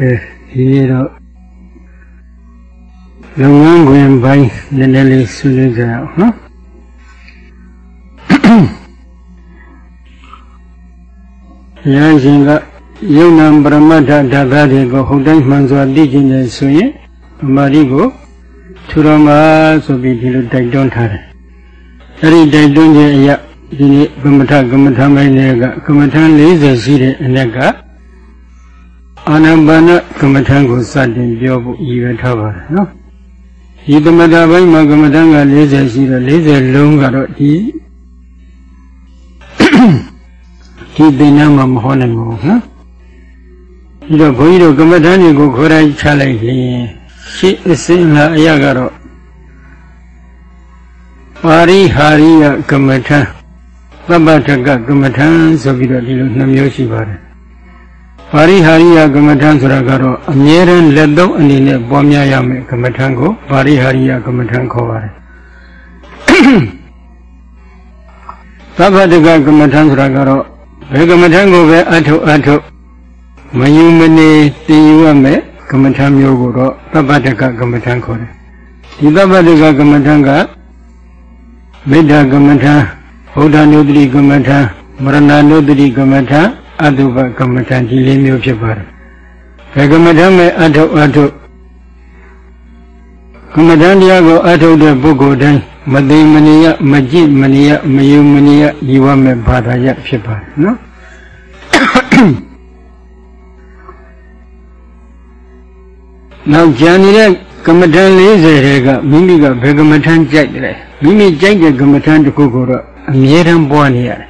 အဲဒီနေ့တော့လုပ်ငန်းခွင်ပိုင်းနည်းနည်းလေးဆွေးနွေးကြအောင်နော်ဘုရားရှင်ကယုံနာပရမတ္ထဓာတ်တွေကိုဟုတ်တိုင်းမှန်စွာသိကျင်နေဆိုရင်ဗမာတိကိုထူတော်မှာဆိုပြီးဒီလိုတိုက်တွန်းထားတယ်။အဲဒီတိုက်တွန်းခြင်းအရာဒီနေ့ကမ္မထကမ္မထမိုင်းတွေကကမ္မထ40ရှိတဲ့အ낵က အာနာပါနကမ္မထကိုစတင်ပြောဖို့ရည်ရွယ်ထားပါတယ်နော်။ဒီသမထပိုင်းမှာကမ္မထက40ရှိတော့40လုံးကတော့ဒီဒီပင်နာမှာမဟောနိုင်ဘူးနော်ပြီးတော့ဘုန်းကြီးတို့ကမ္မဋ္ဌာန်းတွေကိုခေါ်တိုင်းချလိုက်ရင်ရှေ့အစင်းလာအရာကတော့ပါရိဟာရိယကမ္မဋ္ဌာန်းသဗ္ဗတကကမ္မဋ္ဌာန်းဆိုပြီးတော့ဒီလိုနှမျိုးရှိပါတယ် ပါရိဟာရိယကမ္မဋ္ဌာန်းဆိုတာကတော့အမြဲတမ်းလက်သုံးအနေနဲ့ပွားများရမယ်ကမ္မဋ္ဌာန်းကိုပါရိဟာရိယကမ္မဋ္ဌာန်းခေါ်ပါတယ်သဗ္ဗတကကမ္မဋ္ဌာန်းဆိုတာကတော့ဘယ်ကမ္မထံကိုပဲအထုအထုမယူမနေတင်ယူရမယ်ကမ္မထံမျိုးကိုတော့သဗ္ဗတကကမ္မထံခေါ်တယ်ဒီသဗ္ဗတကကမ္မထံကမေတ္တာကမ္မထံဘုဒ္ဓနုတ္တိကမ္မထံမရဏနုတ္တိကမ္မထံ အတုပကမ္မထံဒီလေးမျိုးဖြစ်ပါတယ်ဘယ်ကမ္မထံမဲ့အထုအထုကမ္မထံတရားကိုအထုတဲ့ပုဂ္ဂိုလ်တိုင်းမသိမနေရမကြည့်မနေရမယုံမနေရဤဝမဲ့ဘာသာရဖြစ်ပါတယ်နော်နောက်ကြံနေတဲ့ကမ္မထံ40တွေကမိမိကဘယ်ကမ္မထံကြိုက်တယ်မိမိကြိုက်တဲ့ကမ္မထံတစ်ခုကိုတော့အမြဲတမ်းပွားနေရတယ်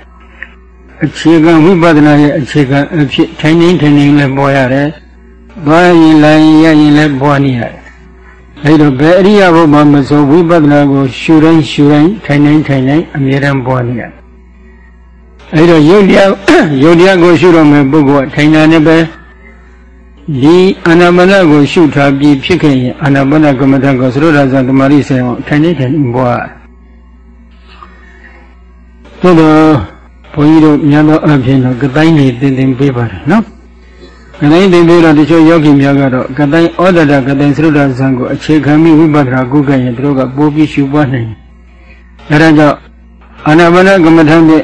အခြေခံဝိပဿနာရဲ့အခြေခံအဖြစ်ထိုင်နေထိုင်နေလည်းပွားရတယ်သွားရင်လာရင်ရရင်လည်းပွားနေရတယ်အဲဒါဘယ်အရိယာဘုမှာမဆိုဝိပဿနာကိုရှုတိုင်းရှုတိုင်းထိုင်တိုင်းထိုင်တိုင်းအမြဲတမ်းပွားနေရတယ်အဲဒါယုတ်တရားယုတ်တရားကိုရှုတော့မယ်ပုဂ္ဂိုလ်ကထိုင်တာနဲ့ပဲဒီအာနာပါနကိုရှုထားပြီးဖြစ်ခဲ့ရင်အာနာပါနကမ္မထကိုသရုဒ္ဓဇာတမာရိဆိုင်အောင်ထိုင်နေထိုင်ပွားသို့တော့ ဘုန်းကြီးတို့များသောအားဖြင့်တော့ကတိုင်းနေတင်တင်ပေးပါတယ်နော်ကတိုင်းတင်ပေးတော့တချို့ယောဂီများကတော့ကတိုင်းဩဒတကတိုင်းသရုဒ္ဓဇံကိုအခြေခံပြီးဝိပဿနာကုကရင်သူတို့ကပိုးပြီးရှုပွားနိုင်တယ်အဲဒါကြောင့်အာနာပါနကမ္မထနဲ့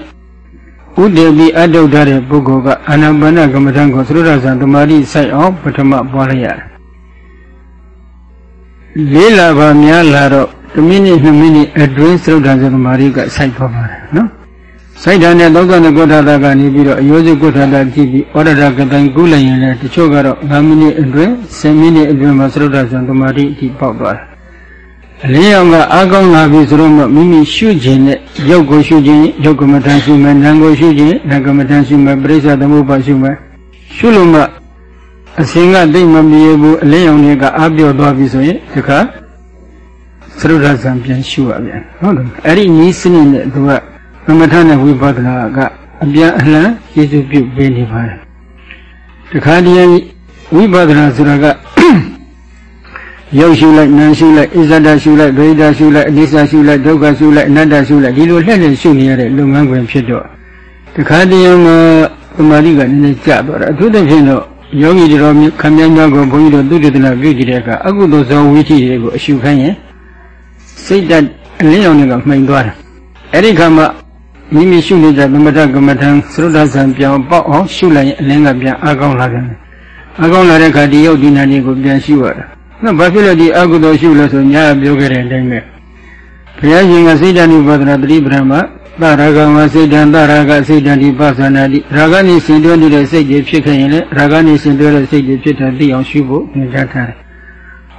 ဥတည်ပြီးအတုထားတဲ့ပုဂ္ဂိုလ်ကအာနာပါနကမ္မထကိုသရုဒ္ဓဇံတမာတိစိုက်အောင်ပထမပွားလိုက်ရတယ်လေးလာပါများလာတော့1မိနစ်2မိနစ်အတွင်းသရုဒ္ဓဇံတမာတိကစိုက်သွားပါတယ်နော် စိုက်တာနဲ့32ကုဋ္ဌတာကနေပြီးတော့အယောဇကုဋ္ဌတာကြည့်ပြီးဩရဒကတိုင်ကုလိုက်ရင်လည်းတချို့ကတော့9မိနစ်အတွင်း10မိနစ်အတွင်းမှာသရုဒ္ဓဇံတမာတိအထိပေါက်သွားတယ်အလင်းရောင်ကအားကောင်းလာပြီဆိုတော့မိမိရှုခြင်းနဲ့ရုပ်ကိုရှုခြင်းရုပ်ကမ္မထန်ရှုမယ်နာမ်ကိုရှုခြင်းနာမ်ကမ္မထန်ရှုမယ်ပရိစ္ဆသမုပ္ပါရှုမယ်ရှုလို့မှအစဉ်ကသိမမြင်ဘူးအလင်းရောင်တွေကအားပြော့သွားပြီဆိုရင်ဒီခါသရုဒ္ဓဇံပြန်ရှုရပြန်ဟုတ်တယ်အဲ့ဒီနီးစနစ်နဲ့သူက ကမ္မထနဲ့ဝိပဿနာကအပြန်အလှန်ကျေစုပြုပေးနေပါတယ်တခါတည်းဝိပဿနာဆိုတာကရုပ်ရှုလိုက်နာမ်ရှုလိုက်အစ္ဆဒရှုလိုက်ဒိဋ္ဌရှုလိုက်အနိစ္စရှုလိုက်ဒုက္ခရှုလိုက်အနတ္တရှုလိုက်ဒီလိုလှည့်လှည့်ရှုနေရတဲ့လုပ်ငန်းခွင်ဖြစ်တော့တခါတည်းမှာသမာဓိကနည်းနည်းကျသွားတာအထူးသဖြင့်တော့ယောဂီတော်ခမည်းများကိုဘုန်းကြီးတို့သုတေသနပြုကြည့်တဲ့အခါအကုသိုလ်ဇောဝိထိတွေကိုအရှုခိုင်းရင်စိတ်တအလင်းရောင်တွေကမှိန်သွားတယ်အဲ့ဒီခါမှာ မိမိရှုနေတဲ့သမထကမ္မထံသရုဒ္ဓဇံပြောင်းပေါက်အောင်ရှုလိုက်ရင်အလင်းကပြန်အကောင်းလာတယ်အကောင်းလာတဲ့ခါဒီယုတ်ဒီနာလေးကိုပြန်ရှုရတာနော်ဘာဖြစ်လို့ဒီအကုသိုလ်ရှုလို့ဆိုညာပြောခဲ့တဲ့အတိုင်းပဲဘုရားရှင်ကစိတ်တဏှုပဒနာတတိပရမသရဂံဝစိတ်တံသရဂစိတ်တံဒီပသနာတိရာဂနိရှင်တွဲနေတဲ့စိတ်ကြီးဖြစ်ခဲ့ရင်လည်းရာဂနိရှင်တွဲတဲ့စိတ်ကြီးဖြစ်တာသိအောင်ရှုဖို့ညွှန်ကြားထားတယ်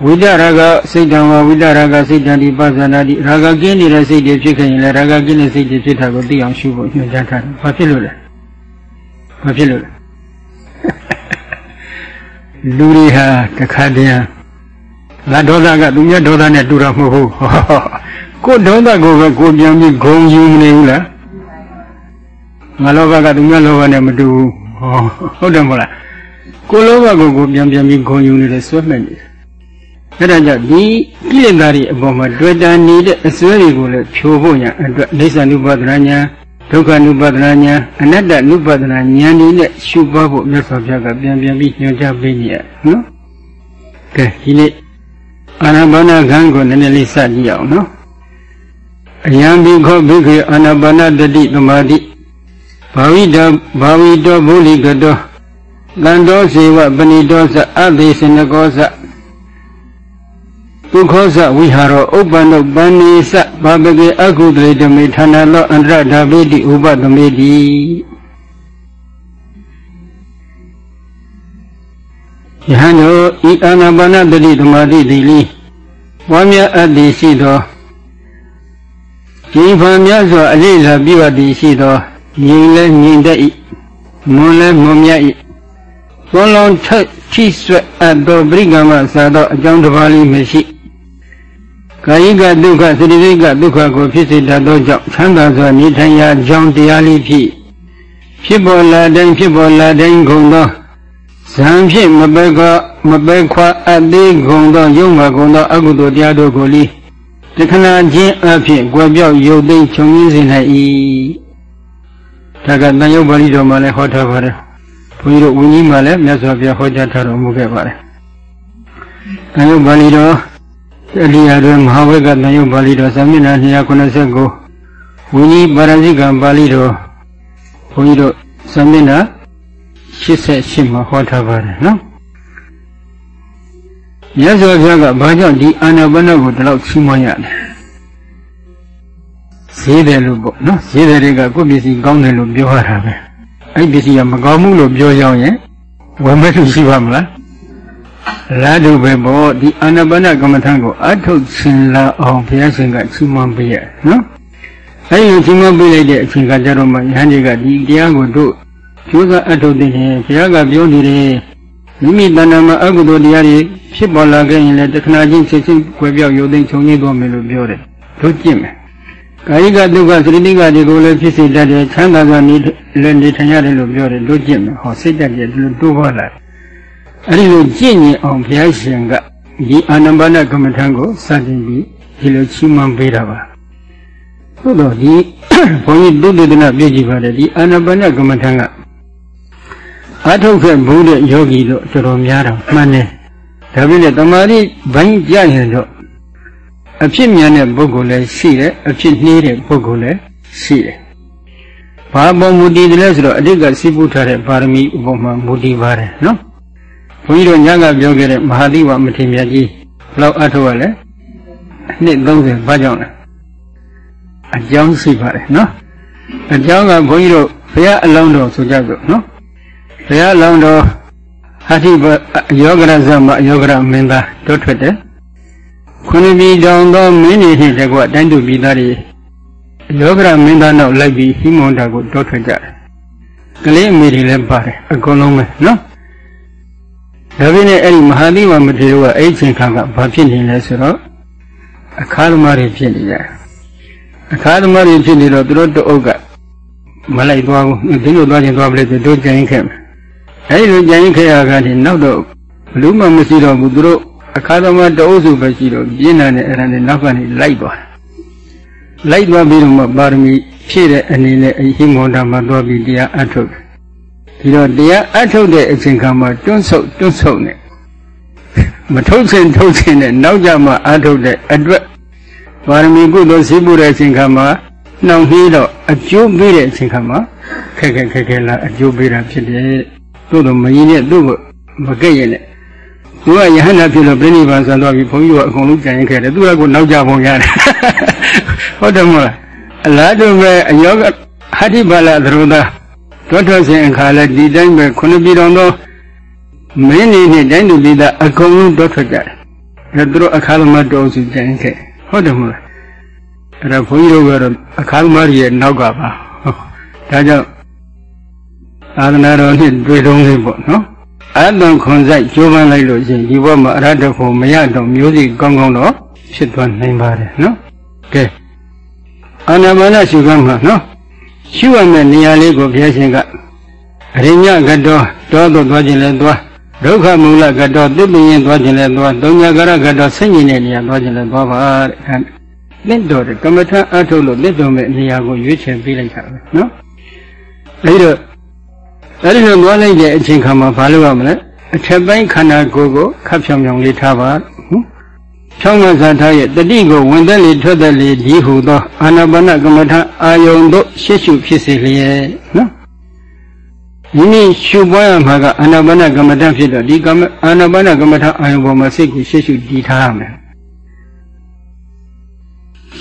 ဝိတရာဂစိတ်တံဝဝိတရာဂစိတ်တံဒီပသနာတိရာဂကင်းနေတဲ့စိတ်ကြီးဖြစ်ခဲ့ရင်လည်းရာဂကင်းတဲ့စိတ်ကြီးဖြစ်တာကိုသိအောင်ရှုဖို့ညွှန်ကြားထားတယ်ဘာဖြစ်လို့လဲဘာဖြစ်လို့လဲလူတွေဟာတခါတည်းငါဒေါသကသူများဒေါသနဲ့တူတာမဟုတ်ဘူးကိုဒေါသကိုပဲကိုပြန်ပြီးဂုံယူမနေဘူးလားငါလောဘကသူများလောဘနဲ့မတူဘူးဟုတ်တယ်မဟုတ်လားကိုလောဘကိုကိုပြန်ပြန်ပြီးဂုံယူနေတယ်ဆွဲမဲ့နေတယ် အဲ့ဒါကြောင့်ဒီကိလေသာတွေအပေါ်မှာတွေ့တာနေတဲ့အစွဲတွေကိုလည်းဖြိုဖို့ညာအတွက်အိဋ္ဌာနုပဒနာညာဒုက္ခ ानु ပဒနာဉာဏ်အနတ္တ ानु ပဒနာဉာဏ်ဒီနဲ့ရှုပွားဖို့မြတ်စွာဘုရားကပြန်ပြန်ပြီးညွှန်ကြားပေးနေရနော်ကဲဒီနေ့အာနာပါနခံကိုနည်းနည်းလေးစကြည့်အောင်နော်အယံဘိခောဘိခေအာနာပါနတတိသမာတိဘာဝိတဘာဝိတောဘုလိကတောတန်တော်စေဝပဏိတောသအသေစနကောသ ဒုက္ခောသဝိဟာရောဥပ္ပန္နုပန္နေသဘာပကေအကုတရေတမေဌာနလောအန္တရဓာပိတိဥပသမေတိယဟန်တို့ဤအာနာပါနတတိသမာတိတိလိဝါမြတ်အတ္တိရှိသောဒီဖန်မြတ်စွာအလေးစားပြုအပ်သည်ရှိသောမြင်လဲမြင်တတ်၏မွန်လဲမွန်မြတ်၏သွန်လုံးထချိဆွဲအပ်သောပရိကမစာသောအကြောင်းတစ်ပါးလေးမရှိ ကာယကဒုက္ခစရိကဒုက္ခကိုဖြစ်စေတတ်သောကြောင့်ချမ်းသာစွာနေထိုင်ရာကြောင်းတရားလေးဖြစ်ဖြစ်ပေါ်လာတိုင်းဖြစ်ပေါ်လာတိုင်းကုန်သောဇံဖြစ်မပဲကမပဲခွာအပ်သေးကုန်သောယုံမှာကုန်သောအကုသိုလ်တရားတို့ကိုလိတခဏချင်းအဖြစ်ကွယ်ပြောက်ယုတ်သိမ်းချုပ်ရင်းစေနိုင်၏ဒါကတန်ရုပ်ပါဠိတော်မှာလည်းဟောထားပါတယ်ဘုန်းကြီးတို့ဝင်းကြီးမှာလည်းမြတ်စွာဘုရားဟောကြားထားတော်မူခဲ့ပါတယ်တန်ရုပ်ပါဠိတော် အရိယာတွင်မဟာဝေကတန်ရုပ်ပါဠိတော်စာမျက်နှာ289ဝင်းကြီးပါရဇိကံပါဠိတော်ဘုန်းကြီးတို့စာမျက်နှာ88မှာဟောထားပါတယ်နော်မြတ်စွာဘုရားကဘာကြောင့်ဒီအာနာပါနကိုဒီလောက်ချီးမွမ်းရလဲဈေးတယ်လို့ပေါ့နော်ဈေးတယ်တွေကကိုယ့်ပစ္စည်းကောင်းတယ်လို့ပြောရတာပဲအဲ့ပစ္စည်းကမကောင်းဘူးလို့ပြောရအောင်ရင်ဝယ်မဲ့လို့ရှိပါမလား လာတုပဲပေါ့ဒီအာနာပါနကမ္မထံကိုအထုတ်ရှင်လာအောင်ဘုရားရှင်ကချီးမွမ်းပေးရနော်အဲ့ဒီချီးမွမ်းပေးလိုက်တဲ့အချိန်ကကြတော့မှယဟန်ကြီးကဒီတရားကိုတို့ကျိုးစားအထုတ်တဲ့ဘုရားကပြောနေတယ်မိမိတဏ္ဍာမှာအကုသိုလ်တရားတွေဖြစ်ပေါ်လာခဲ့ရင်လည်းတခဏချင်းချက်ချင်းကွယ်ပြောက်ယုံသိမ်းချုပ်ငြိမ်းသွားမယ်လို့ပြောတယ်တို့ကြည့်မယ်ကာယကဒုက္ခသတိတိကတွေကိုလည်းဖြစ်စေတတ်တယ်ချမ်းသာစွာနေလည်းနေထိုင်ရတယ်လို့ပြောတယ်တို့ကြည့်မယ်ဟောစိတ်တက်တယ်လို့တိုးပါလာ အဲ့ဒီလိုကြည့်ရင်အောင်ဘုရားရှင်ကဒီအာနပါနကမ္မထံကိုစတင်ပြီးဒီလိုချီးမွမ်းပေးတာပါသို့တော့ဒီဘုန်းကြီးတုတ္တနာပြည့်ကြည့်ပါတယ်ဒီအာနပါနကမ္မထံကအထုတ်ခဲ့ဘုတဲ့ယောဂီတို့တော်တော်များတော့မှန်တယ်ဒါပြည့်နဲ့တမာတိဘိုင်းကြရင်တော့အဖြစ်မြန်တဲ့ပုဂ္ဂိုလ်လည်းရှိတယ်အဖြစ်နှေးတဲ့ပုဂ္ဂိုလ်လည်းရှိတယ်ဘာပေါ်မူတည်တယ်လဲဆိုတော့အတိတ်ကစီးပူးထားတဲ့ပါရမီဥပမာမူတည်ပါတယ်နော် ဘုန်းကြီးတို့ညကပြောခဲ့တဲ့မဟာသီဝမထေရမြတ်ကြီးဘလောက်အထုတ်ရလဲအနှစ်30ဘာကြောင့်လဲအကြောင်းရှိပါတယ်နော်အကြောင်းကဘုန်းကြီးတို့ဘုရားအလောင်းတော်ဆိုကြစို့နော်ဘုရားအလောင်းတော်ဟတိဘယောဂရဇမယောဂရမင်းသားတို့ထွက်တယ်ခုနှစ်ပြည်တောင်သောမင်းကြီးနှင့်တကွတိုင်းသူပြည်သားတွေယောဂရမင်းသားနောက်လိုက်ပြီးဟိမွန်တာကိုတောထွက်ကြတယ်ကလေးအမေတွေလည်းပါတယ်အကုန်လုံးပဲနော် ဒါပြင်းနဲ့အဲ့ဒီမဟာသီဝမထေရကအဲ့ချိန်ခါကဘာဖြစ်နေလဲဆိုတော့အခါသမားတွေဖြစ်နေကြအခါသမားတွေဖြစ်နေတော့သူတို့တအုပ်ကမလိုက်သွားဘူးဒီလိုသွားခြင်းသွားပလဲတို့ကြင်ခဲ့မယ်အဲဒီလိုကြံရင်ခေရကတည်းနောက်တော့ဘလူးမှမရှိတော့ဘူးသူတို့အခါသမတအုပ်စုပဲရှိတော့ပြင်းတဲ့အဲ့ဒါနဲ့နောက်ကနေလိုက်သွားလိုက်သွားပြီးတော့မှပါရမီဖြည့်တဲ့အနေနဲ့အဟိမန္တမှာသွားပြီးတရားအထုတ် ဒီတော့တရားအထုတ်တဲ့အချိန်ခါမှာတွန်းဆုပ်တွန်းဆုပ်နဲ့မထုတ်ချင်ထုတ်ချင်နဲ့နောက်ကြမှအထုတ်တဲ့အတွက်ပါရမီကုသိုလ်စီးပူတဲ့အချိန်ခါမှာနှောင့်နှေးတော့အကျိုးပေးတဲ့အချိန်ခါမှာခက်ခက်ခက်ခဲလာအကျိုးပေးတာဖြစ်တယ်သို့တော့မကြီးနဲ့သူ့ကိုမကဲ့ရဲ့နဲ့သူကယဟန္တာဖြစ်လို့ပြိဋိဘံဆန်သွားပြီဘုန်းကြီးကအကုန်လုံးကြံရင်ခဲ့တယ်သူကကိုနောက်ကြပုံရတယ်ဟုတ်တယ်မလားအလားတူပဲအယောဂဟတိပါဠသရုဒ္ဓတောထောစဉ်အခါလဲဒီတိုင်းပဲခုနှစ်ပြည်တော်သောမင်းနေနဲ့တိုင်းသူပြည်သားအကုန်လုံးတောထွက်ကြတယ်အဲသူတို့အခါသမတော်စုကြံခဲ့ဟုတ်တယ်မလားအဲ့ဒါဘုန်းကြီးတို့ကတော့အခါသမရဲ့နောက်ကပါဒါကြောင့်သာသနာတော်နဲ့တွေ့တုံးလေးပေါ့နော်အတန်ခွန်ဆိုင်ကျိုးပန်းလိုက်လို့ရှိရင်ဒီဘဝမှာအရဟတဖို့မရတော့မျိုးစိကောင်းကောင်းတော့ဖြစ်သွားနိုင်ပါတယ်နော်ကဲအာနာပါနရှုခမ်းမှာနော် ရှုရမယ့်နေရာလေးကိုဘုရားရှင်ကအရိညကတောတောသို့သွားခြင်းလဲသွားဒုက္ခမူလကတောသစ်ပင်ရင်သွားခြင်းလဲသွားဒုညကရကတောဆင့်ကျင်တဲ့နေရာသွားခြင်းလဲသွားပါတဲ့သင့်တော်တဲ့ကမ္မထာအထုတ်လို့သင့်တော်မဲ့နေရာကိုရွေးချယ်ပေးလိုက်တာပဲနော်အဲဒီတော့အဲဒီလိုသွားလိုက်တဲ့အချိန်ခါမှာဘာလုပ်ရမလဲအထက်ပိုင်းခန္ဓာကိုယ်ကိုခပ်ဖြောင်ဖြောင်လေးထားပါဟုတ် ဖြောင်းမစားထားရဲ့တတိကိုဝင်သက်လေထွက်သက်လေဒီဟုသောအာနာပါနကမ္မထာအာယုံတို့ရှေ့ရှုဖြစ်စေလျက်နော်မိမိရှုပွားရမှာကအာနာပါနကမ္မထာဖြစ်တော့ဒီကမ္မအာနာပါနကမ္မထာအာယုံပေါ်မှာစိတ်ကိုရှေ့ရှုတည်ထားရမယ်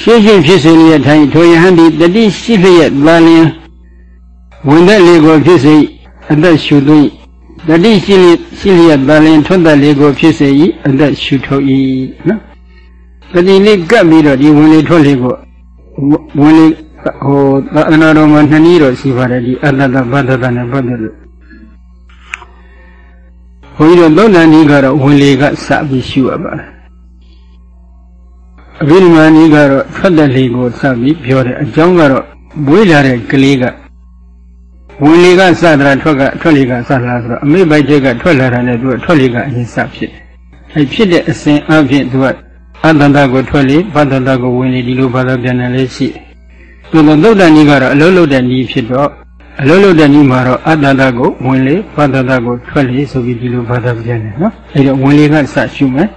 ရှေ့ရှုဖြစ်စေလျက်ထိုင်ထိုယဟန်ဒီတတိရှိလျက်သာလျင်ဝင်သက်လေကိုဖြစ်စေအသက်ရှုသွင်း တတိရှိလျက်ရှိလျက်သာလျင်ထွတ်သက်လေကိုဖြစ်စေ၏အသက်ရှုထုတ်၏နော်တတိလေးကပ်ပြီးတော့ဒီဝင်လေထွက်လေကိုဝင်လေဟိုသာသနာတော်မှာနှစ်နည်းတော့ရှိပါတယ်ဒီအတ္တတဘဒ္ဒတနဲ့ပတ်သက်လို့ဘုန်းကြီးတို့သုံးတန်ဤကတော့ဝင်လေကစပြီးရှုရပါတယ်အဘိဓမ္မာနည်းကတော့ထွက်တဲ့လေကိုစပြီးပြောတယ်အကြောင်းကတော့မွေးလာတဲ့ကလေးက ဝင်လေကစတာထွက်ကထွက်လေကစလာဆိုတော့အမိပိုက်တဲ့ကထွက်လာတာနဲ့သူကထွက်လေကအရင်စဖြစ်တယ်အဲဖြစ်တဲ့အစဉ်အဖြစ်သူကအတ္တတကိုထွက်လေဘဒ္ဒတကိုဝင်လေဒီလိုဘာသာပြန်တယ်လည်းရှိတယ်သို့သောသုတ်တန်ကြီးကတော့အလုံးလုံးတဲ့နည်းဖြစ်တော့အလုံးလုံးတဲ့နည်းမှာတော့အတ္တတကိုဝင်လေဘဒ္ဒတကိုထွက်လေဆိုပြီးဒီလိုဘာသာပြန်တယ်နော်အဲဒါဝင်လေကစရှုမယ်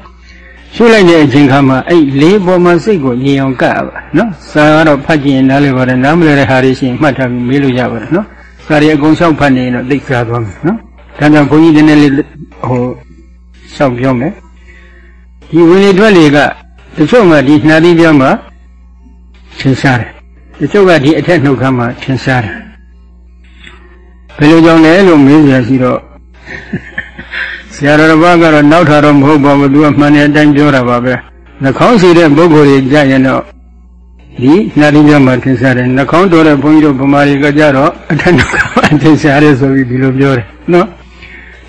ရှုလိုက်တဲ့အချိန်ခါမှာအဲ့လေးပေါ်မှာစိတ်ကိုညင်အောင်ကပ်ပါနော်စာကတော့ဖတ်ကြည့်ရင်နားလည်ပါတယ်နားမလည်တဲ့ဟာတွေရှိရင်မှတ်ထားပြီးမေးလို့ရပါတယ်နော် စာရီအကုန်လျှောက်ဖတ်နေရင်တော့သိစားသွားမယ်နော်ဒါကြောင့်ဘုန်းကြီးနည်းနည်းလေးဟိုလျှောက်ပြောမယ်ဒီဝင်လေထွက်လေကတချို့ကဒီနှာသီးပြောမှာသင်ရှားတယ်တချို့ကဒီအထက်နှုတ်ခမ်းမှာသင်ရှားတယ်ဘယ်လိုကြောင့်လဲလို့မေးကြရှိတော့ဆရာတော်တစ်ပါးကတော့နောက်ထတော့မဟုတ်ပါဘူးသူကမှန်တဲ့အတိုင်းပြောတာပါပဲနှာခေါင်းစီတဲ့ပုဂ္ဂိုလ်တွေကြရင်တော့ ဒီနှာသီးပြောမှာသင်ရှားတယ်နှာခေါင်းတော်တဲ့ဘုန်းကြီးတို့ဗမာတွေကကြတော့အထက်နှုတ်ခမ်းမှာသင်ရှားတယ်ဆိုပြီးဒီလိုပြောတယ်နော်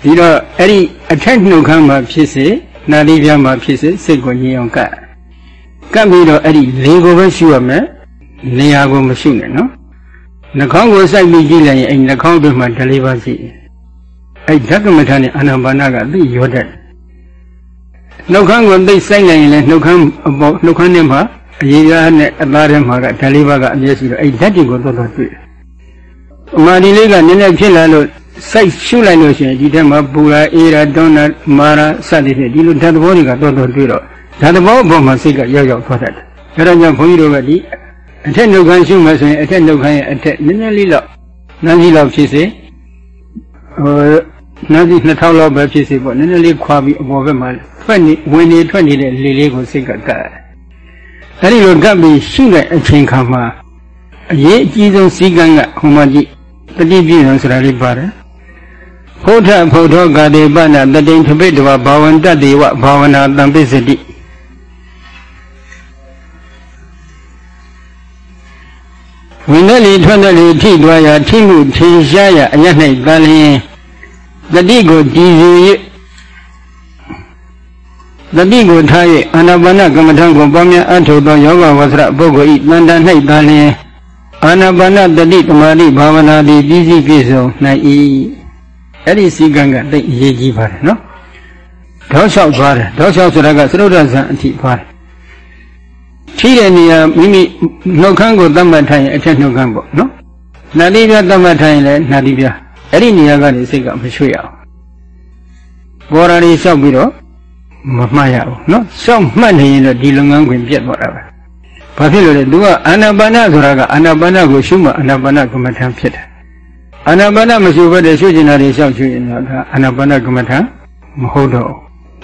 ဒီတော့အဲ့ဒီအထက်နှုတ်ခမ်းမှာဖြစ်စေနှာသီးပြောမှာဖြစ်စေစိတ်ကိုညင်အောင်ကပ်ကပ်ပြီးတော့အဲ့ဒီလေကိုပဲရှုရမယ်နေရာကိုမရှုနဲ့နော်နှာခေါင်းကိုစိုက်ပြီးကြည့်လိုက်ရင်အဲ့နှာခေါင်းအတွင်းမှာဒလေးပါးရှိတယ်အဲ့ဓကမထနဲ့အာနာပါနကသိရောတတ်နှုတ်ခမ်းကိုသိစိုက်နိုင်ရင်လည်းနှုတ်ခမ်းအပေါ်နှုတ်ခမ်းထဲမှာ အရေးရနဲ့အသားထဲမှာကဓာလေးပါးကအမျက်ရှိတော့အဲ့ဓာတ်တွေကိုတော့တော့တွေ့အမာဒီလေးကနည်းနည်းဖြစ်လာလို့စိုက်ရှုလိုက်လို့ရှိရင်ဒီထဲမှာပူရာအေးရာတွန်းတာမာရာစသည်ဖြင့်ဒီလိုဓာတ်သဘောတွေကတော့တော့တွေ့တော့ဓာတ်သဘောအပေါ်မှာစိတ်ကရောက်ရောက်သွားတတ်တယ်အဲဒါကြောင့်ဘုန်းကြီးတို့ကဒီအထက်နှုတ်ခမ်းရှုမှဆိုရင်အထက်နှုတ်ခမ်းရဲ့အထက်နည်းနည်းလေးတော့နန်းကြီးလောက်ဖြစ်စေဟိုနန်းကြီး2000လောက်ပဲဖြစ်စေပေါ့နည်းနည်းလေးခွာပြီးအပေါ်ဘက်မှာထွက်နေဝင်နေထွက်နေတဲ့လေလေးကိုစိတ်ကကတ် အဲဒီလိုကပ်ပြီးရှုတဲ့အချိန်ခါမှာအရေးအကြီးဆုံးစည်းကမ်းကဟိုမှာကြည့်တတိပြည့်ဆိုတာလေးပါတယ်ဖုထဖုထောကာတိပနာတတိန်ထပိတဝဘာဝန္တတေဝဘာဝနာတံပိစတိဝင်တဲ့လေထွက်တဲ့လေထိသွားရာထိမှုထင်ရှားရာအရ၌တန်လျင်တတိကိုကြည်စု၍ တတိကိုထား၍အာနာပါနကမ္မထံကိုပေါင်းများအထောသောယောဂဝဆရပုဂ္ဂိုလ်ဤတန်တန်၌တန်လျင်အာနာပါနတတိတမာတိဘာဝနာတိပြည့်စည်ပြည့်စုံနိုင်၏အဲ့ဒီစီကံကတိတ်အရေးကြီးပါတယ်နော်တောလျှောက်သွားတယ်တောလျှောက်ဆိုတာကသရုဒ္ဒဇံအထိပါတယ်ထိတဲ့နေရာမိမိနှုတ်ခမ်းကိုသတ်မှတ်ထားရင်အထက်နှုတ်ခမ်းပေါ့နော်နှာတိပြသတ်မှတ်ထားရင်လည်းနှာတိပြအဲ့ဒီနေရာကနေစိတ်ကမရွှေ့အောင်ဘောရာတွေလျှောက်ပြီးတော့ မမှတ်ရဘူးနော်လျှောက်မှတ်နေရင်တော့ဒီလုပ်ငန်းခွင်ပြတ်သွားတာပဲဘာဖြစ်လို့လဲ तू ကအာနာပါနဆိုတာကအာနာပါနကိုရှုမှအာနာပါနကမ္မထံဖြစ်တယ်အာနာပါနမရှုဘဲတည်းရှုကျင်တာတွေလျှောက်ရှုရင်တော့အာနာပါနကမ္မထံမဟုတ်တော့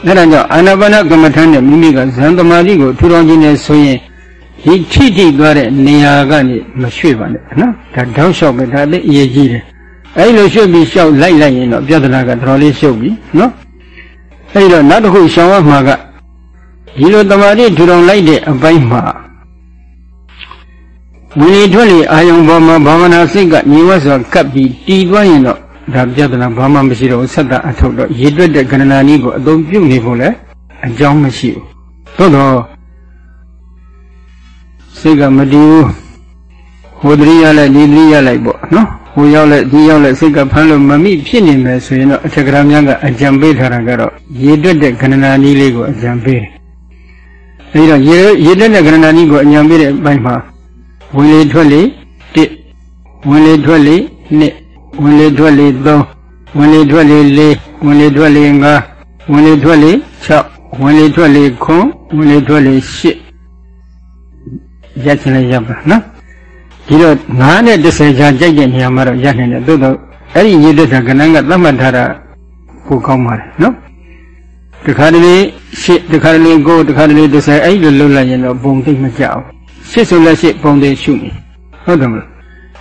အဲဒါကြောင့်အာနာပါနကမ္မထံနဲ့မိမိကဇန်သမာဓိကိုထူထောင်ခြင်းနဲ့ဆိုရင်ဒီထိထိသွားတဲ့နေရာကနေမရွှေ့ပါနဲ့နော်ဒါတောက်လျှောက်ပဲဒါသိအရေးကြီးတယ်အဲဒီလိုရွှေ့ပြီးလျှောက်လိုက်လိုက်ရင်တော့ပြဿနာကတော်တော်လေးရှုပ်ပြီနော် အဲဒီတော့နောက်တစ်ခုရှောင်ရမှာကဒီလိုတမာတိထူထောင်လိုက်တဲ့အပိုင်းမှာဝိနည်းထွက်လေအာယုံပေါ်မှာဘာဝနာစိတ်ကညီဝတ်စွာကပ်ပြီးတည်သွားရင်တော့ဒါပြဿနာဘာမှမရှိတော့ဘူးဆက်တာအထုတ်တော့ရေတွက်တဲ့ကဏ္ဍနာနည်းကိုအသုံးပြုနေဖို့လည်းအကြောင်းမရှိဘူးသို့တော့စိတ်ကမတည်ဘူးဟိုတရိရလိုက်ဒီတရိရလိုက်ပေါ့နော် ဟိုရောက်လိုက်ဒီရောက်လိုက်စိတ်ကဖမ်းလို့မမိဖြစ်နေမယ်ဆိုရင်တော့အထက်ကရာများကအကြံပေးထားတာကတော့ရေတွက်တဲ့ကဏ္ဍနာနည်းလေးကိုအကြံပေးတယ်အဲဒီတော့ရေရေတက်တဲ့ကရဏာနီးကိုအညာပြတဲ့ဘိုင်းမှာဝင်လေထွက်လေ1ဝင်လေထွက်လေ2ဝင်လေထွက်လေ3ဝင်လေထွက်လေ4ဝင်လေထွက်လေ5ဝင်လေထွက်လေ6ဝင်လေထွက်လေ9ဝင်လေထွက်လေ8ရက်ချင်လည်းရပ်ပါနော် ဒီတော့9နဲ့10ကြာကြိုက်တဲ့နေရာမှာတော့ရပ်နိုင်တယ်သို့တော့အဲ့ဒီရေတက်တဲ့ကဏ္ဍကသတ်မှတ်ထားတာကိုကောင်းပါတယ်နော်တခါတလေရှစ်တခါတလေကိုတခါတလေ30အဲ့လိုလှုပ်လိုက်ရင်တော့ပုံသိမ့်မကြောက်ရှစ်ဆိုလက်ရှစ်ပုံသိရှုနေဟုတ်တယ်မလား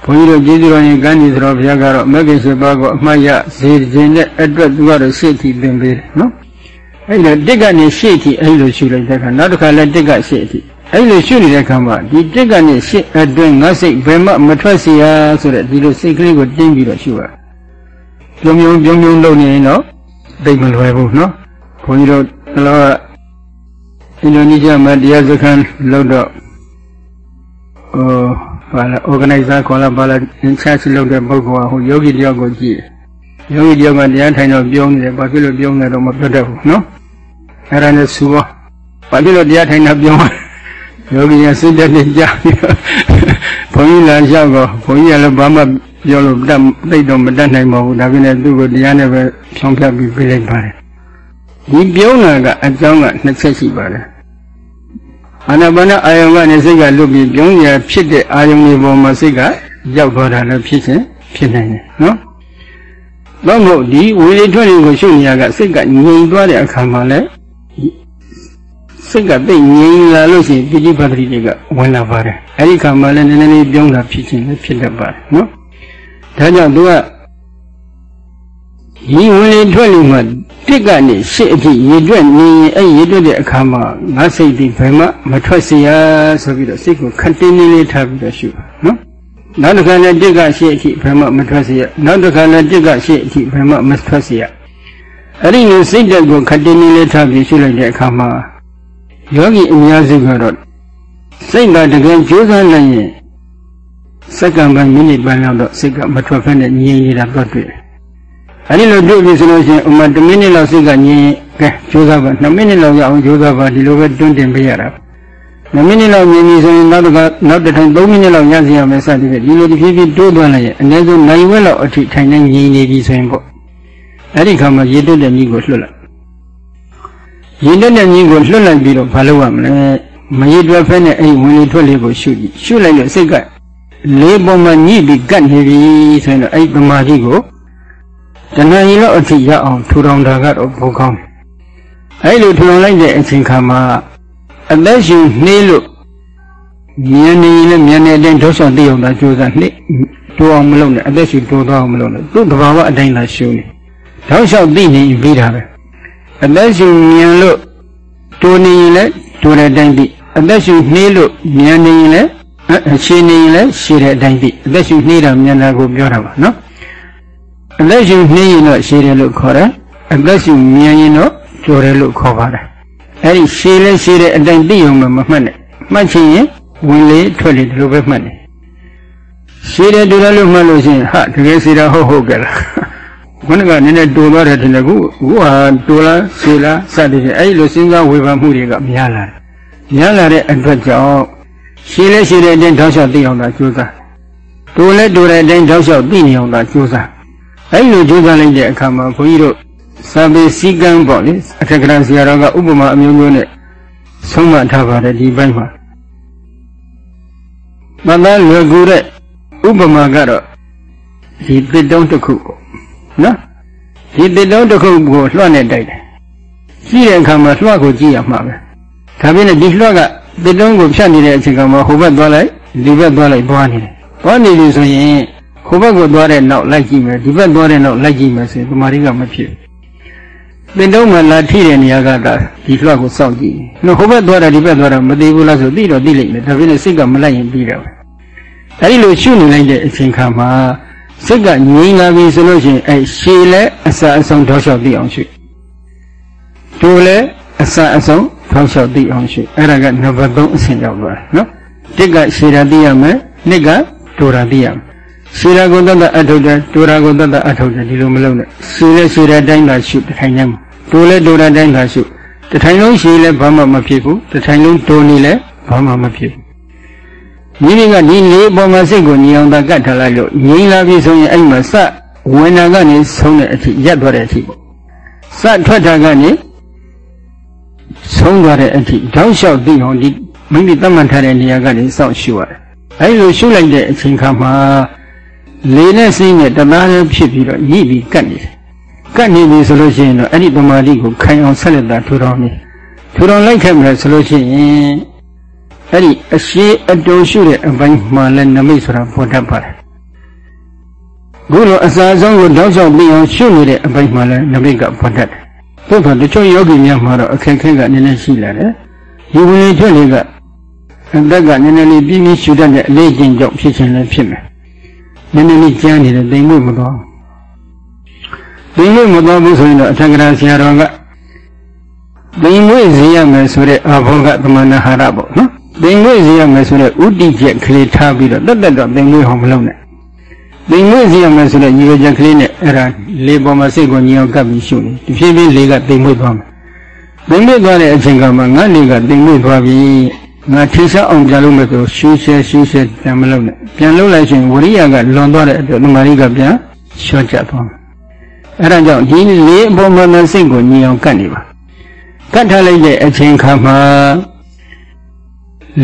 ဘုန်းကြီးတို့ကျေးဇူးတော်ရင်ကမ်းကြီးဆိုတော့ဘုရားကတော့မဂ္ဂင်7ပါးကိုအမှတ်ရစေခြင်းနဲ့အတွက်သူကတော့ရှေ့ထီသင်ပေးတယ်နော်အဲ့လိုတစ်ကနေရှေ့ထီအဲ့လိုရှုလိုက်တဲ့အခါနောက်တစ်ခါလည်းတစ်ကရှေ့ထီ အဲ့လိုရှုနေတဲ့အခါမှာဒီတစ်ကနေရှေ့အတွင်းငါစိတ်ဘယ်မှမထွက်เสียဆိုတဲ့ဒီလိုစိတ်ကလေးကိုတင်းပြီးတော့ရှုရပြုံပြုံပြုံပြုံလုပ်နေရင်တော့သိမလွယ်ဘူးနော်ဘုန်းကြီးတို့တော့အင်ဒိုနီးရှားမှာတရားစခန်းလုပ်တော့ဟိုဘာလဲ organizer ခေါ်လာဘာလဲ in charge လုပ်တဲ့ပုဂ္ဂိုလ်ကဟိုယောဂီတယောက်ကိုကြည့်ယောဂီတယောက်ကတရားထိုင်တော့ပြုံးနေတယ်ဘာဖြစ်လို့ပြုံးနေတော့မပြတ်တတ်ဘူးနော်အဲ့ဒါနဲ့စူပါဘာဖြစ်လို့တရားထိုင်တာပြုံး ယောဂီကစိတ်တက်နေကြပြီးဘုန်းကြီးလာလျှောက်တော့ဘုန်းကြီးကလည်းဘာမှပြောလို့တတ်သိတော့မတတ်နိုင်ပါဘူးဒါပြင်လည်းသူ့ကိုတရားနဲ့ပဲဖြောင်းဖြတ်ပြီးပြလိုက်ပါတယ်ဒီပြုံးတာကအကြောင်းကနှစ်ချက်ရှိပါတယ်အာနာပါနအာယုံကနေစိတ်ကလွတ်ပြီးပြုံးရဖြစ်တဲ့အာယုံတွေပေါ်မှာစိတ်ကရောက်သွားတာလည်းဖြစ်ခြင်းဖြစ်နိုင်တယ်နော်။တော့မဟုတ်ဒီဝေလေထွက်တွေကိုရှုနေရကစိတ်ကငြိမ်သွားတဲ့အခါမှာလည်း စိတ်ကသိငြိမ်လာလို့ရှိရင်ပိဋိပတ်တိတွေကဝင်လာပါတယ်။အဲဒီခါမှာလည်းနည်းနည်းလေးပြုံးတာဖြစ်ခြင်းလည်းဖြစ်တတ်ပါတယ်နော်။ဒါကြောင့်သူကဒီဝင်လေထွက်လေမှာတစ်ကနေရှစ်အထိရေတွက်နေရင်အဲ့ရေတွက်တဲ့အခါမှာငါစိတ်ဒီဘယ်မှမထွက်เสียဆိုပြီးတော့စိတ်ကိုခက်တင်းနေလေးထားပြီးတော့ရှုပါနော်နောက်တစ်ခါလည်းတစ်ကရှစ်အထိဘယ်မှမထွက်เสียနောက်တစ်ခါလည်းတစ်ကရှစ်အထိဘယ်မှမထွက်เสียအဲ့ဒီလိုစိတ်တက်ကိုခက်တင်းနေလေးထားပြီးရှုလိုက်တဲ့အခါမှာ ယောဂီအများစုကတော့စိတ်ကတကယ်ကြိုးစားနိုင်ရင်စက္ကန့်ပိုင်းမိနစ်ပိုင်းလောက်တော့စိတ်ကမထွက်ဖက်နဲ့ငြိမ်နေတာတော့တွေ့တယ်အဲဒီလိုတွေ့ပြီဆိုလို့ရှိရင်ဥမာ1မိနစ်လောက်စိတ်ကငြင်းကဲကြိုးစားပါ2မိနစ်လောက်ရအောင်ကြိုးစားပါဒီလိုပဲတွန်းတင်ပေးရတာ2မိနစ်လောက်ငြင်းပြီဆိုရင်နောက်တစ်ခါနောက်တစ်ထိုင်3မိနစ်လောက်ရစီရမယ်စသည်ဖြင့်ဒီလိုတစ်ဖြည်းဖြည်းတိုးသွားလိုက်ရင်အနည်းဆုံးနိုင်ဝက်လောက်အထိထိုင်နေငြင်းနေပြီဆိုရင်ပေါ့အဲဒီခါမှာရေတွက်တဲ့မြီးကိုလွှတ်လိုက် ရေတွက်တဲ့မြီးကိုလွှတ်လိုက်ပြီးတော့ဘာလုပ်ရမလဲမရေတွက်ဖက်နဲ့အဲ့ဝင်လေထွက်လေကိုရှုကြည့်ရှုလိုက်လို့စိတ်ကလေးပုံမှာညှိပြီးကတ်နေပြီဆိုရင်တော့အဲ့ပမာတိကိုတဏှာကြီးလောက်အထိရအောင်ထူထောင်တာကတော့ဘုကောင်းအဲ့လိုထူထောင်လိုက်တဲ့အချိန်ခါမှာအသက်ရှင်နှေးလို့မြင်နေရင်လည်းမြင်နေတဲ့အတိုင်းဒုစရသိအောင်သာကြိုးစားနှိတိုးအောင်မလုပ်နဲ့အသက်ရှင်တိုးသွားအောင်မလုပ်နဲ့သူ့သဘာဝအတိုင်းသာရှုနေတောက်လျှောက်သိနေပြီးတာပဲ အသက်ရှင်မြင်လို့တိုးနေရင်လည်းတိုးတဲ့အတိုင်းသိအသက်ရှင်နှေးလို့မြင်နေရင်လည်းရှင်းနေရင်လည်းရှင်းတဲ့အတိုင်းသိအသက်ရှင်နှေးတာမြင်တာကိုပြောတာပါနော်အသက်ရှူနှင်းရင်တော့ရှည်တယ်လို့ခေါ်တယ်အသက်ရှူမြန်ရင်တော့ကျော်တယ်လို့ခေါ်ပါတယ်အဲ့ဒီရှည်လဲရှည်တဲ့အတိုင်းသိအောင်မမှတ်နဲ့မှတ်ချင်ရင်ဝင်လေထွက်လေဒီလိုပဲမှတ်တယ်ရှည်တယ်တူတယ်လို့မှတ်လို့ရှိရင်ဟာတကယ်စီတာဟုတ်ဟုတ်ကြလား ခုနကနည်းနည်းတူသွားတယ်ထင်တယ်ခုခုဟာတူလားရှည်လားစသည်ဖြင့်အဲ့ဒီလိုစဉ်းစားဝေဖန်မှုတွေကများလာတယ်များလာတဲ့အတွက်ကြောင့်ရှည်လဲရှည်တဲ့အတိုင်းထောက်လျှောက်သိအောင်သာကြိုးစားတူလဲတူတဲ့အတိုင်းထောက်လျှောက်သိနေအောင်သာကြိုးစားအဲ့လိုကြိုးစားလိုက်တဲ့အခါမှာဘုန်းကြီးတို့စာပေစည်းကမ်းပေါ့လေအထက်ကရာဆရာတော်ကဥပမာအမျိုးမျိုးနဲ့ဆုံးမထားပါတယ်ဒီဘက်မှာမတန်းလွယ်ကူတဲ့ဥပမာကတော့ဒီတစ်တုံးတစ်ခုပေါ့ နော်ဒီတစ်တုံးတစ်ခုကိုလွှတ်နေတိုက်တယ်ကြည့်တဲ့အခါမှာလွှတ်ကိုကြည့်ရမှာပဲဒါပြင်ဒီလွှတ်ကတစ်တုံးကိုဖြတ်နေတဲ့အချိန်ကမှဟိုဘက်သွားလိုက်ဒီဘက်သွားလိုက်သွားနေတယ်သွားနေပြီဆိုရင်ဟိုဘက်ကိုသွားတဲ့နောက်လိုက်ကြည့်မယ်ဒီဘက်သွားတဲ့နောက်လိုက်ကြည့်မယ်ဆိုရင်တမာရီကမဖြစ်သင်တုံးမှလာထိတဲ့နေရာကဒါဒီလွှတ်ကိုစောင့်ကြည့်နော်ဟိုဘက်သွားတာဒီဘက်သွားတာမသိဘူးလားဆိုသိတော့သိလိမ့်မယ်ဒါပေမဲ့စိတ်ကမလိုက်ရင်ပြီးတော့အဲဒီလိုရှုနေလိုက်တဲ့အချိန်ခါမှာ စိတ်ကငြိမ်လာပြီဆိုလို့ရှိရင်အဲရှည်လဲအစအဆုံးထောက်လျှောက်သိအောင်ရှုတူလဲအစအဆုံးထောက်လျှောက်သိအောင်ရှုအဲ့ဒါကနံပါတ်3အဆင့်ရောက်သွားတယ်နော်တစ်ကရှည်တာသိရမယ်နှစ်ကတူတာသိရမယ်ရှည်ရာကိုတတ်တအထုတ်တယ်တူရာကိုတတ်တအထုတ်တယ်ဒီလိုမလုပ်နဲ့ရှည်လဲရှည်တဲ့အတိုင်းသာရှုထိုင်နေမှာတူလဲတူတဲ့အတိုင်းသာရှုတထိုင်လုံးရှိလည်းဘာမှမဖြစ်ဘူးတထိုင်လုံးတိုးနေလည်းဘာမှမဖြစ်ဘူး မိမိကဒီလေးပေါ်မှာစိတ်ကိုညီအောင်သာကတ်ထားလိုက်လို့ငြိမ်းလာပြီဆိုရင်အဲ့မှာစဝင်နာကနေဆုံးတဲ့အထိရက်သွားတဲ့အထိပေါ့စထွက်တာကနေဆုံးသွားတဲ့အထိတောက်လျှောက်သိအောင်ဒီမိမိသတ်မှတ်ထားတဲ့နေရာကနေစောင့်ရှုရတယ်အဲ့လိုရှုလိုက်တဲ့အချိန်ခါမှာလေနဲ့စိနဲ့တသားလေးဖြစ်ပြီးတော့ညှိပြီးကတ်နေတယ်ကတ်နေပြီဆိုလို့ရှိရင်တော့အဲ့ဒီတမာတိကိုခိုင်အောင်ဆက်လက်တာထူထောင်နေထူထောင်လိုက်ခဲ့မယ်ဆိုလို့ရှိရင် အဲ့ဒီအရှိအတုံရှုတဲ့အပိုင်းမှာလည်းနမိတ်ဆိုတာပေါ်တတ်ပါတယ်ခုလိုအစာဆုံးကိုတောက်လျှောက်ပြီးအောင်ရှုနေတဲ့အပိုင်းမှာလည်းနမိတ်ကပေါ်တတ်တယ်သို့တော်တချို့ယောဂီများမှာတော့အခက်ခဲကနည်းနည်းရှိလာတယ်ဒီဝင်လေထွက်လေကအသက်ကနည်းနည်းလေးပြင်းပြင်းရှုတတ်တဲ့အလေးကျင့်ကြောင့်ဖြစ်ခြင်းလည်းဖြစ်မယ်နည်းနည်းလေးကြမ်းနေတယ်တိမ်မွေ့မသွားတိမ်မွေ့မသွားဘူးဆိုရင်တော့အထက်ကရာဆရာတော်ကတိမ်မွေ့စေရမယ်ဆိုတဲ့အာဘောကသမဏဟာရပေါ့နော် တိမ်မွေ့စေရမယ်ဆိုတဲ့ဥတီချက်ကလေးထားပြီးတော့တက်တက်တော့တိမ်မွေ့ဟောမလုပ်နဲ့တိမ်မွေ့စေရမယ်ဆိုတဲ့ညီရချက်ကလေးနဲ့အဲ့ဒါလေပေါ်မှာစိတ်ကိုညီအောင်ကပ်ပြီးရှုနေဒီဖြည်းဖြည်းလေးကတိမ်မွေ့သွားမယ်တိမ်မွေ့သွားတဲ့အချိန်ကမှငါ့လေကတိမ်မွေ့သွားပြီငါထေရှားအောင်ပြန်လုပ်မယ်ဆိုရှူးရှဲရှူးရှဲပြန်မလုပ်နဲ့ပြန်လုပ်လိုက်ရင်ဝရိယကလွန်သွားတဲ့အတွက်သမာဓိကပြန်လျှော့ကျသွားမယ်အဲဒါကြောင့်ဒီလေးအပေါ်မှာစိတ်ကိုညီအောင်ကတ်နေပါကတ်ထားလိုက်တဲ့အချိန်ခါမှာ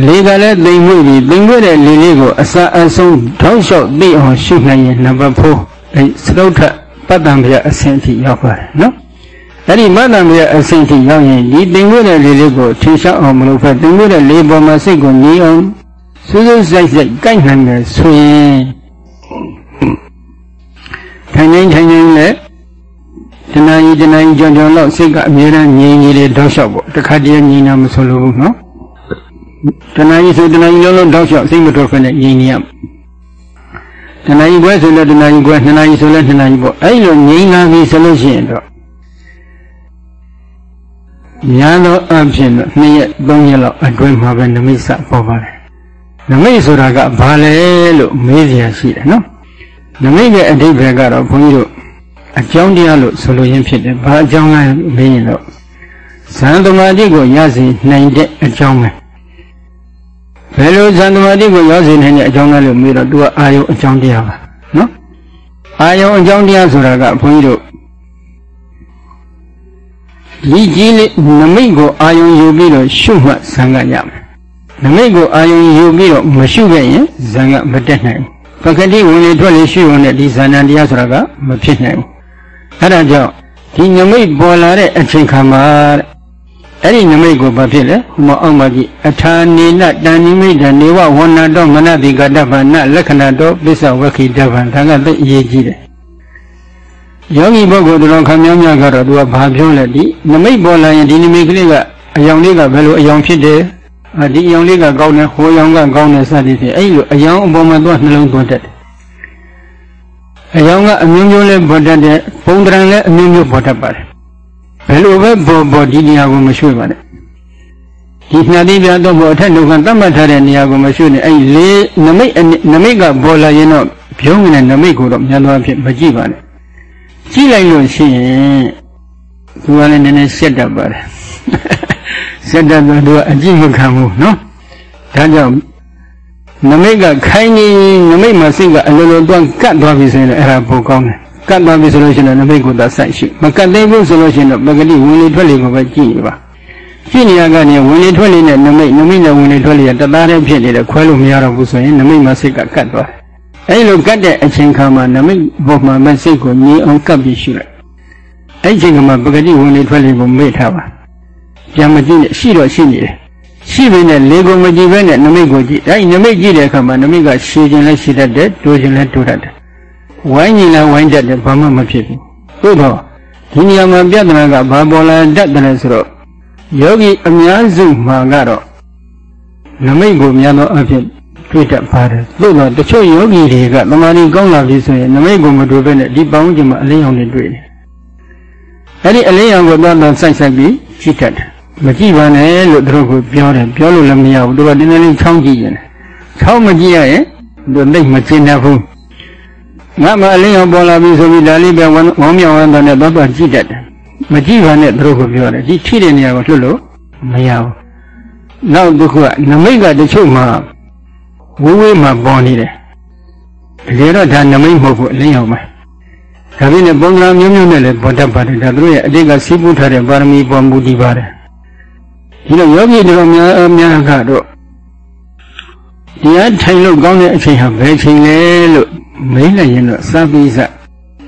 လေကလည်းတိမ်မွေ့ပြီးတိမ်မွေ့တဲ့လေလေးကိုအစာအဆုံးထောက်လျှောက်သိအောင်ရှုနိုင်ရင်နံပါတ်4အဲသရုတ်ထပတ္တံဗျာအဆင့်အထိရောက်ပါတယ်နော်အဲ့ဒီမတ္တံမြတ်အဆင့်ထိရောက်ရင်ဒီတင်ွေးတဲ့လေလေးကိုထင်ရှားအောင်မလုပ်ဖက်တင်ွေးတဲ့လေပေါ်မှာစိတ်ကိုငြိအောင်စူးစူးဆိုင်ဆိုင်ကိုက်နိုင်တယ်ဆိုရင်ထိုင်နေထိုင်နေနဲ့တဏှာကြီးတဏှာကြီးကြောင်ကြောင်တော့စိတ်ကအမြဲတမ်းငြိမ်နေတယ်တောက်လျှောက်ပေါ့တခါတည်းငြိမ်တာမဆိုလို့ဘူးနော် တဏှာကြီးဆိုတဏှာကြီးလုံးလုံးတောက်လျှောက်စိတ်မထွက်ဖက်နဲ့ငြိမ်နေရတဏှာကြီးကွဲဆိုလည်းတဏှာကြီးကွဲနှစ်နာရီဆိုလည်းနှစ်နာရီပေါ့အဲ့လိုငြိမ်လာပြီဆိုလို့ရှိရင်တော့များသောအဖြစ်တော့နှစ်ရက်သုံးရက်လောက်အတွင်းမှာပဲနမိတ်စပေါ်ပါတယ်နမိတ်ဆိုတာကဘာလဲလို့မေးစရာရှိတယ်နော်နမိတ်ရဲ့အဓိပ္ပာယ်ကတော့ဘုန်းကြီးတို့အကြောင်းတရားလို့ဆိုလိုရင်းဖြစ်တယ်ဘာအကြောင်းလဲမေးရင်တော့ဇန်သမာတိကိုရစေနိုင်တဲ့အကြောင်းပဲ ဘယ်လိုဇန်သမာတိကိုရစေနိုင်တဲ့အကြောင်းလဲလို့မေးတော့သူကအာယုံအကြောင်းတရားပါနော်အာယုံအကြောင်းတရားဆိုတာကဘုန်းကြီးတို့ဒီကြီးလေးနမိတ်ကိုအာယုံယူပြီးတော့ရှုမှတ်ဇံကရမယ်နမိတ်ကိုအာယုံယူပြီးတော့မရှုခဲ့ရင်ဇံကမတက်နိုင်ဘူးပကတိဝင်လေထွက်လေရှုရုံနဲ့ဒီဇာဏတရားဆိုတာကမဖြစ်နိုင်ဘူးအဲဒါကြောင့်ဒီနမိတ်ပေါ်လာတဲ့အချိန်ခါမှာ အဲ့ဒီနမိတ်ကိုဘာဖြစ်လဲဟိုမအောင်မကြီးအထာနေနတန်နိမိတ်တနေဝဝဏတောမနတိကတ္တဗနလက္ခဏာတောပစ္စဝခိတဗံဒါကသိအရေးကြီးတယ်ယောဂီပုဂ္ဂိုလ်တော်ခံများများကတော့သူကဘာပြောလဲဒီနမိတ်ပေါ်လာရင်ဒီနမိတ်ကလေးကအယောင်လေးကဘယ်လိုအယောင်ဖြစ်တယ်ဒီအယောင်လေးကကောင်းတယ်ဟိုအယောင်ကကောင်းတယ်စသည်ဖြင့်အဲ့လိုအယောင်အပေါ်မှာသွားနှလုံးသွင်းတတ်တယ်အယောင်ကအမျိုးမျိုးလေးပေါ်တတ်တယ်ပုံတံလည်းအမျိုးမျိုးပေါ်တတ်ပါတယ် ဘယ်လိုပဲပေါ်ပေါ်ဒီနေရာကိုမရွှေ့ပါနဲ့ဒီနှာတိပြတော့ဘောအထက်နှုတ်ကသတ်မှတ်ထားတဲ့နေရာကိုမရွှေ့နဲ့အဲ့လေးနမိတ်နမိတ်ကပေါ်လာရင်တော့ဖြုံးနေတဲ့နမိတ်ကိုတော့မြန်သွားဖြစ်မကြည့်ပါနဲ့ကြည့်လိုက်လို့ရှိရင်သူကလည်းနည်းနည်းရှက်တတ်ပါတယ်ရှက်တတ်တော့သူကအကြည့်မခံဘူးနော်ဒါကြောင့်နမိတ်ကခိုင်းနေနမိတ်မှာစိတ်ကအလိုလိုတွန်းကတ်သွားပြီဆိုရင်အဲ့ဒါပိုကောင်းတယ် ကတ်သွားပြီဆိုလို့ရှိရင်နမိတ်ကိုသာစိုက်ရှိမကတ်သေးဘူးဆိုလို့ရှိရင်တော့ပဂတိဝင်လေထွက်လေကိုပဲကြည့်နေပါကြည့်နေရကနေဝင်လေထွက်လေနဲ့နမိတ်နမိတ်နဲ့ဝင်လေထွက်လေကတသားတည်းဖြစ်နေတယ်ခွဲလို့မရတော့ဘူးဆိုရင်နမိတ်မှာစိတ်ကကတ်သွားတယ်အဲ့လိုကတ်တဲ့အချိန်ခါမှာနမိတ်ဘောမှာမစိတ်ကိုငြိအောင်ကပ်ပြီးရှုလိုက်အဲ့ချိန်ကမှပဂတိဝင်လေထွက်လေကိုမေ့ထားပါပြန်မကြည့်နဲ့ရှိတော့ရှိနေတယ်ရှိပေနဲ့လေကိုမကြည့်ဘဲနဲ့နမိတ်ကိုကြည့်အဲ့ဒီနမိတ်ကြည့်တဲ့အခါမှာနမိတ်ကရှည်ခြင်းလည်းရှည်တတ်တယ်တိုးခြင်းလည်းတိုးတတ်တယ် ဝိုင်းညီလည်းဝိုင်းတတ်တယ်ဘာမှမဖြစ်ဘူးသို့တော့ဒီနေရာမှာပြဿနာကဘာပေါ်လာတတ်တယ်ဆိုတော့ယောဂီအများစုမှာကတော့နမိတ်ကိုများသောအဖြစ်တွေ့တတ်ပါတယ်သို့တော့တချို့ယောဂီတွေကသမာဓိကောင်းလာပြီဆိုရင်နမိတ်ကိုမတွေ့ဘဲနဲ့ဒီပေါင်းကျင်မှာအလင်းရောင်တွေတွေ့တယ်အဲ့ဒီအလင်းရောင်ကိုတော့တော့စိုက်စိုက်ပြီးကြည့်တတ်တယ်မကြည့်ပါနဲ့လို့သူတို့ကပြောတယ်ပြောလို့လည်းမရဘူးသူကတင်းတင်းလေးချောင်းကြည့်ရင်ချောင်းမကြည့်ရရင်သူသိမကျင်တတ်ဘူး ငါမအလင်းရောင်ပေါ်လာပြီဆိုပြီးဒါလေးပဲဝမ်းမြောက်ဝမ်းသာနဲ့တော့တော့ကြည့်တတ်တယ်မကြည့်ပါနဲ့သူတို့ကပြောတယ်ဒီထိတဲ့နေရာကိုလွတ်လို့မရဘူးနောက်တစ်ခုကနမိတ်ကတချို့မှာဝေးဝေးမှာပေါ်နေတယ်တကယ်တော့ဒါနမိတ်မဟုတ်ဘူးအလင်းရောက်မှာဒါပြင်းနဲ့ပုံစံမျိုးမျိုးနဲ့လည်းပေါ်တတ်ပါတယ်ဒါသူတို့ရဲ့အတိတ်ကစီးပူးထားတဲ့ပါရမီပေါ်မူတည်ပါတယ်ဒီလိုယောဂီတို့များများကတော့တရားထိုင်လို့ကောင်းတဲ့အချိန်ဟာဘယ်ချိန်လဲလို့ မေးလိုက်ရင်တော့စပိစ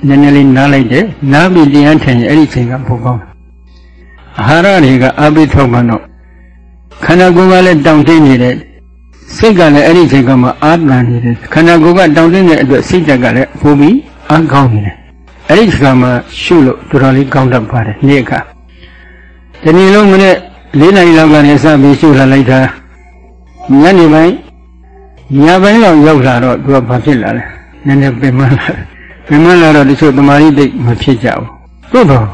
နည်းနည်းလေးနားလိုက်တယ်နားပြီးတရားထိုင်ရင်အဲ့ဒီချိန်ကပိုကောင်းတယ်အာဟာရတွေကအာပိထောက်မှတော့ခန္ဓာကိုယ်ကလည်းတောင့်တင်းနေတယ်စိတ်ကလည်းအဲ့ဒီချိန်ကမှအာတန်နေတယ်ခန္ဓာကိုယ်ကတောင့်တင်းတဲ့အတွက်စိတ်တက်ကလည်းပိုပြီးအားကောင်းနေတယ်အဲ့ဒီချိန်မှာရှုလို့တော်တော်လေးကောင်းတတ်ပါတယ်နေ့အခါဒီနေ့လုံးမနေ့၄နိုင်လောက်ကနေစပြီးရှုလာလိုက်တာညနေပိုင်းညပိုင်းလောက်ရောက်လာတော့သူကဘာဖြစ်လာလဲ နည်းနည်းပင်မလာပင်မလာတော့တချို့တမာရီတိတ်မဖြစ်ကြဘူးသို့တော့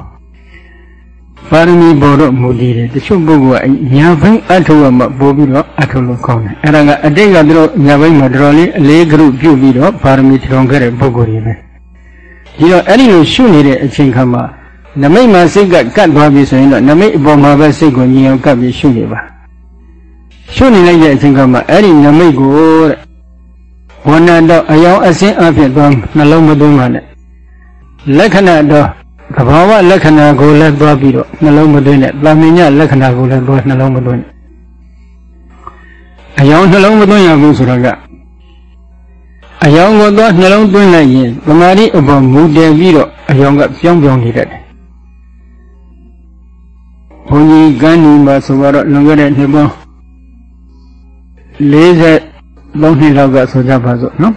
ပါရမီပေါ်တော့မူတည်တယ်တချို့ပုဂ္ဂိုလ်ကညာဘိုင်းအထုရမှပို့ပြီးတော့အထုလို့ကောင်းတယ်အဲ့ဒါကအတိတ်ကသူတို့ညာဘိုင်းမှာတော်တော်လေးအလေးကရုပြုတ်ပြီးတော့ပါရမီထထောင်ခဲ့တဲ့ပုဂ္ဂိုလ်တွေပဲဒီတော့အဲ့ဒီလိုရှုနေတဲ့အချိန်ခါမှာနမိတ်မှာစိတ်ကကတ်သွားပြီဆိုရင်တော့နမိတ်အပေါ်မှာပဲစိတ်ကိုညီအောင်ကပ်ပြီးရှုနေပါရှုနေလိုက်တဲ့အချိန်ခါမှာအဲ့ဒီနမိတ်ကိုတဲ့ ဝဏ္ဏတော့အယောင်အစင်းအဖြစ်သွားနှလုံးမသွင်းပါနဲ့လက္ခဏာတော့သဘာဝလက္ခဏာကိုလည်းသွားပြီးတော့နှလုံးမသွင်းနဲ့တာမင်ညလက္ခဏာကိုလည်းသွားနှလုံးမသွင်းအယောင်နှလုံးမသွင်းရဘူးဆိုတော့ကအယောင်ကိုသွားနှလုံးသွင်းလိုက်ရင်သမာဓိအပေါ်မူတည်ပြီးတော့အယောင်ကပြောင်းပြောင်းနေတတ်တယ်ဘုန်းကြီးကန်းဒီမှာဆိုတော့လွန်ခဲ့တဲ့နှစ်ပေါင်း40 သုံးနှစ်လောက်ကဆိုကြပါစို့နော်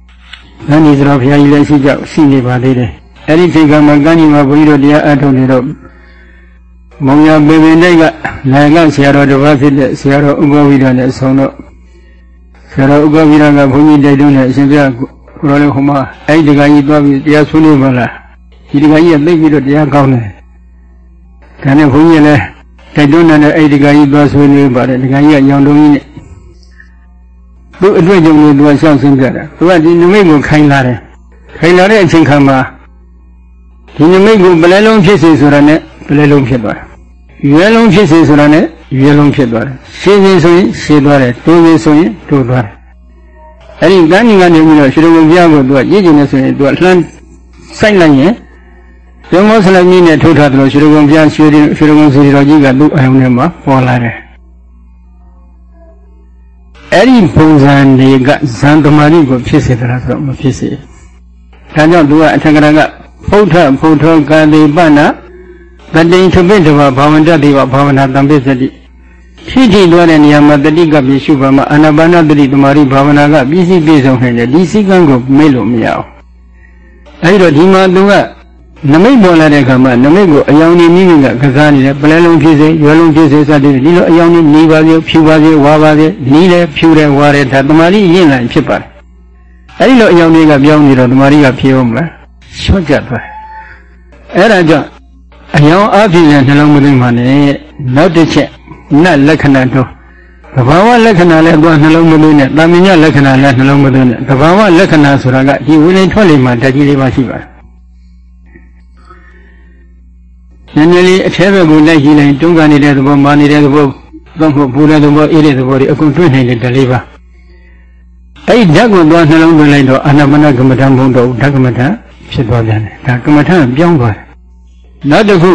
။ကန်းဒီဆိုတော့ဘုရားကြီးလည်းရှိကြရှိနေပါသေးတယ်။အဲ့ဒီချိန်ကမှကန်းဒီမှာဘုန်းကြီးတို့တရားအထုတ်နေတော့မောင်ရပေပင်တိုက်ကနိုင်ကဆရာတော်တစ်ပါးဖြစ်တဲ့ဆရာတော်ဥပ္ပဝိဒနဲ့ဆုံတော့ဆရာတော်ဥပ္ပဝိဒကဘုန်းကြီးတိုက်တွန်းတဲ့အရှင်ဘုရားကိုရောလေဟိုမှာအဲ့ဒီတခါကြီးသွားပြီးတရားဆွေးနွေးပါလား။ဒီတခါကြီးကသိပြီးတော့တရားကောင်းတယ်။ဒါနဲ့ဘုန်းကြီးလည်းတိုက်တွန်းတဲ့အဲ့ဒီတခါကြီးသွားဆွေးနွေးပါတယ်။တခါကြီးကရောင်တုံးကြီးနဲ့ သူ့အတွေ့အကြုံတွေသူကရှောက်ဆင်းပြတာသူကဒီနမိတ်ကိုခိုင်လာတယ်ခိုင်လာတဲ့အချိန်ခါမှာဒီနမိတ်ကိုပလဲလုံးဖြစ်စေဆိုတာနဲ့ပလဲလုံးဖြစ်သွားတယ်ရွယ်လုံးဖြစ်စေဆိုတာနဲ့ရွယ်လုံးဖြစ်သွားတယ်ရှင်းရှင်းဆိုရင်ရှင်းသွားတယ်တိုးရှင်းဆိုရင်တိုးသွားတယ်အဲ့ဒီကန်းကြီးကနေပြီးတော့ရှင်တော်ဘုရားကိုသူကရည်ကျင်နေဆိုရင်သူကလှမ်းစိုက်လိုက်ရင်ကျောင်းမောဆလမီနဲ့ထုတ်ထားတယ်လို့ရှင်တော်ဘုရားရွှေရွှေတော်စီတော်ကြီးကသူ့အယုံထဲမှာပေါ်လာတယ် အဲ့ဒီပုံစံတွေကဇန်တမာရီကိုဖြစ်စေတာဆိုတော့မဖြစ်စေဒါကြောင့်သူကအထက်ကရကဖုဒ္ဓဖုဒ္ဓကံတိပဏပတိန်သပိတဝဘာဝန္တတိဝဘာဝနာတံပိစတိထိထိတွားတဲ့နေရာမှာတတိကပြရှုပါမှာအာနာပါနတတိတမာရီဘာဝနာကပြည့်စုံပြည့်စုံနေတယ်ဒီစည်းကမ်းကိုမေ့လို့မရအောင်အဲဒီတော့ဒီမှာသူက နမိတ်ပေါ်လာတဲ့အခါမှာနမိတ်ကိုအယောင်နေမိမိကကစားနေတယ်ပလဲလုံးဖြစ်စေရွယ်လုံးဖြစ်စေစသည်ဒီလိုအယောင်နေနေပါစေဖြူပါစေဝါပါစေနီးတယ်ဖြူတယ်ဝါတယ်ဒါတမာရီရင့်လာဖြစ်ပါတယ်အဲဒီလိုအယောင်တွေကပြောင်းနေတော့တမာရီကဖြေအောင်မလားချွတ်ကြသွားအဲ့ဒါကြောင့်အယောင်အဖြစ်နဲ့နှလုံးမသွင်းပါနဲ့နောက်တစ်ချက်နတ်လက္ခဏာတော့သဘာဝလက္ခဏာလည်းသွားနှလုံးမသွင်းနဲ့တာမညလက္ခဏာလည်းနှလုံးမသွင်းနဲ့သဘာဝလက္ခဏာဆိုတာကဒီဝိနည်းထွက်လေမှာတကြီးလေးပါရှိပါတယ် နည်းနည်းလေးအထဲဘက်ကိုလိုက်ကြည့်လိုက်တွန်းကန်နေတဲ့သဘောမာနေတဲ့သဘောသုံးဖို့ပူတဲ့သဘောအေးတဲ့သဘောတွေအကုန်တွေ့နိုင်တဲ့ဓလေးပါအဲ့ဒီဓာတ်ကိုသွားနှလုံးသွင်းလိုက်တော့အာနာမနကမ္မထံဘုံတော့ဓာတ်ကမ္မထံဖြစ်သွားပြန်တယ်ဒါကမ္မထံပြောင်းသွားတယ်နောက်တစ်ခု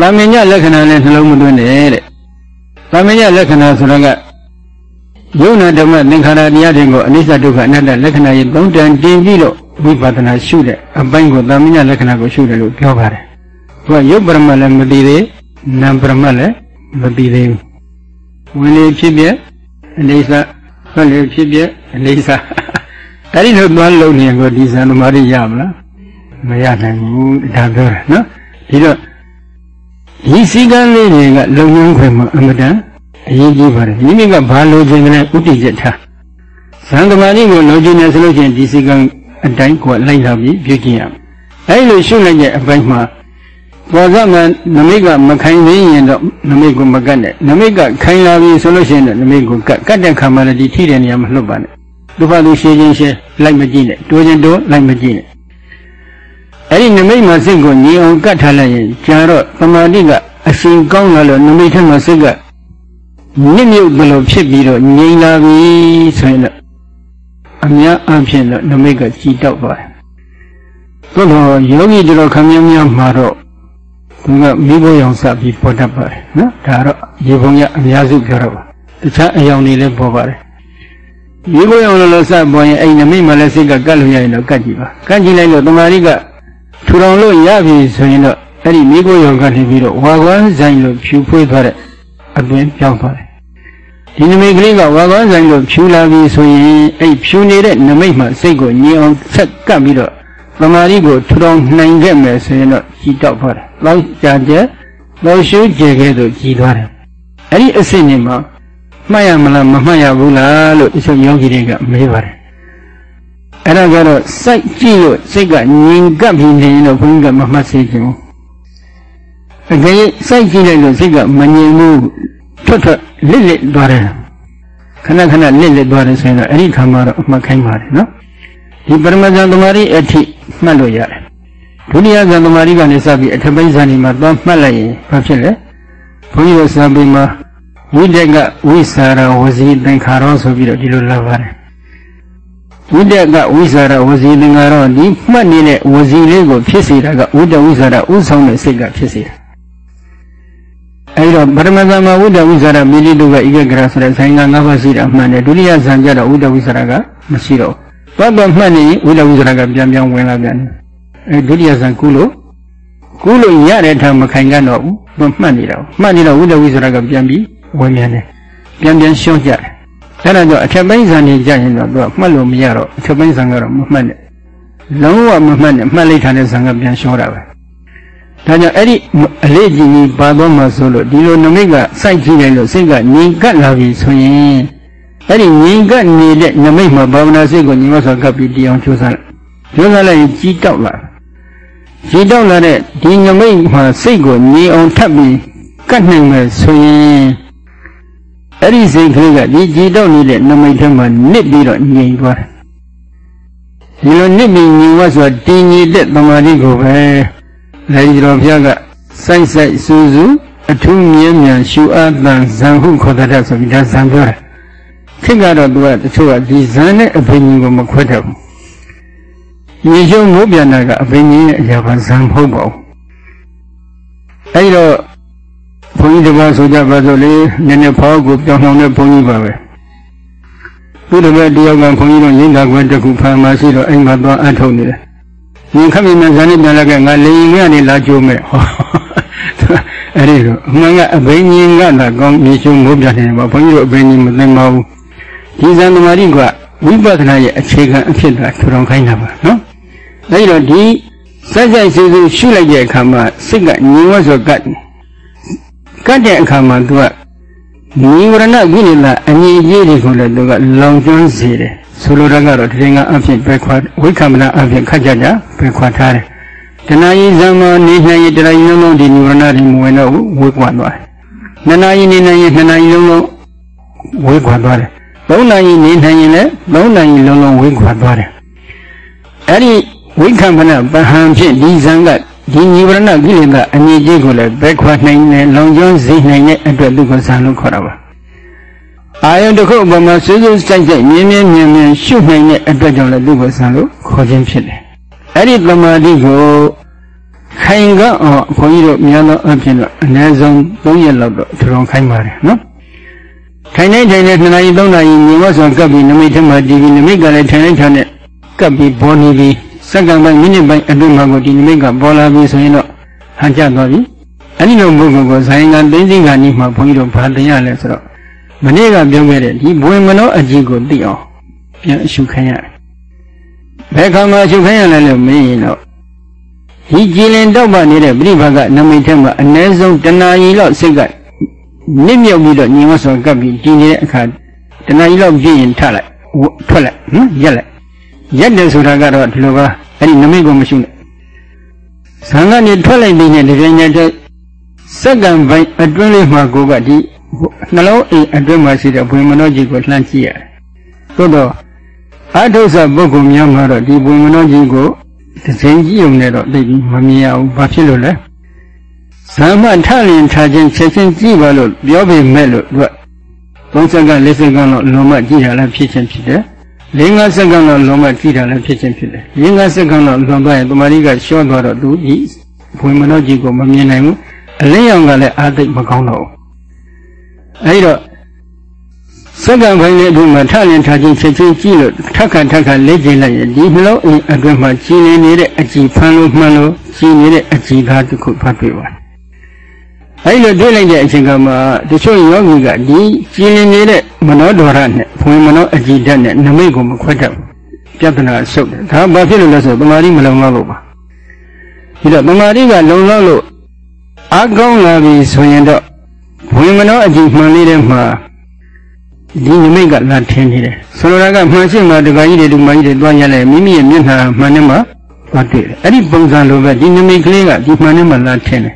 သာမညလက္ခဏာနဲ့နှလုံးမသွင်းနဲ့တဲ့သာမညလက္ခဏာဆိုတော့ကယုံနာဓမ္မသင်္ခါရတရားတွေကိုအနိစ္စဒုက္ခအနတ္တလက္ခဏာရင်သုံးတန်တင်ပြီးတော့ ဝိပဿနာရှုတဲ့အပိုင်းကိုသာမညလက္ခဏာကိုရှုတယ်လို့ပြောပါတယ်။သူကယုတ်ပရမတ်လည်းမသိသေးနာမ်ပရမတ်လည်းမသိသေးဘူး။ဝင်လေဖြစ်ပြအနိစ္စထွက်လေဖြစ်ပြအနိစ္စအဲ့ဒီလိုသွားလုံနေကိုဒီဇန်သမားရရမလားမရနိုင်ဘူးဒါပြောတာနော်ဒီတော့ဒီစည်းကမ်းလေးတွေကလုံငန်းခွင့်မှာအမတန်အရေးကြီးပါတယ်မိမိကဘာလိုချင်တယ်ဥတည်ချက်ထားဇန်သမားကိုလိုချင်တယ်ဆိုလို့ချင်းဒီစည်းကမ်း အတိုင်းကိုလိုက်လာပြီးပြုကျင့်ရမယ်အဲဒီလိုရှုလိုက်တဲ့အပိုင်းမှာဘောဇမနမိတ်ကမခိုင်သေးရင်တော့နမိတ်ကိုမကတ်နဲ့နမိတ်ကခိုင်လာပြီဆိုလို့ရှိရင်တော့နမိတ်ကိုကတ်ကတ်တဲ့ခါမှလည်းဒီထိတဲ့နေရာမှာလွတ်ပါနဲ့သူ့ဘာသူရှင်းချင်းရှင်းလိုက်မကြည့်နဲ့တိုးချင်းတိုးလိုက်မကြည့်နဲ့အဲ့ဒီနမိတ်မှာစိတ်ကိုညီအောင်ကတ်ထားလိုက်ရင်ကြာတော့သမာဓိကအရှင်ကောင်းလာလို့နမိတ်ထဲမှာစိတ်ကမြင့်မြုပ်တယ်လို့ဖြစ်ပြီးတော့ငြိမ်လာပြီဆိုရင်တော့ အများအပြည့်တော့နမိတ်ကကြည်တောက်သွားတယ်။သို့တော့ယောဂီတို့ခမည်းများမှာတော့သူကမိဘရောင်စပြီးပေါ်တတ်ပါတယ်နော်။ဒါတော့ရေပုံရအများစုပြောတော့ပါ။တခြားအယောင်တွေလည်းပေါ်ပါတယ်။မိဘရောင်လို့စပေါ်ရင်အဲ့နမိတ်မှလည်းစိတ်ကကတ်လို့ရရင်တော့ကတ်ကြည့်ပါ။ကတ်ကြည့်လိုက်လို့တမာရီကထူထောင်လို့ရပြီဆိုရင်တော့အဲ့ဒီမိဘရောင်ကနေပြီးတော့ဝါကွမ်းဆိုင်လို့ဖြူဖွေးသွားတဲ့အသွင်ပြောင်းသွားတယ် ဒီနမိတ်ကလေးကဝါကောင်းဆိုင်လို့ဖြူလာပြီဆိုရင်အဲ့ဖြူနေတဲ့နမိတ်မှစိတ်ကိုညင်အောင်ဆက်ကပ်ပြီးတော့သမာဓိကိုထူထောင်နိုင်ခဲ့မယ်ဆိုရင်တော့ကြည်တောက်သွားတယ်။လောက်ကြကြလောက်ရှုကျေခဲ့ဆိုကြည်သွားတယ်။အဲ့ဒီအစစ်နေမှာမှတ်ရမလားမမှတ်ရဘူးလားလို့အချုပ်ယောဂီတွေကမေးပါတယ်။အဲ့ဒါကတော့စိုက်ကြည့်လို့စိတ်ကငြင်ကပ်ပြီးနေရင်တော့ဘုန်းကြီးကမမှတ်စေချင်ဘူး။အကယ်စိုက်ကြည့်လိုက်လို့စိတ်ကမငြင်ဘူး ထွက်ထွက်လစ်လစ်သွားတယ်ခဏခဏလစ်လစ်သွားတယ်ဆိုရင်တော့အဲ့ဒီခါမှာတော့အမှတ်ခိုင်းပါတယ်နော်ဒီပရမဇန်သမารိအထိမှတ်လို့ရတယ်ဒုတိယဇန်သမารိကနေစပြီးအထပိဇန်ဒီမှာသွားမှတ်လိုက်ရင်ဘာဖြစ်လဲဘုန်းကြီးတို့စာပေမှာဝိတက်ကဝိสารဝစီသင်္ခါရောဆိုပြီးတော့ဒီလိုလာပါတယ်ဝိတက်ကဝိสารဝစီသင်္ခါရောဒီမှတ်နေတဲ့ဝစီလေးကိုဖြစ်စေတာကဝိတ္တဝိสารဥဆောင်တဲ့စိတ်ကဖြစ်စေတာ အဲဒီတော့ပထမဇာမဝိတ္တဝိဇာရမိလိတုကဧကဂရဆိုတဲ့ဆိုင်က၅ပါးရှိတာမှန်တယ်ဒုတိယဇာကြတော့ဝိတ္တဝိဇာရကမရှိတော့ဘူးသွားတော့မှတ်နေရင်ဝိတ္တဝိဇာရကပြန်ပြန်ဝင်လာပြန်တယ်အဲဒုတိယဇာကုလို့ကုလို့ရတဲ့ထမခိုင်ကတော့ဘူးသူမှတ်နေတာမှတ်နေတော့ဝိတ္တဝိဇာရကပြန်ပြီးဝင်ပြန်တယ်ပြန်ပြန်ရှင်းကြတယ်အဲ့ဒါတော့အထက်ပိုင်းဇာနေကြရင်တော့သူကမှတ်လို့မရတော့အထက်ပိုင်းဇာကတော့မမှတ်နဲ့လုံးဝမမှတ်နဲ့မှတ်လိုက်တာနဲ့ဇာကပြန်ရှင်းတာပဲ ဒါကြောင့်အဲ့ဒီအလေးကြီးကြီးပါတော့မှဆိုလို့ဒီလိုနမိတ်ကစိုက်ကြည့်လိုက်လို့စိတ်ကငြိမ်ကပ်လာပြီဆိုရင်အဲ့ဒီငြိမ်ကပ်နေတဲ့နမိတ်မှာဘာဝနာစိတ်ကိုညီမဆောကပ်ပြီးတရားကျိုးစားလိုက်ကျိုးစားလိုက်ရင်ကြီးတောက်လာကြီးတောက်လာတဲ့ဒီနမိတ်မှာစိတ်ကိုငြိမ်အောင်ထပ်ပြီးကတ်နိုင်မယ်ဆိုရင်အဲ့ဒီစိတ်ကလေးကဒီကြီးတောက်နေတဲ့နမိတ်ထဲမှာနစ်ပြီးတော့ငြိမ်သွားတယ်ဒီလိုနစ်ပြီးငြိမ်သွားဆိုတာတည်ငြိမ်တဲ့သမာဓိကိုပဲ လည်းဒီတော်ဘုရားကစိုက်စိုက်စူးစူးအထူးမြဲမြံရှုအပ်တန်ဇံဟုခေါ်တဲ့ဆိုပြီးဒါဇံပြောတယ်ခေတ်ကတော့သူကတချို့ကဒီဇံနဲ့အဘိညာဉ်ကိုမခွဲတတ်ဘူးရေရှုံမိုးပြန်တာကအဘိညာဉ်ရဲ့အရာပါဇံမဟုတ်ပါဘူးအဲဒီတော့ဘုန်းကြီးတပါးဆိုကြပါစို့လေနည်းနည်းဖောက်ကိုပြောင်းအောင်တဲ့ဘုန်းကြီးပါပဲသူတပည့်တယောက်ကဘုန်းကြီးတို့ရင်းသာခွဲတစ်ခုဖန်မှရှိတော့အိမ်မှာသွားအထုတ်နေတယ် ညီခမိမဇာနေပြန်လာခဲ့ငါလေရင်ကနေလာကြိုးမဲ့ဟောအဲ့ဒီတော့အမှန်ကအဘိညာဉ်ကသာကောင်းမြေရှုံမိုးပြနေတယ်ပေါ့ဘုန်းကြီးတို့အဘိညာဉ်မသိပါဘူးဒီဇန်သမารိကဝိပဿနာရဲ့အခြေခံအဖြစ်သာထူထောင်ခိုင်းတာပါနော်အဲ့ဒီတော့ဒီစက်ကြိုက်စီစီရှုလိုက်တဲ့အခါမှာစိတ်ကငြိမ်ဝတ်ဆိုကတ်ကတ်တဲ့အခါမှာသူကနိဝရဏကိလေသာအငြိအကျေးတွေကိုလည်းသူကလောင်ကျွမ်းစေတယ် ဆိုလိုတာကတော့တရင်ကအဖြစ်ပဲခွာဝိက္ခမနာအဖြစ်ခတ်ကြကြပဲခွာထားတယ်တဏှာကြီးဇံမနေနိုင်ရင်တဏှာကြီးလုံးလုံးဒီနိဝရဏတွေမဝင်တော့ဘူးဝေကွာသွားတယ်နှစ်နာရီနေနိုင်ရင်နှစ်နာရီလုံးလုံးဝေကွာသွားတယ်သုံးနာရီနေနိုင်ရင်လည်းသုံးနာရီလုံးလုံးဝေကွာသွားတယ်အဲ့ဒီဝိက္ခမနာပဟံဖြင့်ဒီဇံကဒီနိဝရဏကိလေသာအငြိကြီးကိုလည်းပဲခွာနိုင်တယ်လောင်ကျွမ်းစေနိုင်တဲ့အတွက်သူကဇံလို့ခေါ်တာပါ အာယုတစ်ခုအပေါ်မှာစွစွစိုက်စိုက်မြင်းမြင်းမြင်းမြင်းရှုနိုင်တဲ့အတွက်ကြောင့်လည်းသူ့ကိုဆံလို့ခေါ်ခြင်းဖြစ်တယ်။အဲ့ဒီသမာဓိကိုခိုင်ကအောင်ဘုန်းကြီးတို့များသောအဖြစ်တော့အနည်းဆုံး3ရက်လောက်တော့ထရုံခိုင်းပါတယ်နော်။ထိုင်နေထိုင်နေ2နာရီ3နာရီညီမဆိုကပ်ပြီးနမိတ်ထမတည်ပြီးနမိတ်ကလည်းထိုင်နေထိုင်နေကပ်ပြီးပေါ်နေပြီးစက္ကန့်ပိုင်းမိနစ်ပိုင်းအတွင်းမှာကိုဒီနမိတ်ကပေါ်လာပြီးဆိုရင်တော့ဟန်ကျသွားပြီ။အဲ့ဒီလိုပုဂ္ဂိုလ်ကိုဇာယင်ကသိသိကနီးမှာဘုန်းကြီးတို့ဗာတင်ရလဲဆိုတော့ မနေ့ကပြောခဲ့တဲ့ဒီဘဝင်မနောအကြီးကိုသိအောင်ပြန်အရှုခံရတယ်။ဘယ်ခါမှအရှုခံရလဲလို့မင်းရင်တော့ဒီကြည်လင်တော့မှနေတဲ့ပြိဘာကနမိတ်ထဲမှာအ ਨੇ ဆုံးတဏှာကြီးလောက်စိတ်ကနစ်မြုပ်ပြီးတော့ညီမဆောကပ်ပြီးကြည်နေတဲ့အခါတဏှာကြီးလောက်ပြည့်ရင်ထလိုက်ထွက်လိုက်ဟမ်ရက်လိုက်ရက်တယ်ဆိုတာကတော့ဒီလိုပါအဲ့ဒီနမိတ်ကိုမရှုနဲ့ဇံကနေထွက်လိုက်တဲ့ဒီပြင်းတဲ့စက္ကန့်ပိုင်းအတွင်းလေးမှာကိုကဒီ နှလုံးအိမ်အတွင်းမှာရှိတဲ့ဘွေမနောကြီးကိုလှမ်းကြည့်ရတယ်။သို့တော့အထုဆပုဂ္ဂိုလ်များမှာတော့ဒီဘွေမနောကြီးကိုတစင်ကြီးုံနဲ့တော့သိပြီးမမြင်ရဘူးဘာဖြစ်လို့လဲဇာမထလင်ထားခြင်းချက်ချင်းကြည့်ပါလို့ပြောပေမဲ့လို့သူက3စက္ကန့်4စက္ကန့်တော့လုံးမကြည့်ရလဲဖြစ်ချင်းဖြစ်တယ်၄၅စက္ကန့်တော့လုံးမကြည့်တာလည်းဖြစ်ချင်းဖြစ်တယ်၄၅စက္ကန့်တော့လွန်သွားရင်တမာရီကရှော့သွားတော့သူဤဘွေမနောကြီးကိုမမြင်နိုင်ဘူးအလင်းရောင်ကလည်းအာသိမကောင်းတော့ဘူး အဲဒီတော့စက္ကန့်ပိုင်းလေးအတွင်းမှာထလင်ထားခြင်းချက်ချင်းကြည့်လို့ထက်ခါထက်ခါလက်ကျင်လိုက်ရင်ဒီနှလုံးအိမ်အတွင်းမှာကြည်နေနေတဲ့အကြည်ဖမ်းလို့မှန်လို့ကြည်နေတဲ့အကြည်သားတစ်ခုဖတ်တွေ့ပါတယ်အဲဒီလိုတွေ့လိုက်တဲ့အချိန်ကမှတချို့ယောဂီကဒီကြည်နေနေတဲ့မနောဒရနဲ့ဖွင့်မနောအကြည်ဓာတ်နဲ့နမိတ်ကိုမခွဲတတ်ဘူးပြဿနာဆုပ်တယ်ဒါဘာဖြစ်လို့လဲဆိုတမာရီမလုံလောက်လို့ပါဒီတော့တမာရီကလုံလောက်လို့အကောင်းလာပြီဆိုရင်တော့ ဝင်မနောအကြည့်မှန်လေးတဲ့မှာဒီနမိတ်ကလာထင်းနေတယ်ဆိုလိုတာကမှန်ရှိမှတခါကြီးတွေဒီမကြီးတွေတွားရလဲမိမိရဲ့မျက်နှာမှန်နေမှာသွားတွေ့တယ်အဲ့ဒီပုံစံလိုပဲဒီနမိတ်ကလေးကဒီမှန်နေမှာလာထင်းတယ်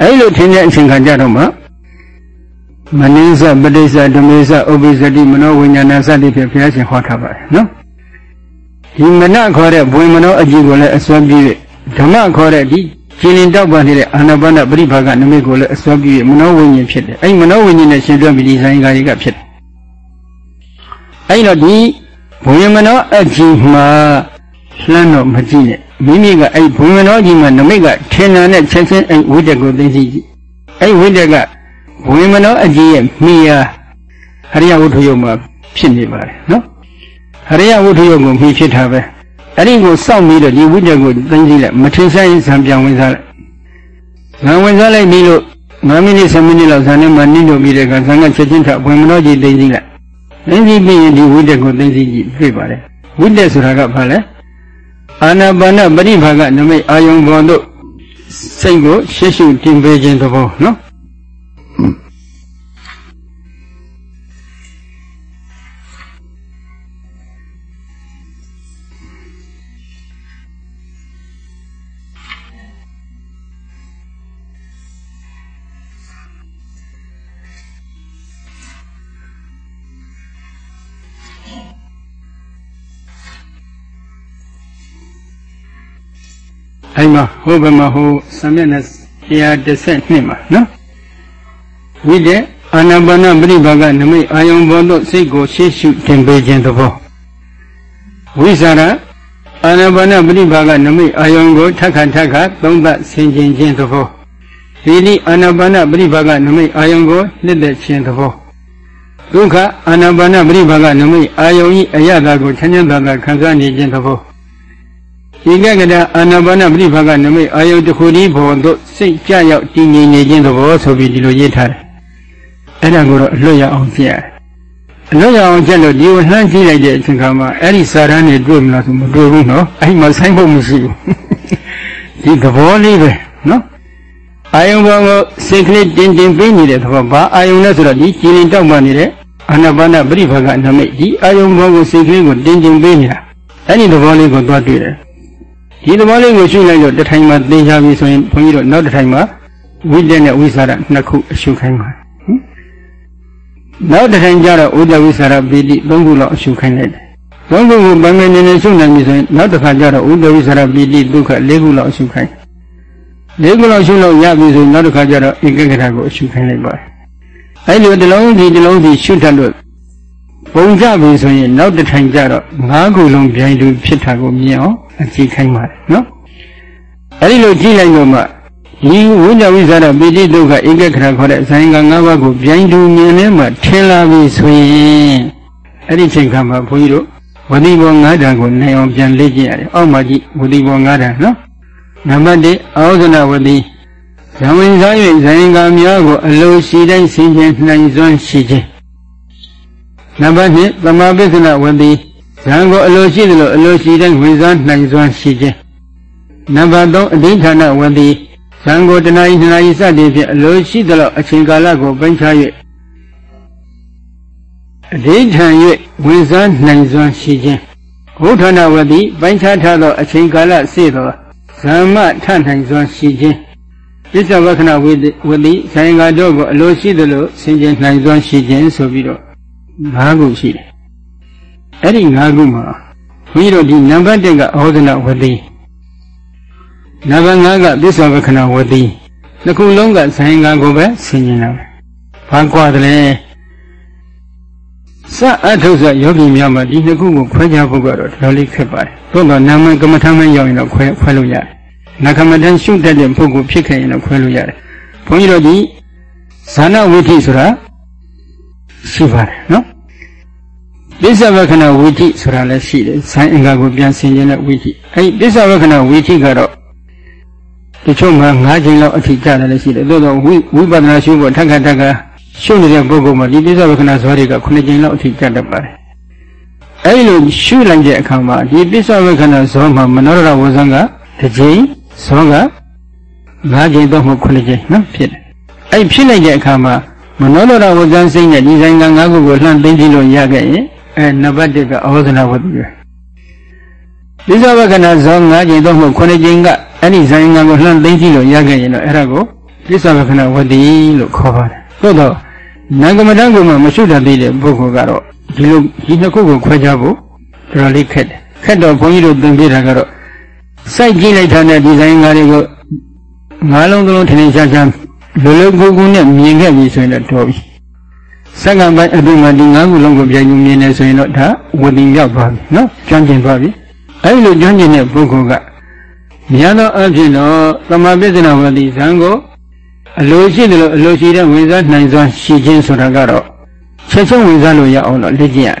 အဲ့လိုထင်းတဲ့အချိန်ခါကြတော့မှမနိစ္စပဋိစ္စဓမေစ္စဥပိစ္စတိမနောဝိညာဏစသည်ဖြင့်ဘုရားရှင်ဟောထားပါတယ်နော်ဒီမနခေါ်တဲ့ဘွေမနောအကြည့်ကိုလည်းအစွမ်းပြည့်ဓမ္မခေါ်တဲ့ဒီ ခြေလင်တောက်ပန်နေတဲ့အာနာပါနပရိဘာကနမိတ်ကိုလည်းအစွမ်းပြည့်မနောဝိညာဉ်ဖြစ်တယ်အဲ့မနောဝိညာဉ်နဲ့ရှင်တွဲပြီးဒီဆိုင်ကာရီကဖြစ်တယ်အဲ့တော့ဒီဘုံမနောအကြည့်မှာလှမ်းတော့မကြည့်နဲ့မိမိကအဲ့ဘုံမနောကြီးမှာနမိတ်ကထင်တာနဲ့ချက်ချင်းအဲ့ဝိတက်ကိုသိသိကြည့်အဲ့ဝိတက်ကဘုံမနောအကြည့်ရဲ့မိယာဟရိယဝုထုယုံမှာဖြစ်နေပါတယ်နော်ဟရိယဝုထုယုံကိုမိဖြစ်တာပဲ အဲ့ဒီကိုစောင့်ပြီးတော့ဒီဝိတက်ကိုသိသိလိုက်မထင်ရှားရင်ဇံပြန်ဝင်စားလိုက်ဇံဝင်စားလိုက်ပြီးလို့9မိနစ်10မိနစ်လောက်ဇာနဲ့မှနင်းလို့ပြီးတဲ့အခါဇံကချက်ချင်းထဘွင်မနောကြီးသိသိလိုက်သိသိပြီးရင်ဒီဝိတက်ကိုသိသိကြည့်တွေ့ပါတယ်ဝိတက်ဆိုတာကဘာလဲအာနာပါနပရိဘာကနမိတ်အာယုံပေါ်တို့စိတ်ကိုရှေ့ရှုတင်ပေးခြင်းသဘောနော် အဲ့မှာဟိုဘက်မှာဟိုဆံမျက်နှာ132မှာနော်ဝိတေအာနာပါနပရိဘာကနမိတ်အာယုံဘောသို့စိတ်ကိုရှေ့ရှုတင်ပေးခြင်းသဘောဝိဇာရအာနာပါနပရိဘာကနမိတ်အာယုံကိုထက်ခါထက်ခါသုံးသပ်ဆင်ခြင်ခြင်းသဘောဒီနိအာနာပါနပရိဘာကနမိတ်အာယုံကိုနှစ်သက်ခြင်းသဘောဒုက္ခအာနာပါနပရိဘာကနမိတ်အာယုံဤအယတာကိုချမ်းချမ်းသာသာခံစားနေခြင်းသဘော ဒီကကတအာနာပါနပရိဘာကနမိတ်အာယုတစ်ခုဒီဘုံတို့စိတ်ကြရောက်တည်ငြိမ်နေခြင်းသဘောဆိုပြီးဒီလိုရေးထားတယ်။အဲ့ဒါကိုတော့အလွတ်ရအောင်ကြည့်ရတယ်။အလွတ်ရအောင်ကြည့်လို့ဒီကိုလှမ်းကြည့်လိုက်တဲ့အချိန်ခါမှာအဲ့ဒီစာရန်တွေတွေ့မလားဆိုမတွေ့ဘူးနော်။အဲ့ဒီမှာဆိုင်ဖို့မရှိဘူး။ဒီသဘောလေးပဲနော်။အာယုဘောကိုစိတ်ကလေးတင်တင်ပေးနေတဲ့သဘောဘာအာယုလဲဆိုတော့ဒီကြည်လင်တောက်မှနေတဲ့အာနာပါနပရိဘာကနမိတ်ဒီအာယုဘောကိုစိတ်ကလေးကိုတင်တင်ပေးနေတာအဲ့ဒီသဘောလေးကိုသွားတွေ့တယ်။ ဒီသဘောလေးကိုရှုလိုက်တော့တထိုင်မှာသင်ချပြီဆိုရင်ဘုန်းကြီးတို့နောက်တထိုင်မှာဝိတ္တနဲ့ဝိသရနှစ်ခုအရှုခိုင်းပါနောက်တထိုင်ကျတော့ဥဒ္ဒဝိသရပိတိသုံးခုလောက်အရှုခိုင်းလိုက်တယ်သုံးခုကိုပန်းငယ်နေနေရှုနိုင်ပြီဆိုရင်နောက်တစ်ခါကျတော့ဥဒ္ဒဝိသရပိတိဒုက္ခလေးခုလောက်အရှုခိုင်းလေးခုလောက်ရှုလို့ရပြီဆိုရင်နောက်တစ်ခါကျတော့ဧကဂရကိုအရှုခိုင်းလိုက်ပါတယ်အဲ့လိုတလုံးဒီတလုံးဒီရှုတတ်လို့ ပုံကြပြီဆိုရင်နောက်တစ်ထိုင်ကျတော့ငါးခုလုံးပြိုင်တူဖြစ်တာကိုမြင်အောင်အကြည့်ခိုင်းပါတယ်နော်အဲ့ဒီလိုကြည့်လိုက်တော့မှဒီဝိညာဝိဇာရပိဋိဒုက္ခဧကခရခေါ်တဲ့ဇိုင်းက၅ပါးကိုပြိုင်တူမြင်နေမှထင်လာပြီဆိုရင်အဲ့ဒီချိန်ခါမှာဘုန်းကြီးတို့ဝတိဘော၅ဓာတ်ကိုနိုင်အောင်ပြန်လေ့ကျင့်ရတယ်အောက်မှာကြည့်ဝတိဘော၅ဓာတ်နော်နံပါတ်1အာဟုဇနဝတိဇံဝင်စား၍ဇိုင်းကများကိုအလိုရှိတိုင်းဆင်ခြင်နိုင်စွမ်းရှိခြင်း နံပါတ်2သမာပိသနဝတိဇံကိုအလိုရှိသလိုအလိုရှိတဲ့ဝင်စားနိုင်စွမ်းရှိခြင်းနံပါတ်3အဋိဌာဏဝတိဇံကိုတဏှာဤနှာဤစသည်ဖြင့်အလိုရှိသလိုအချိန်ကာလကိုပိုင်းခြား၍အဋိဌာန်၍ဝင်စားနိုင်စွမ်းရှိခြင်းဘုဌာဏဝတိပိုင်းခြားထားသောအချိန်ကာလစေသောဇမ္မထနိုင်စွမ်းရှိခြင်းပစ္စဝခဏဝတိဆိုင်ကာတို့ကိုအလိုရှိသလိုဆင်ခြင်နိုင်စွမ်းရှိခြင်းဆိုပြီးတော့ ၅ခုရှိတယ်အဲ့ဒီ၅ခုမှာဘုန်းကြီးတို့ဒီနံပါတ်1ကဩဒနာဝတိနံပါတ်5ကပစ္စောဝခဏဝတိနှစ်ခုလုံးကဆိုင်ကကိုပဲဆင်ញင်တာပဲဘာကွာတယ်လဲစအထုဆယောဂီများမှာဒီနှစ်ခုကိုခွဲခြားဖို့ကတော့တော်လေးခက်ပါတယ်သို့တော့နာမကမ္မထမ်းမရောက်ရင်တော့ခွဲခွဲလို့ရတယ်နာကမ္မထမ်းရှုတတ်တဲ့ပုဂ္ဂိုလ်ဖြစ်ခဲ့ရင်တော့ခွဲလို့ရတယ်ဘုန်းကြီးတို့ဒီဇာနာဝိထိဆိုတာရှိပါတယ်နော် ပစ္စဝခဏဝိထိဆိုတာလည်းရှိတယ်ဇန်အင်္ဂါကိုပြန်ဆင်ခြင်းတဲ့ဝိထိအဲဒီပစ္စဝခဏဝိထိကတော့တချို့မှာ၅ချိန်လောက်အထိကြာတယ်လည်းရှိတယ်သို့တော့ဝိဝိပဿနာရှုဖို့ထက်ခါထက်ခါရှုနေတဲ့ပုဂ္ဂိုလ်မှာဒီပစ္စဝခဏဇောတွေက9ချိန်လောက်အထိကြာတတ်ပါတယ်အဲဒီလိုရှုလိုက်တဲ့အခါမှာဒီပစ္စဝခဏဇောမှာမနောရဝဇံကတစ်ချိန်ဇောက၅ချိန်တော့မဟုတ်9ချိန်နော်ဖြစ်တယ်အဲဒီဖြစ်လိုက်တဲ့အခါမှာမနောရဝဇံစိတ်နဲ့ဒီဆိုင်က၅ခုကိုလှမ်းသိမ့်ကြည့်လို့ရခဲ့ရင် အဲနံပါတ်1ကအောဇနာဝတ္တိပဲပစ္စဝကနာဇော၅ချိန်တော့မဟုတ်9ချိန်ကအဲ့ဒီဇိုင်းငံကိုလှမ်းသိမ့်ကြည့်လို့ရခဲ့ရင်တော့အဲ့ဒါကိုပစ္စဝကနာဝတ္တိလို့ခေါ်ပါတယ်သို့တော့နံကမတန်းကမှမရှိတတ်သေးတဲ့ပုဂ္ဂိုလ်ကတော့ဒီလိုဒီနှစ်ခုကိုခွဲခြားဖို့တော်တော်လေးခက်တယ်ခက်တော့ဘုန်းကြီးတို့သင်ပြတာကတော့စိုက်ကြည့်လိုက်တာနဲ့ဒီဇိုင်းငါးတွေကိုငါးလုံးသလုံးထင်ထင်ရှားရှားလိုလိုကူကူနဲ့မြင်ခဲ့ပြီဆိုရင်တော့တော်ပြီ စက္ကန့်ပိုင်းအတွင်းမှာဒီငါးခုလုံးကိုပြန်ယူမြင်နေဆိုရင်တော့ဒါဝတိရောက်သွားပြီနော်ကျွမ်းကျင်သွားပြီအဲဒီလိုကျွမ်းကျင်တဲ့ပုဂ္ဂိုလ်ကများသောအားဖြင့်တော့သမာပစ္စနာဝတိဇံကိုအလိုရှိတယ်လို့အလိုရှိတဲ့ဝင်စားနိုင်စွာရှိခြင်းဆိုတာကတော့ချက်ချင်းဝင်စားလို့ရအောင်တော့လေ့ကျင့်ရတယ်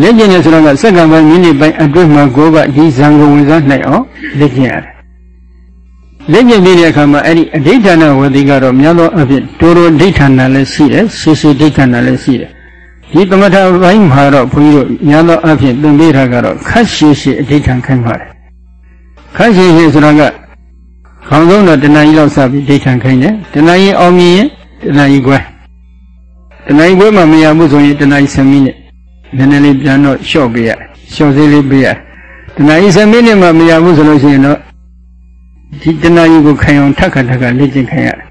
လေ့ကျင့်နေဆိုတော့ကစက္ကန့်ပိုင်းမိနစ်ပိုင်းအတွင်းမှာကိုယ်ကဒီဇံကိုဝင်စားနိုင်အောင်လေ့ကျင့်ရတယ် လက်ကျင်နေတဲ့အခါမှာအဲ့ဒီအဋိဌာဏဝတိကတော့များသောအားဖြင့်တိုးတိုးအဋိဌာဏလည်းရှိတယ်ဆူဆူအဋိဌာဏလည်းရှိတယ်ဒီသမထဘိုင်းမှာတော့ဘုန်းကြီးတို့များသောအားဖြင့်သင်ပေးတာကတော့ခက်ရှိရှိအဋိဌာန်ခိုင်းပါတယ်ခက်ရှိရှိဆိုတာကခေါင်းဆုံးတော့တဏှာကြီးလောက်စပြီးအဋိဌာန်ခိုင်းတယ်တဏှာကြီးအောင်မြင်ရင်တဏှာကြီးကွဲတဏှာကြီးကွဲမှမရဘူးဆိုရင်တဏှာကြီး7မိနစ်နည်းနည်းလေးပြန်တော့လျှော့ပေးရလျှော့စေးလေးပေးရတဏှာကြီး7မိနစ်မှမရဘူးဆိုလို့ရှိရင်တော့ ဒီတဏှာကြီးကိုခံအောင်ထက်ခါထက်ခါလေ့ကျင့်ခံရတယ်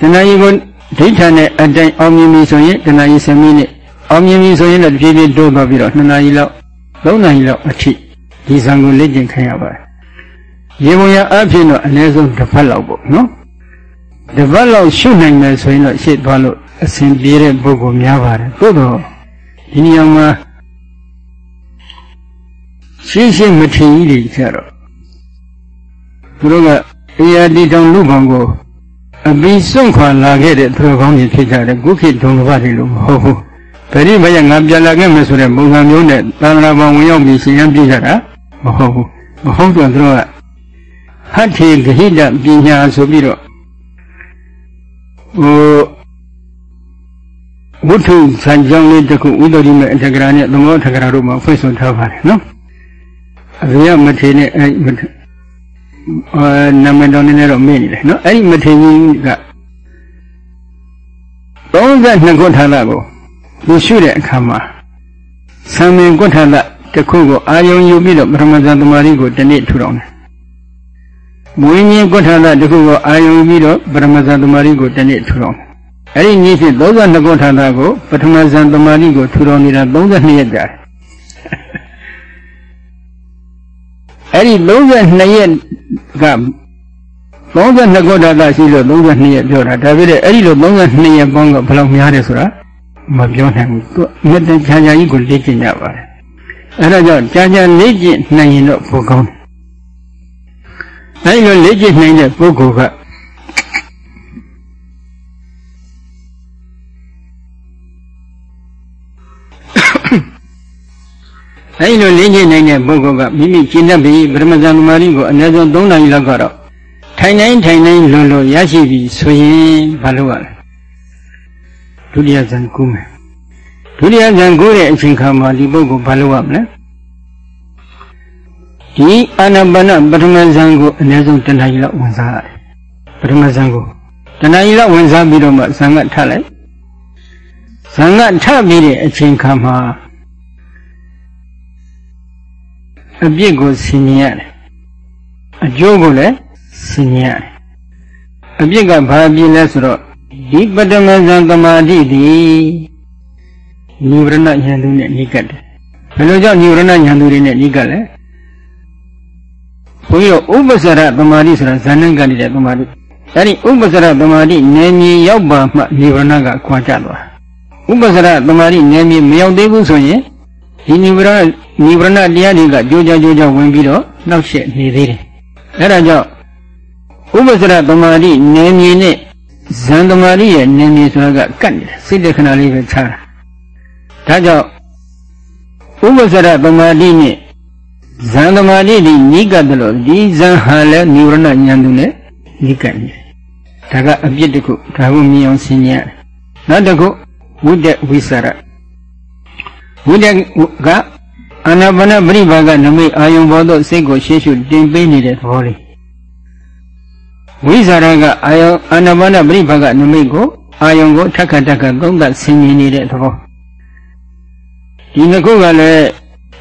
တဏှာကြီးကိုဒိဋ္ဌာနဲ့အတိုင်းအောင်မြင်ပြီဆိုရင်တဏှာကြီး7မိနစ်အောင်မြင်ပြီဆိုရင်လည်းတဖြည်းဖြည်းတိုးသွားပြီးတော့2နာရီလောက်3နာရီလောက်အထိဒီဇံကိုလေ့ကျင့်ခံရပါတယ်ရေပုံရအဖြစ်တော့အနည်းဆုံးတစ်ပတ်လောက်ပေါ့နော်တစ်ပတ်လောက်ရှုနိုင်မယ်ဆိုရင်တော့ရှေ့သွားလို့အစဉ်ပြေတဲ့ပုဂ္ဂိုလ်များပါတယ်သို့တော့ဒီနေရာမှာရှင်းရှင်းမထင်ကြီးတွေကြတော့ သူတို့ကအေယာတီတောင်လူပေါင်းကိုအပီစွန့်ခွာလာခဲ့တဲ့သူတော်ကောင်းတွေဖြစ်ကြတယ်ကုခိဒုံလဘတွေလို့မဟုတ်ဘူးဗရိမယငါပြန်လာခဲ့မယ်ဆိုတဲ့ပုံစံမျိုးနဲ့သာသနာပေါင်းဝင်ရောက်ပြီးရှင်ရန်ပြကြတာမဟုတ်ဘူးမဟုတ်တော့သူတို့ကဟတ္ထေဂဟိတပညာဆိုပြီးတော့ဟိုဝတ္ထုဆံကြောင်းလေးတစ်ခုဥဒ္ဒရိမေအထကရာနဲ့သမောထကရာတို့မှာဖွင့်ဆိုထားပါတယ်နော်အရိယမထေနဲ့အဲ နာမည်တော်နည်းနည်းတော့မေ့နေတယ်နော်အဲ့ဒီမထေရကြီးက32ခုထာလကိုသူရှုတဲ့အခါမှာသံမင်ကုဋ္ဌလတစ်ခုကိုအာယုံယူပြီးတော့ပထမဇန်သမารီကိုတနေ့ထူထောင်တယ်။မွေးခြင်းကုဋ္ဌလတစ်ခုကိုအာယုံပြီးတော့ပထမဇန်သမารီကိုတနေ့ထူထောင်တယ်။အဲ့ဒီနေ့ဖြစ်32ကုဋ္ဌလကိုပထမဇန်သမารီကိုထူထောင်နေတာ32ရက်ကြာတယ်။ အဲ့ဒီ32ရက်က32ကုဋ္ဌလရှိလို့32ရက်ပြောတာဒါပေမဲ့အဲ့ဒီလို32ရက်ပေါင်းကဘယ်လောက်များတယ်ဆိုတာမပြောနိုင်ဘူးသူအမြဲတမ်းကြာကြာကြီးကိုလေ့ကျင့်ကြပါတယ်အဲဒါကြောင့်ကြာကြာလေ့ကျင့်နိုင်ရင်တော့ပိုကောင်းတယ်အဲဒီလိုလေ့ကျင့်နိုင်တဲ့ပုဂ္ဂိုလ်က အဲဒီလိုလေ့ကျင့်နိုင်တဲ့ပုဂ္ဂိုလ်ကမိမိကျင့်တတ်ပြီးပရမဇန်သမารီကိုအနည်းဆုံး3နာရီလောက်ကတော့ထိုင်နိုင်ထိုင်နိုင်လွန်လွန်ရရှိပြီဆိုရင်ဘာလုပ်ရလဲဒုတိယဇန်ကူးမယ်ဒုတိယဇန်ကူးတဲ့အချိန်ခါမှာဒီပုဂ္ဂိုလ်ဘာလုပ်ရမလဲဒီအာနာပါနပထမဇန်ကိုအနည်းဆုံးတဏှာကြီးလောက်ဝင်စားရတယ်ပထမဇန်ကိုတဏှာကြီးလောက်ဝင်စားပြီးတော့မှဇန်ကထလိုက်ဇန်ကထပြီးတဲ့အချိန်ခါမှာ အပြစ်ကိုဆင်ញင်ရတယ်အကျိုးကိုလည်းဆင်ញင်ရတယ်အပြစ်ကဘာအပြစ်လဲဆိုတော့ဒီပတမဇံသမာဓိသည်နိဝရဏဉာဏ်သူနဲ့နိကတ်တယ်ဘယ်လိုကြောင့်နိဝရဏဉာဏ်သူတွေနဲ့နိကတ်လဲပဘုန်းကြီးတို့ဥပ္ပစရသမာဓိဆိုတာဇာနံကနေတဲ့သမာဓိအဲ့ဒီဥပ္ပစရသမာဓိနယ်မြေရောက်ပါမှနိဗ္ဗာန်ကခွာကြသွားဥပ္ပစရသမာဓိနယ်မြေမရောက်သေးဘူးဆိုရင်ဒီနိဗ္ဗာန် နိဗ္ဗာန်တရားတွေကကြိုးကြကြိုးကြဝင်ပြီးတော့နှောက်ယှက်နေသေးတယ်အဲ့ဒါကြောင့်ဥပ္ပစရသမာဓိနယ်မြေနဲ့ဇန်သမာဓိရဲ့နယ်မြေဆိုတာကကတ်နေတယ်စိတ်တခဏလေးပဲခြားတာဒါကြောင့်ဥပ္ပစရသမာဓိနဲ့ဇန်သမာဓိဒီနိကတ်တယ်လို့ဒီဇန်ဟာလည်းနိဝရဏဉာဏ်သူနဲ့နိကတ်နေတယ်ဒါကအပြစ်တစ်ခုဒါကိုမြင်အောင်ဆင်ញရတယ်နောက်တစ်ခုဝိတ္တဝိสရဝိတ္တက အာနာပါနပရိပါကနမိတ်အာယုံဘောသောစိတ်ကိုရှေ့ရှုတင်ပေးနေတဲ့သဘောလေးဝိဇာရကအာယုံအာနာပါနပရိပါကနမိတ်ကိုအာယုံကိုထက်ခါထက်ခါသုံးသပ်ဆင်ញင်နေတဲ့သဘောဒီနှစ်ခုကလည်း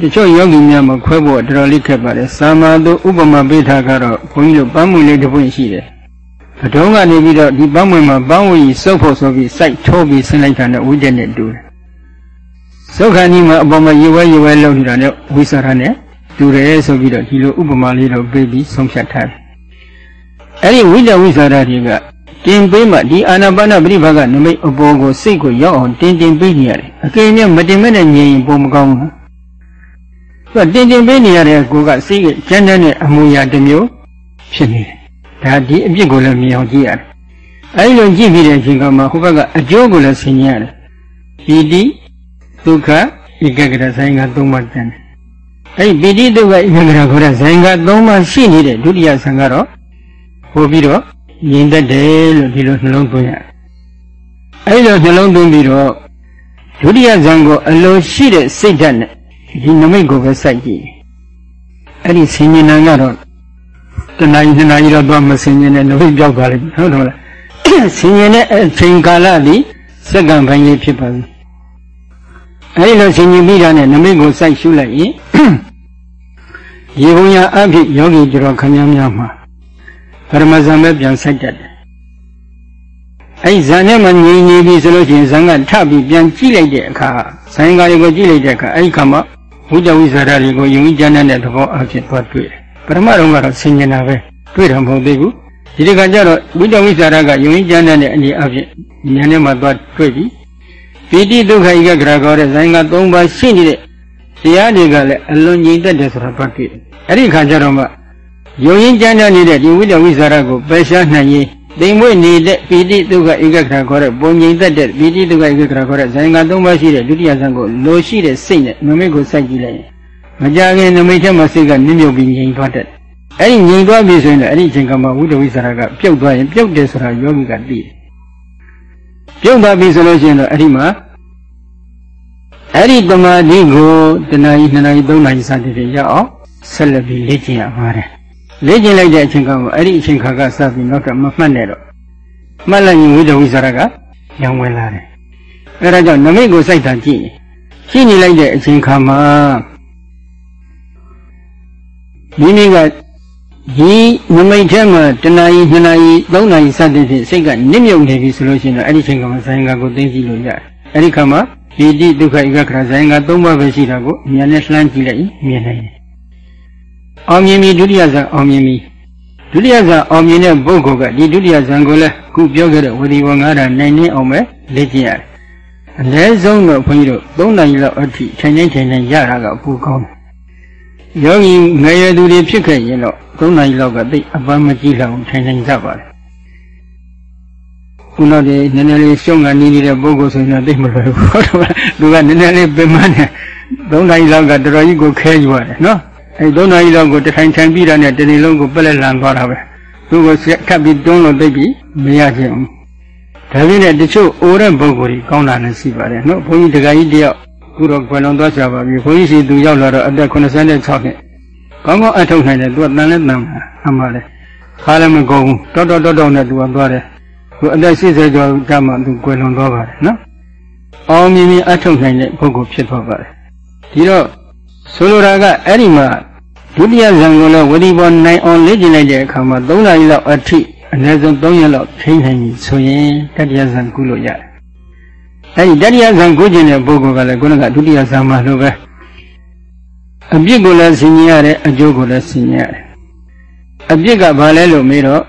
တချို့ယောဂီများမှာခွဲဖို့တော်တော်လေးခက်ပါတယ်။သာမာတို့ဥပမာပေးထားကတော့ဘုန်းကြီးတို့ပန်းမွေလေးတစ်ပွင့်ရှိတယ်။အတုံးကနေပြီးတော့ဒီပန်းမွေမှာပန်းဝီစုပ်ဖို့ဆိုပြီးစိုက်ထိုးပြီးဆင်းလိုက်တာနဲ့ဝိတက်နဲ့တူတယ်။ သုခာနီမှာအပေါ်မှာရေဝဲရေဝဲလှုပ်နေတာနဲ့ဝိသရနဲ့တူတယ်ဆိုပြီးတော့ဒီလိုဥပမာလေးတော့ပေးပြီးဆုံးဖြတ်ထားတယ်။အဲဒီဝိတ္တဝိသရတွေကတင်ပေးမှဒီအာနာပါနပရိဘာကနမိတ်အပေါ်ကိုစိတ်ကိုရောက်အောင်တင်တင်ပေးနေရတယ်။အကယ်၍မတင်မဲ့နဲ့ငြိမ်ရင်ပုံမကောင်းဘူး။သူကတင်တင်ပေးနေရတဲ့ကိုကစိတ်ကကျန်းတဲ့အမူအရာတစ်မျိုးဖြစ်နေတယ်။ဒါဒီအပြစ်ကိုလည်းမြင်အောင်ကြည့်ရတယ်။အဲဒီလိုကြည့်ပြီးတဲ့အချိန်ကမှဟိုဘက်ကအကျိုးကိုလည်းဆင်ញရတယ်။ပီတိ ဒုက္ခဧကဂရဆိုင်က၃ပါးတန်တယ်။အဲဒီပီတိဒုက္ခဧကဂရခေါ်တဲ့ဆိုင်က၃ပါးရှိနေတဲ့ဒုတိယဆံကတော့ပို့ပြီးတော့ငြိမ်သက်တယ်လို့ဒီလိုနှလုံးသွင်းရတယ်။အဲဒီလိုနှလုံးသွင်းပြီးတော့ဒုတိယဇံကိုအလိုရှိတဲ့စိတ်ဓာတ်နဲ့ဒီနမိတ်ကိုပဲစိုက်ကြည့်အဲ့ဒီဆင်ញင်နံကတော့တဏှာကြီးနှစ်နာရီတော့သွားမဆင်ញင်တဲ့နမိတ်ပြောက်သွားလိမ့်မယ်ဟုတ်တယ်မလားဆင်ញင်တဲ့အချိန်ကာလသည်စက္ကန့်ပိုင်းလေးဖြစ်ပါပြီ အဲ့ဒီလိုဆင်ញင်ပြီးတာနဲ့နမိတ်ကိုစိုက်ရှုလိုက်ရင်ရေပုံရအဖြစ်ယောဂီကြတော်ခမည်းများမှာပရမဇံပဲပြန်စိုက်တတ်တယ်အဲ့ဇန်နဲ့မှငြိမ်နေပြီဆိုလို့ရှိရင်ဇန်ကထပြီးပြန်ကြည့်လိုက်တဲ့အခါဇန်ကာတွေကိုကြည့်လိုက်တဲ့အခါအဲ့ဒီခါမှာဝိဇ္ဇဝိဇ္ဇာတွေကိုယုံကြည်ကြတဲ့သဘောအဖြစ်သွားတွေ့တယ်ပထမတော့ကတော့ဆင်ញင်တာပဲတွေ့တာမဟုတ်သေးဘူးဒီတခါကျတော့ဝိဇ္ဇဝိဇ္ဇာကယုံကြည်ကြတဲ့အနေအဖြစ်ဉာဏ်နဲ့မှသွားတွေ့ပြီ ပိဋိဒုက္ခဧကဂရကောတဲ့ဇန်က၃ပါးရှိနေတဲ့တရားတွေကလည်းအလွန်ငြိမ်သက်တယ်ဆိုတာပတ်တွေ့တယ်အဲ့ဒီခါကျတော့မှယုံရင်ကြမ်းနေတဲ့ဒီဝိတ္တဝိဇ္ဇာကိုပယ်ရှားနိုင်ရင်တိမ်မွေ့နေတဲ့ပိဋိဒုက္ခဧကဂရခေါ်တဲ့ပုံငြိမ်သက်တဲ့ပိဋိဒုက္ခဧကဂရခေါ်တဲ့ဇန်က၃ပါးရှိတဲ့ဒုတိယဇန်ကိုလိုရှိတဲ့စိတ်နဲ့နမိတ်ကိုစိုက်ကြည့်လိုက်ရင်မကြခင်နမိတ်ထဲမှာစိတ်ကနစ်မြုပ်ပြီးငြိမ်သွားတတ်တယ်။အဲ့ဒီငြိမ်သွားပြီဆိုရင်လည်းအဲ့ဒီအချိန်ကမှဝိတ္တဝိသရာကပြုတ်သွားရင်ပြုတ်တယ်ဆိုတာယောဂီကသိတယ်။ ပြုတ်သွားပြီဆိုလို့ရှိရင်တော့အဲ့ဒီမှာအဲ့ဒီတမာတိကိုတဏှာကြီး2နာရီ3နာရီစသည်ဖြင့်ရအောင်ဆက်လက်ပြီးလေ့ကျင့်ရပါတယ်။လေ့ကျင့်လိုက်တဲ့အချိန်ကမှအဲ့ဒီအချိန်ခါကစပြီးနောက်ကမမှတ်နဲ့တော့မှတ်လိုက်ရင်ဝိတ္တဝိသရာကရောင်ဝင်လာတယ်။အဲဒါကြောင့်နမိတ်ကိုစိုက်တာကြည့်ရင်ရှိနေလိုက်တဲ့အချိန်ခါမှာမိမိက ဒီနမိတ်ထဲမှာတဏှာကြီး2နာရီ3နာရီစသဖြင့်စိတ်ကနစ်မြုပ်နေပြီဆိုလို့ရှိရင်တော့အဲ့ဒီချိန်ကမှဇိုင်းကကိုသိသိလို့ရတယ်။အဲ့ဒီခါမှာဒီတိဒုက္ခဧကခရဇိုင်းက3ပါးပဲရှိတာကိုဉာဏ်နဲ့လှမ်းကြည့်လိုက်မြင်နိုင်တယ်။အောင်မြင်ပြီဒုတိယဇာအောင်မြင်ပြီဒုတိယဇာအောင်မြင်တဲ့ပုဂ္ဂိုလ်ကဒီဒုတိယဇာကိုလည်းခုပြောခဲ့တဲ့ဝတိဝငါးဓာနိုင်နေအောင်ပဲလေ့ကျင့်ရတယ်။အ ਨੇ ဆုံးတော့ခွန်ကြီးတို့3နာရီလောက်အထိထိုင်နေထိုင်နေရတာကပူကောင်းတ ယ်ယောဂီငယ်ရသူတွေဖြစ်ခဲ့ရင်တော့၃နာရီလောက်ကသိအပန်းမကြည့်လောက်ထိုင်နိုင်ကြပါလေခုတော့ဒီနည်းနည်းလေးရှုံးကနေနေတဲ့ပုဂ္ဂိုလ်ဆိုရင်တော့သိမလွယ်ဘူးဟုတ်တယ်သူကနည်းနည်းလေးပင်မနဲ့၃နာရီလောက်ကတော်တော်ကြီးကိုခဲယူရတယ်နော်အဲ၃နာရီလောက်ကိုတထိုင်ထိုင်ပြီးတာနဲ့တနေ့လုံးကိုပက်လက်လန်သွားတာပဲသူကိုခတ်ပြီးတွန်းလို့သိပြီးမရခြင်းဒါပြည့်နဲ့တချို့အိုတဲ့ပုဂ္ဂိုလ်ကြီးကောင်းတာလည်းရှိပါတယ်နော်ဘုန်းကြီးတခါကြီးတယောက် ခုတော့ကွယ်လွန်သွားကြပါပြီဘုန်းကြီးစီသူရောက်လာတော့အသက်86နှစ်ကောင်းကောင်းအထုတ်နိုင်တယ်သူကတန်လဲတန်အမှလည်းခါလည်းမကုန်ဘူးတော်တော်တော်တော်နဲ့သူကသွားတယ်သူအသက်80ကျော်ကမှသူကွယ်လွန်သွားပါတယ်နော်အောင်မြင်မြင်အထုတ်နိုင်တဲ့ပုဂ္ဂိုလ်ဖြစ်သွားပါတယ်ဒီတော့ဆိုလိုတာကအဲ့ဒီမှာဒုတိယဇံကိုလည်းဝတိပေါ်နိုင်အောင်လေ့ကျင့်လိုက်တဲ့အခါမှာ3နာရီလောက်အထိအနည်းဆုံး3ရက်လောက်ထိနိုင်ပြီဆိုရင်တတိယဇံကုလို့ရတယ် အဲဒီတတိယဇံကိုကျင်တဲ့ပုဂ္ဂိုလ်ကလည်းခုနကဒုတိယဇံမှာလိုပဲအပြစ်ကိုလည်းဆင်ញင်ရတယ်အကျိုးကိုလည်းဆင်ញင်ရတယ်အပြစ်ကဘာလဲလို့မေးတော့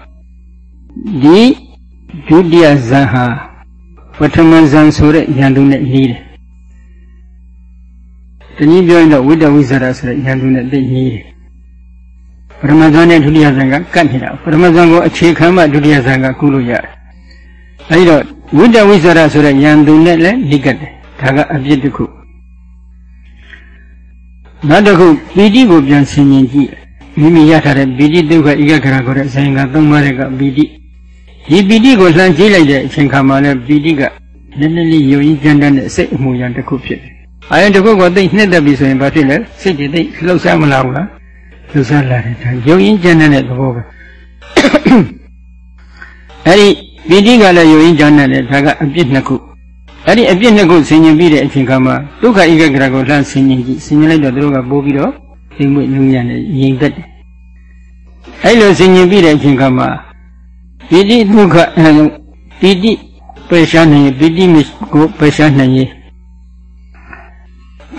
ဒီဒုတိယဇန်ဟာပထမဇန်ဆိုတဲ့ယန္တုနဲ့နေတယ်တနည်းပြောရင်တော့ဝိတ္တဝိဇ္ဇာဆိုတဲ့ယန္တုနဲ့သိနေတယ်ပထမဇန်နဲ့ဒုတိယဇန်ကကတ်နေတာပထမဇန်ကိုအခြေခံမှဒုတိယဇန်ကကုလို့ရတယ် အဲဒီတော့ဝိတ္တဝိဇ္ဇာဆိုတဲ့ယန္တုနဲ့လည်းလိကတ်တယ်ဒါကအပြစ်တစ်ခုနောက်တစ်ခုပီတိကိုပြန်ဆင်ခြင်ကြည့်မိမိရထားတဲ့ပီတိဒုက္ခဧကဂရခေါ်တဲ့ဆိုင်ကသုံးပါးတဲ့ကပီတိဒီပီတိကိုလှမ်းကြည့်လိုက်တဲ့အချိန်ခါမှာလည်းပီတိကနည်းနည်းလေးယုံကြည်ကြမ်းတဲ့စိတ်အမှုရံတစ်ခုဖြစ်တယ်။အာယုံတစ်ခုကိုသိနှက်သက်ပြီဆိုရင်ဘာဖြစ်လဲစိတ်တွေသိလှုပ်ရှားမလာဘူးလားလှုပ်ရှားလာတယ်ဒါယုံကြည်ကြမ်းတဲ့သဘောပဲ။အဲဒီ ပီတိကလည်းယုံကြည်ကြမ်းတဲ့ဒါကအပြစ်နှစ်ခုအဲ့ဒီအပြစ်နှစ်ခုဆင်ញင်ပြီးတဲ့အချိန်ခါမှာဒုက္ခဧကဂရကိုလှမ်းဆင်ញင်ကြည့်ဆင်ញင်လိုက်တော့သူတို့ကပိုးပြီးတော့သိမ့်မွေ့ညဉ့်ညံ့နေရင်သက်တယ်အဲ့လိုဆင်ញင်ပြီးတဲ့အချိန်ခါမှာပိဋိဒုက္ခပိဋိပယ်ရှားနိုင်ပိဋိကိုပယ်ရှားနိုင်ရင်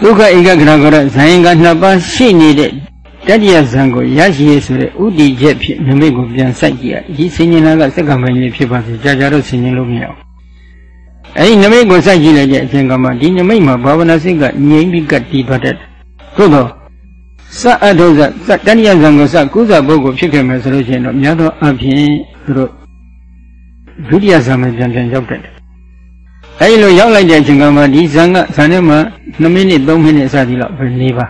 ဒုက္ခဧကဂရကိုရဇိုင်းကနှစ်ပါးရှိနေတဲ့ တတိယဇံကိုရရှိရဆိုတဲ့ဥတီချက်ဖြစ်နမိတ်ကိုပြန်စိုက်ကြည့်ရဒီဆင်ញင်လာကစက္ကန့်ပိုင်းလေးဖြစ်ပါစေကြာကြာတော့ဆင်ញင်လို့မရဘူးအဲ့ဒီနမိတ်ကိုစိုက်ကြည့်လိုက်တဲ့အချိန်ကမှဒီနမိတ်မှာဘာဝနာစိတ်ကငြိမ့်ပြီးကတည်သွားတဲ့သို့တော့စအထုဇစတဏိယဇံကိုစကုသပုဂ္ဂိုလ်ဖြစ်ခဲ့မယ်ဆိုလို့ရှိရင်တော့များသောအားဖြင့်သူတို့ဒုတိယဇံမှာပြန်ပြန်ရောက်တတ်တယ်အဲဒီလိုရောက်လိုက်တဲ့အချိန်ကမှဒီဇံကဇံထဲမှာ2မိနစ်3မိနစ်စသည်လောက်ပဲနေပါ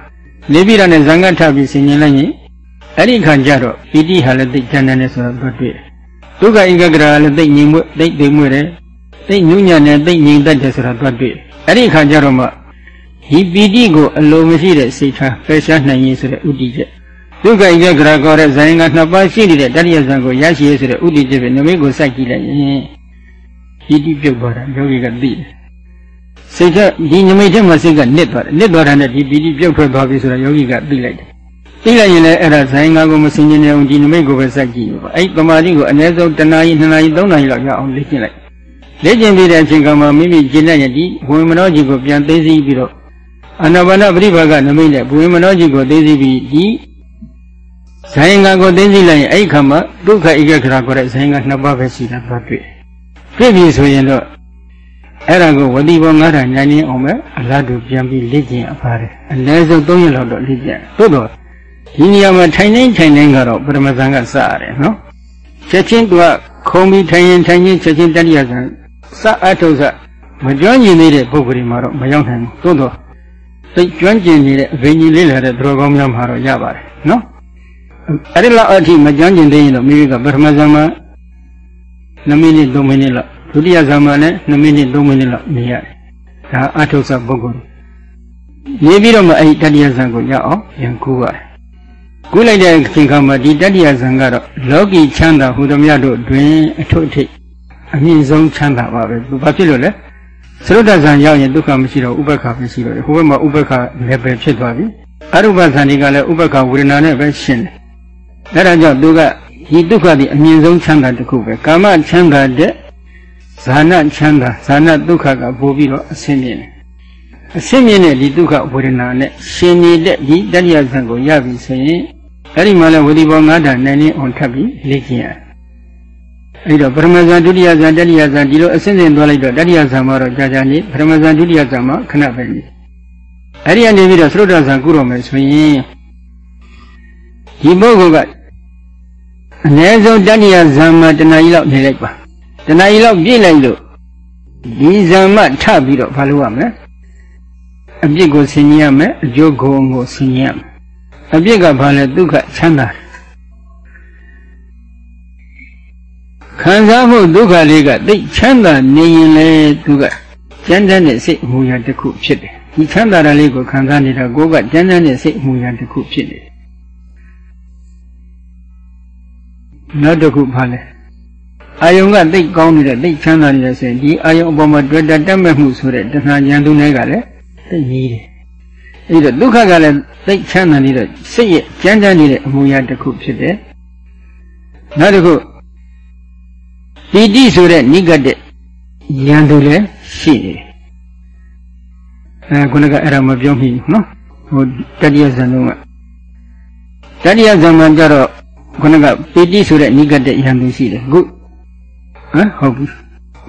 နေပြီးတော့ဇံကထပ်ပြီးဆင်ញင်လိုက်ရင်အဲ့ဒီခါကျတော့ပီတိဟာလည်းသိကျန်တယ်ဆိုတော့တွေ့တယ်ဒုက္ခဧကဂရလည်းသိငြိမ်မွေ့သိသိမွေ့တယ်သိညဉ့်ညံ့နဲ့သိငြိမ်သက်တယ်ဆိုတာတွေ့တွေ့အဲ့ဒီခါကျတော့မှဒီပီတိကိုအလိုမရှိတဲ့စိတ်ထားဖယ်ရှားနိုင်ရေးဆိုတဲ့ဥတည်ချက်ဒုက္ခဧကဂရကောတဲ့ဇာယင်ကနှစ်ပါးရှိနေတဲ့တတိယဇံကိုရရှိရေးဆိုတဲ့ဥတည်ချက်ပဲနမိတ်ကိုစိုက်ကြည့်လိုက်ရင်ပီတိပြုတ်သွားတာယောဂီကသိတယ် စိတ်ကဒီနမိတ်ထဲမှာစိတ်ကနစ်သွားတယ်နစ်သွားတာနဲ့ဒီပီတိပြုတ်ထွက်သွားပြီဆိုတော့ယောဂီကသိလိုက်တယ်သိလိုက်ရင်လည်းအဲ့ဒါဇိုင်းငါကိုမစင်ကျင်နေအောင်ဒီနမိတ်ကိုပဲစိုက်ကြည့်ပါအဲ့ပမာတိကိုအနည်းဆုံးတနာရီနှစ်နာရီသုံးနာရီလောက်ရအောင်လေ့ကျင့်လိုက်လေ့ကျင့်ပြီးတဲ့အချိန်ကမှမိမိကျင့်တဲ့ယတိဝိမနောကြီးကိုပြန်သိသိပြီးတော့အနာဘာနာပရိဘာကနမိတ်နဲ့ဝိမနောကြီးကိုသိသိပြီးဒီဇိုင်းငါကိုသိသိလိုက်ရင်အဲ့ခါမှာဒုက္ခဧကခရာခေါ်တဲ့ဇိုင်းငါနှစ်ပါးပဲရှိတာသွားတွေ့တွေ့ပြီဆိုရင်တော့ အဲ့ဒါကိုဝတိဘောငါးထာညဉ့်ညင်းအောင်ပဲအလားတူပြန်ပြီးလေ့ကျင့်အပ်ပါတယ်အနည်းဆုံး၃ရက်လောက်တော့လေ့ကျင့်သို့တော့ဒီနေရာမှာထိုင်နေထိုင်နေကတော့ပရမဇန်ကစရတယ်နော်ချက်ချင်းသူကခုံပြီးထိုင်ရင်ထိုင်ရင်ချက်ချင်းတတိယဇန်စအထုစမကျွမ်းကျင်သေးတဲ့ပုဂ္ဂိုလ်တွေမှာတော့မရောက်နိုင်ဘူးသို့တော့သိကျွမ်းကျင်နေတဲ့အဘိညာဉ်လေးလာတဲ့သူတော်ကောင်းများမှာတော့ရပါတယ်နော်အဲ့ဒီလောက်အထိမကျွမ်းကျင်သေးရင်တော့မိမိကပထမဇန်မှာ2မိနစ်3မိနစ်လောက် ဒုတိယဇန်မှာလည်း2မိနစ်3မိနစ်လောက်နေရတယ်ဒါအထုစပုဂ္ဂိုလ်နေပြီးတော့မှအဲ့ဒီတတိယဇန်ကိုရအောင်ပြန်ကူရတယ်ကူးလိုက်တဲ့အချိန်ခါမှာဒီတတိယဇံကတော့လောကီချမ်းသာဟူသည်များတို့တွင်အထွတ်အထိပ်အမြင့်ဆုံးချမ်းသာပါပဲဘာဖြစ်လို့လဲသရုတ်တဇံရောက်ရင်ဒုက္ခမရှိတော့ဥပ္ပခါပဲရှိတော့တယ်ဟိုဘက်မှာဥပ္ပခါလည်းပဲဖြစ်သွားပြီအရုပဇံဒီကလည်းဥပ္ပခါဝေဒနာနဲ့ပဲရှင်းတယ်အဲဒါကြောင့်သူကဒီဒုက္ခဒီအမြင့်ဆုံးချမ်းသာတစ်ခုပဲကာမချမ်းသာတဲ့ ဇာနာချမ်းသာဇာနာဒုက္ခကပိုပြီးတော့အဆင်းမြင့်တယ်အဆင့်မြင့်တဲ့ဒီဒုက္ခဝေဒနာနဲ့ရှင်နေတဲ့ဒီတတိယဇံကိုရပြီဆိုရင်အဲ့ဒီမှာလဲဝတိဘော၅ဓာတ်နိုင်နေအောင်ထပ်ပြီးလေ့ကျင့်ရအဲ့တော့ပရမဇန်ဒုတိယဇန်တတိယဇန်ဒီလိုအစဉ်စဉ်သွားလိုက်တော့တတိယဇန်မှာတော့ကြာကြာနေပရမဇန်ဒုတိယဇန်မှာခဏပဲနေအဲ့ဒီကနေပြီးတော့သရုတ်တဇန်ကုတော်မယ်ဆိုရင်ဒီပုဂ္ဂိုလ်ကအနည်းဆုံးတတိယဇန်မှာတဏှာကြီးလောက်နေလိုက်ပါ တဏှာကြီးလောက်ပြည့်လိုက်လို့ဒီဇန်မှထပြီးတော့ဘာလုပ်ရမလဲအပြစ်ကိုဆင်ញင်ရမယ်အကျိုးကိုကိုဆင်ញင်ရမယ်အပြစ်ကဘာလဲဒုက္ခချမ်းသာခံစားမှုဒုက္ခလေးကသိချမ်းသာနေရင်လေသူကကျမ်းတမ်းတဲ့စိတ်အမှုရာတစ်ခုဖြစ်တယ်ဒီချမ်းသာတာလေးကိုခံစားနေတာကိုကကျမ်းတမ်းတဲ့စိတ်အမှုရာတစ်ခုဖြစ်နေတယ်နောက်တစ်ခုဘာလဲ အာယုံကသိကောင်းနေတဲ့သိချမ်းသာနေတဲ့ဆိုရင်ဒီအာယုံအပေါ်မှာတွေ့တာတတ်မဲ့မှုဆိုတဲ့တဏှာဉာဏ်သူတွေကလည်းသိကြီးတယ်အဲ့တော့ဒုက္ခကလည်းသိချမ်းသာနေတဲ့စိတ်ရဲ့ကြမ်းကြမ်းနေတဲ့အမူအရာတစ်ခုဖြစ်တယ်နောက်တစ်ခုပီတိဆိုတဲ့နိကတဲ့ဉာဏ်သူလည်းရှိနေတယ်အဲခုနကအဲ့ဒါမပြောမိဘူးနော်ဟိုတတိယဇန်လုံးကတတိယဇန်မှကြတော့ခုနကပီတိဆိုတဲ့နိကတဲ့ယံသူရှိတယ်ခု ဟမ်ဟုတ်ပြီ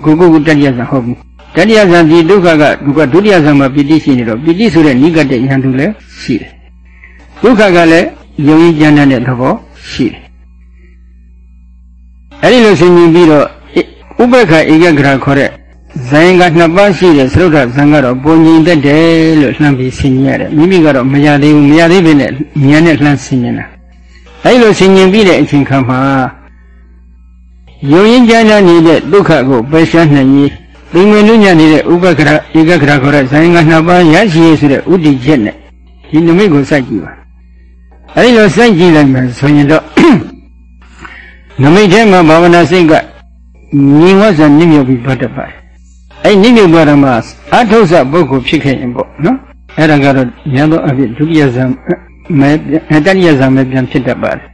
ခုခုခုတတိယဇံဟုတ်ပြီတတိယဇံဒီဒုက္ခကဒုက္ခဒုတိယဇံမှာပီတိရှိနေတော့ပီတိဆိုတဲ့နိကတဲ့ယံသူလည်းရှိတယ်ဒုက္ခကလည်းယုံကြည်ကြမ်းတဲ့သဘောရှိတယ်အဲ့ဒီလိုဆင်ញင်ပြီးတော့ဥပ္ပခဧကဂရခေါ်တဲ့ဇိုင်းကနှစ်ပါးရှိတဲ့သရုပ်ထဇံကတော့ပုံငြိမ်တတ်တယ်လို့လှမ်းပြီးဆင်ញင်ရတယ်မိမိကတော့မရသေးဘူးမရသေးဘဲနဲ့ဉာဏ်နဲ့လှမ်းဆင်ញင်တာအဲ့လိုဆင်ញင်ပြီးတဲ့အချိန်ခါမှာ ယုံရင်ကြမ်းကြနေတဲ့ဒုက္ခကိုပယ်ရှားနိုင်ရေးသိငွေလူညံနေတဲ့ဥပ္ပခရဧကဂရခေါ်တဲ့ဇိုင်းကနှစ်ပါးရရှိရေးဆိုတဲ့ဥတည်ချက်နဲ့ဒီနမိတ်ကိုစိုက်ကြည့်ပါအဲ့ဒီလိုစိုက်ကြည့်လိုက်မှဆိုရင်တော့နမိတ်ထဲမှာဘာဝနာစိတ်ကညီဝဇ္ဇနိမြုပ်ပြီးသွားတတ်ပါတယ်အဲ့နိမြုပ်သွားတာမှာအထုဆပုဂ္ဂိုလ်ဖြစ်ခဲ့ရင်ပေါ့နော်အဲ့ဒါကတော့ဉာဏ်တော်အဖြစ်ဒုတိယဇံမဲတတိယဇံမဲပြန်ဖြစ်တတ်ပါတယ်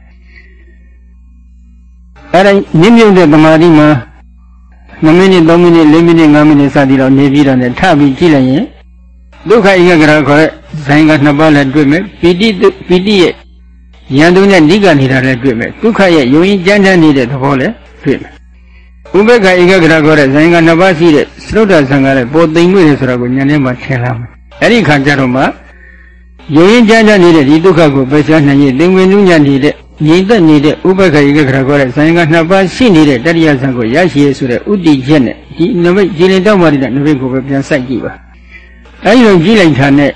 အဲ့ဒါနိမြုပ်တဲ့တမာတိမှာ2မိနစ်3မိနစ်4မိနစ်5မိနစ်စသည်တော့နေပြီးတော့လည်းထပြီးကြည့်လိုက်ရင်ဒုက္ခဧကဂရခေါ်တဲ့ဇိုင်းကနှစ်ပါးလည်းတွေ့မယ်ပီတိပီတိရဲ့ယံသူနဲ့နိကနေတာလည်းတွေ့မယ်ဒုက္ခရဲ့ယုံရင်ကြမ်းတမ်းနေတဲ့သဘောလည်းတွေ့မယ်ဥပ္ပခဧကဂရခေါ်တဲ့ဇိုင်းကနှစ်ပါးရှိတဲ့သရုတ်တဆံကလည်းပေါ်သိမ့်မွေ့တယ်ဆိုတာကိုဉာဏ်ထဲမှာထင်လာမယ်အဲ့ဒီခါကျတော့မှယုံရင်ကြမ်းတမ်းနေတဲ့ဒီဒုက္ခကိုပယ်ရှားနိုင်ရင်သင်္ဝင်နုညံ့နေတဲ့ ငြိမ့်သက်နေတဲ့ဥပ္ပခဧကဂရခေါ်တဲ့ဇိုင်းကနှစ်ပါးရှိနေတဲ့တတိယဆံကိုရရှိရဆိုတဲ့ဥတည်ချက်နဲ့ဒီနမိတ်ကြည်လင်တောက်မှတဲ့နမိတ်ကိုပဲပြန်စိုက်ကြည့်ပါအဲဒီလိုကြည့်လိုက်တာနဲ့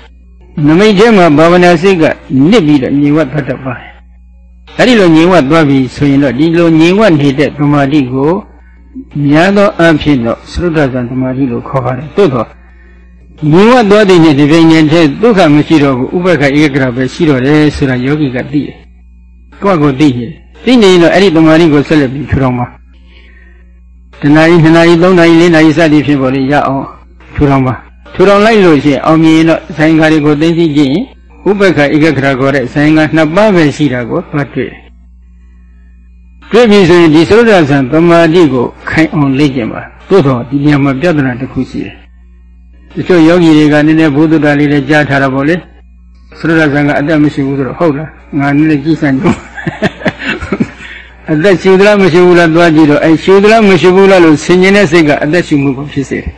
နမိတ်ထဲမှာဘာဝနာစိတ်ကနစ်ပြီးတော့ညီဝတ်တတ်ပါတယ်အဲဒီလိုညီဝတ်သွားပြီဆိုရင်တော့ဒီလိုညီဝတ်နေတဲ့သမာဓိကိုများသောအဖြစ်တော့သရုပ်တဇံသမာဓိလို့ခေါ်ပါတယ်သို့သောညီဝတ်သွားတဲ့နေ့ဒီပိန်နဲ့တည်းဒုက္ခမရှိတော့ဘူးဥပ္ပခဧကဂရပဲရှိတော့တယ်ဆိုတာယောဂီကသိတယ် ကိုယ့်ကိုသိနေသိနေရင်တော့အဲ့ဒီသမာဓိကိုဆက်လက်ပြီးထူထောင်ပါတဏှာကြီး2နာရီ3နာရီ4နာရီစသည်ဖြစ်ပေါ်လေရအောင်ထူထောင်ပါထူထောင်လိုက်လို့ရှိရင်အောင်မြင်တော့ဆိုင်ခါတွေကိုသိသိကြည့်ရင်ဥပ္ပခဧကဂရခေါ်တဲ့ဆိုင်ခါနှစ်ပါးပဲရှိတာကိုမှတ်တွေ့တယ်တွေ့ပြီဆိုရင်ဒီသုဒ္ဓဆံသမာဓိကိုခိုင်အောင်လေ့ကျင့်ပါသို့တော့ဒီနေရာမှာပြဿနာတစ်ခုရှိတယ်တချို့ယောဂီတွေကနည်းနည်းဘုဒ္ဓတာလေးလည်းကြားထားတာပေါ့လေသုဒ္ဓဆံကအသက်မရှိဘူးဆိုတော့ဟုတ်လားငါနည်းနည်းကြည့်စမ်းကြည့် အသက်ရှူသလားမရှိဘူးလားသွားကြည့်တော့အဲရှူသလားမရှိဘူးလားလို့ဆင်ញင်တဲ့စိတ်ကအသက်ရှူမှုကိုဖြစ်စေတယ်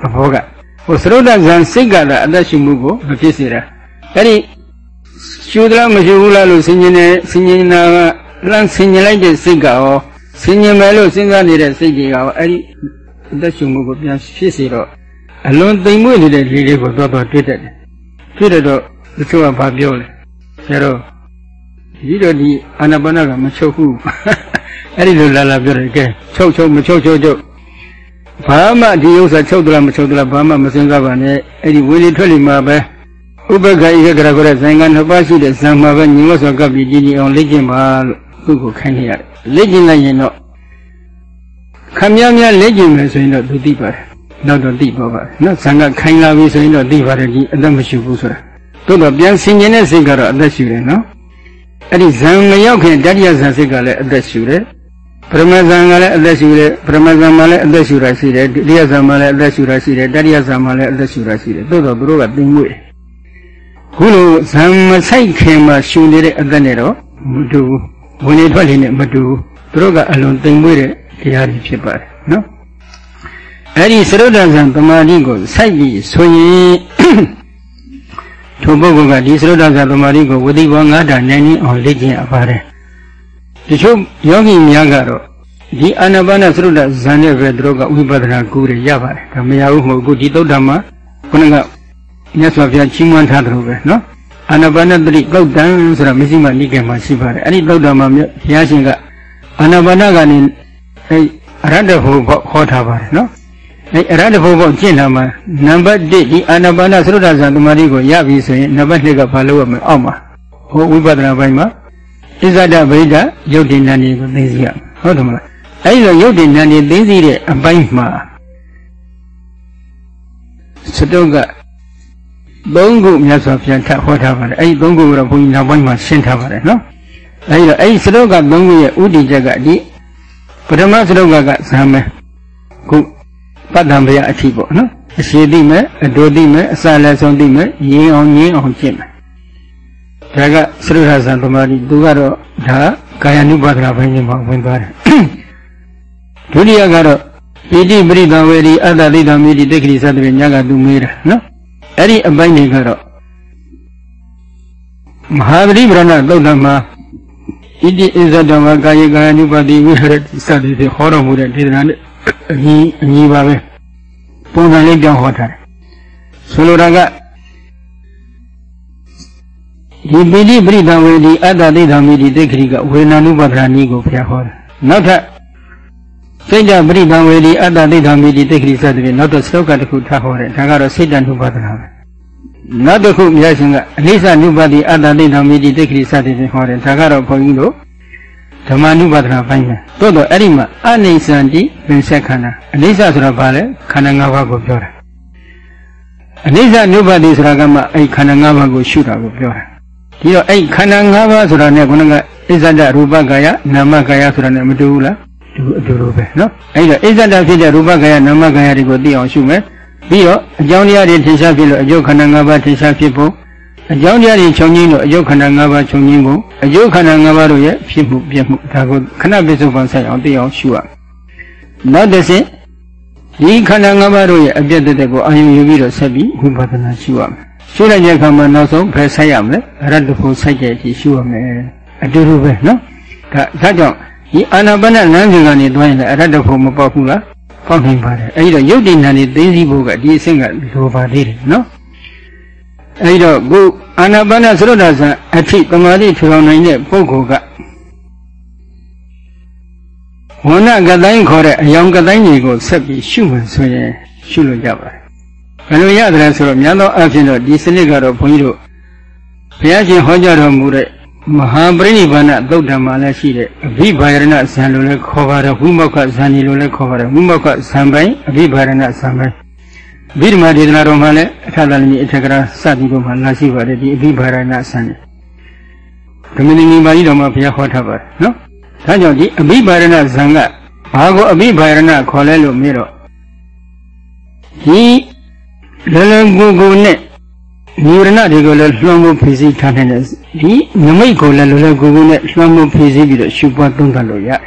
သဘောကဟိုသရုတ်တဇံစိတ်ကသာအသက်ရှူမှုကိုမဖြစ်စေတာအဲ့ဒီရှူသလားမရှိဘူးလားလို့ဆင်ញင်တဲ့ဆင်ញင်တာကလမ်းဆင်ញင်လိုက်တဲ့စိတ်ကရောဆင်ញင်မယ်လို့စဉ်းစားနေတဲ့စိတ်တွေကရောအဲ့ဒီအသက်ရှူမှုကိုပြန်ဖြစ်စေတော့အလွန်သိမ်မွေ့နေတဲ့လေလေးကိုတော့တော့တွေ့တတ်တယ်တွေ့တဲ့တော့တချို့ကဘာပြောလဲဆရာတော် ဒီတော့ဒီအာနာပါနကမချုပ်ဘူးအဲ့ဒီလိုလာလာပြောတယ်ကဲချုပ်ချုပ်မချုပ်ချုပ်ချုပ်ဘာမှဒီဥစ္စာချုပ်သလားမချုပ်သလားဘာမှမစဉ်းစားပါနဲ့အဲ့ဒီဝေလီထွက်လိမှာပဲဥပ္ပခဧကဂရခေါ်တဲ့ဇိုင်ကနှစ်ပါးရှိတဲ့ဇံမှာပဲညီမစောကပ်ပြီးကြည်ကြည်အောင်လေ့ကျင့်ပါလို့သူ့ကိုခိုင်းနေရတယ်လေ့ကျင့်လိုက်ရင်တော့ခမည်းများလေ့ကျင့်မယ်ဆိုရင်တော့သူသိပါတယ်နောက်တော့သိပါပါနော်ဇံကခိုင်းလာပြီဆိုရင်တော့သိပါတယ်ဒီအသက်မရှိဘူးဆိုတာတို့တော့ပြန်ဆင်ကျင်တဲ့စိတ်ကတော့အသက်ရှိတယ်နော် အဲ့ဒီဇံမရောက်ခင်တတိယဇံစိတ်ကလည်းအသက်ရှူတယ်ပရမဇံကလည်းအသက်ရှူတယ်ပရမဇံမှာလည်းအသက်ရှူတာရှိတယ်ဒုတိယဇံမှာလည်းအသက်ရှူတာရှိတယ်တတိယဇံမှာလည်းအသက်ရှူတာရှိတယ်သို့တော့သူတို့ကသိငွေ့ခုလိုဇံမဆိုင်ခင်မှာရှူနေတဲ့အသက်နဲ့တော့မတူဘူးဝင်နေထွက်နေနဲ့မတူဘူးသူတို့ကအလွန်သိငွေ့တဲ့တရားတွေဖြစ်ပါတယ်နော်အဲ့ဒီသရုတ်တဇံတမာတိကိုစိုက်ပြီးဆိုရင် ထိုပုဂ္ဂိုလ်ကဒီသရုတ်တဇာသမารိကိုဝတိဘောငါးတာနိုင်နေအောင်လေ့ကျင့်အပ်ပါတယ်တချို့ယောဂီများကတော့ဒီအာနာပါနသရုတ်တဇံနဲ့ပဲသူတို့ကဝိပဿနာကူရရပါတယ်ဒါမရဘူးမဟုတ်ဘူးဒီသုဒ္ဓမှာခုနကမြတ်စွာဘုရားချီးမွမ်းထားတယ်လို့ပဲနော်အာနာပါနတတိသုတ်တံဆိုတာမရှိမှနိကေမှာရှိပါတယ်အဲ့ဒီသုတ်တံမှာဘုရားရှင်ကအာနာပါနကနေအဲအရဟတဖို့ခေါ်ထားပါတယ်နော် အဲအရဟတဖို့ပေါ့ကျင့်လာမှာနံပါတ်1ဒီအာနာပါနသရုဒ္ဓဇာသမာဓိကိုရပြီဆိုရင်နံပါတ်2ကဘာလုပ်ရမလဲအောက်မှာဟိုဝိပဿနာပိုင်းမှာဣဇဒဗိဒယုတ်တိဏ္ဍီကိုသိသိရဟုတ်တယ်မလားအဲဒီလိုယုတ်တိဏ္ဍီသိသိတဲ့အပိုင်းမှာစတုကသုံးခုမြတ်စွာဘုရားထဟောထားပါတယ်အဲဒီသုံးခုကတော့ဘုန်းကြီးနောက်ပိုင်းမှာရှင်းထားပါတယ်နော်အဲဒီတော့အဲဒီစတုကသုံးခုရဲ့ဥဒိချက်ကဒီပထမစတုကကဇာမဲခု ပတ္တံဘယအထိပေါ့နော်အရှိသိမယ်အတူသိမယ်အစလည်းဆုံးသိမယ်ရင်းအောင်ရင်းအောင်ကျင့်မယ်ဒါကသရုဒ္ဓဆံသမာဓိသူကတော့ဒါပကာယ ानु ပါဒနာဘိုင်းမှာဝင်သွားတယ်ဒုတိယကတော့ပိဋိပရိသဝေရီအတ္တသိတမိတိတိခိသတ္တေညကသူမေးတာနော်အဲ့ဒီအပိုင်းတွေကတော့မဟာပရိပရဏသုတ်တမှာဣတိဣဇတဝကာယေကာယ ानु ပါတိဝိဟရတိစသည်ဖြင့်ဟောတော်မူတဲ့ဒေသနာနဲ့ အညီအညီပါပဲပုံစံလေးပြောင်းဟောထားတယ်ဆိုလိုတာကဒီပိဋိပရိသဝေဒီအတ္တသိတမိတိတိခိကဝေနာနုပဒရာနည်းကိုဘုရားဟောတယ်နောက်ထပ်စိတ်တပရိသဝေဒီအတ္တသိတမိတိတိခိစသဖြင့်နောက်တော့စလောကတစ်ခုထပ်ဟောတယ်ဒါကတော့စိတ်တနုပဒနာပဲနောက်တစ်ခုမြတ်ရှင်ကအနိစ္စနုပတိအတ္တသိတမိတိတိခိစသဖြင့်ဟောတယ်ဒါကတော့ဘုန်းကြီးတို့ ဓမ္မနုပါဒနာပိုင်းပဲသို့တော့အဲ့ဒီမှာအနိစ္စံတိပင်ဆက်ခန္ဓာအနိစ္စဆိုတာဘာလဲခန္ဓာ၅ပါးကိုပြောတာအနိစ္စနုပါတိဆိုတာကမှအဲ့ခန္ဓာ၅ပါးကိုရှုတာကိုပြောတာဒီတော့အဲ့ခန္ဓာ၅ပါးဆိုတာနဲ့ခုနကအစ္ဆဒရူပကာယနာမကာယဆိုတာနဲ့မတူဘူးလားတူအတူတူပဲနော်အဲ့တော့အစ္ဆဒဖြစ်တဲ့ရူပကာယနာမကာယတွေကိုသိအောင်ရှုမယ်ပြီးတော့အကြောင်းတရားတွေထင်ရှားဖြစ်လို့အကျုပ်ခန္ဓာ၅ပါးထင်ရှားဖြစ်ဖို့ အကြောင်းတရားတွေခြုံငင်းလို့အယုတ်ခန္ဓာ၅ပါးခြုံငင်းဖို့အယုတ်ခန္ဓာ၅ပါးတို့ရဲ့ဖြစ်မှုပြမှုဒါကိုခဏပစ္စုပန်ဆိုင်အောင်သိအောင်ရှုရနောက်တစ်ဆင့်ဒီခန္ဓာ၅ပါးတို့ရဲ့အပြည့်တဲ့ကိုအာရုံယူပြီးတော့ဆက်ပြီးဝိပဿနာရှုရမယ်ရှုလိုက်တဲ့အခါမှာနောက်ဆုံးဖယ်ဆိုင်ရမယ်အရတ္တဖို့စိုက်တဲ့အထိရှုရမယ်အတူတူပဲနော်ဒါဒါကြောင့်ဒီအာနာပါနလမ်းစဉ်ကနေတွိုင်းရင်အရတ္တဖို့မပေါက်ဘူးလားပေါက်နိုင်ပါတယ်အဲဒီတော့ယုတ်တိဏ္ဍာနေသိသိဖို့ကဒီအဆင့်ကလိုပါသေးတယ်နော် အဲဒီတော့ခုအာနာပါနသရုတ်တာဆံအထိတမာတိထူထောင်နိုင်တဲ့ပုဂ္ဂိုလ်ကဝဏကတိုင်းခေါ်တဲ့အယောင်ကတိုင်းတွေကိုဆက်ပြီးရှုမှဆိုရင်ရှုလို့ရပါတယ်ဘယ်လိုရတယ်ဆိုတော့များသောအားဖြင့်တော့ဒီစနစ်ကတော့ဘုန်းကြီးတို့ဘုရားရှင်ဟောကြားတော်မူတဲ့မဟာပရိနိဗ္ဗာန်သုတ်တံမှာလည်းရှိတဲ့အဘိဗာယရဏဇံလို့လည်းခေါ်ပါတယ်ဝိမောက္ခဇံဒီလို့လည်းခေါ်ပါတယ်ဝိမောက္ခဇံပိုင်းအဘိဗာယရဏဇံပိုင်း ဗိဓမာဒေသနာတော်မှာလည်းအထသလမီအထကရာစသည်တို့မှာလာရှိပါတယ်ဒီအဘိဗာရဏဆံနေဓမ္မနိမိပါဠိတော်မှာဘုရားဟောထားပါတယ်နော်ဒါကြောင့်ဒီအဘိဗာရဏဇံကဘာကိုအဘိဗာရဏခေါ်လဲလို့မေးတော့ဒီလလကိုကိုနဲ့နိဝရဏတွေကိုလည်းလွှမ်းမိုးဖြည့်ဆည်းထားတဲ့ဒီနမိတ်ကိုလည်းလောလောကိုကိုနဲ့လွှမ်းမိုးဖြည့်ဆည်းပြီးတော့ရှုပွားသုံးသပ်လို့ရတယ်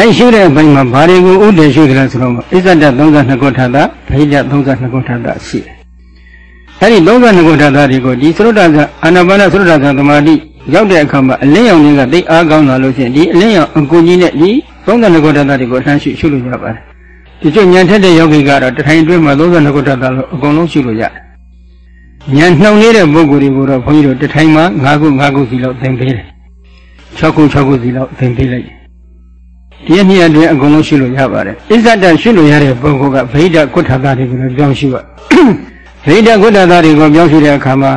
အဲရှုတဲ့အပိုင်းမှာဘာတွေကိုဥဒိရှုတယ်လဲဆိုတော့အစ္ဆဒ32ခုထာတာဗိဒ32ခုထာတာရှိတယ်။အဲဒီ32ခုထာတာတွေကိုဒီသရုတ်တာအာနာပါနသရုတ်တာသမာဓိရောက်တဲ့အခါမှာအလင်းရောင်တွေကသိအားကောင်းလာလို့ရှိရင်ဒီအလင်းရောင်အကူကြီးနဲ့ဒီ32ခုထာတာတွေကိုအနှံ့ရှုရှုလို့ရပါတယ်။ဒီကျညံထက်တဲ့ယောဂီကတော့တထိုင်အတွင်းမှာ32ခုထာတာလို့အကုန်လုံးရှုလို့ရတယ်။ညံနှောင်နေတဲ့ပုဂ္ဂိုလ်တွေကိုတော့ဘုန်းကြီးတို့တထိုင်မှာ9ခု9ခုစီလောက်သင်ပေးတယ်။6ခု6ခုစီလောက်သင်ပေးလိုက် ဒီအနှစ်အတွင်းအကုန်လုံးရှိလို့ရပါတယ်အစ္ဆဒရှိလို့ရတဲ့ပုဂ္ဂိုလ်ကဗိဒ္ဓကုဋ္ဌတာတွေကိုလည်းပြောင်းရှိပါဗိဒ္ဓကုဋ္ဌတာတွေကိုပြောင်းရှိတဲ့အခါမှာ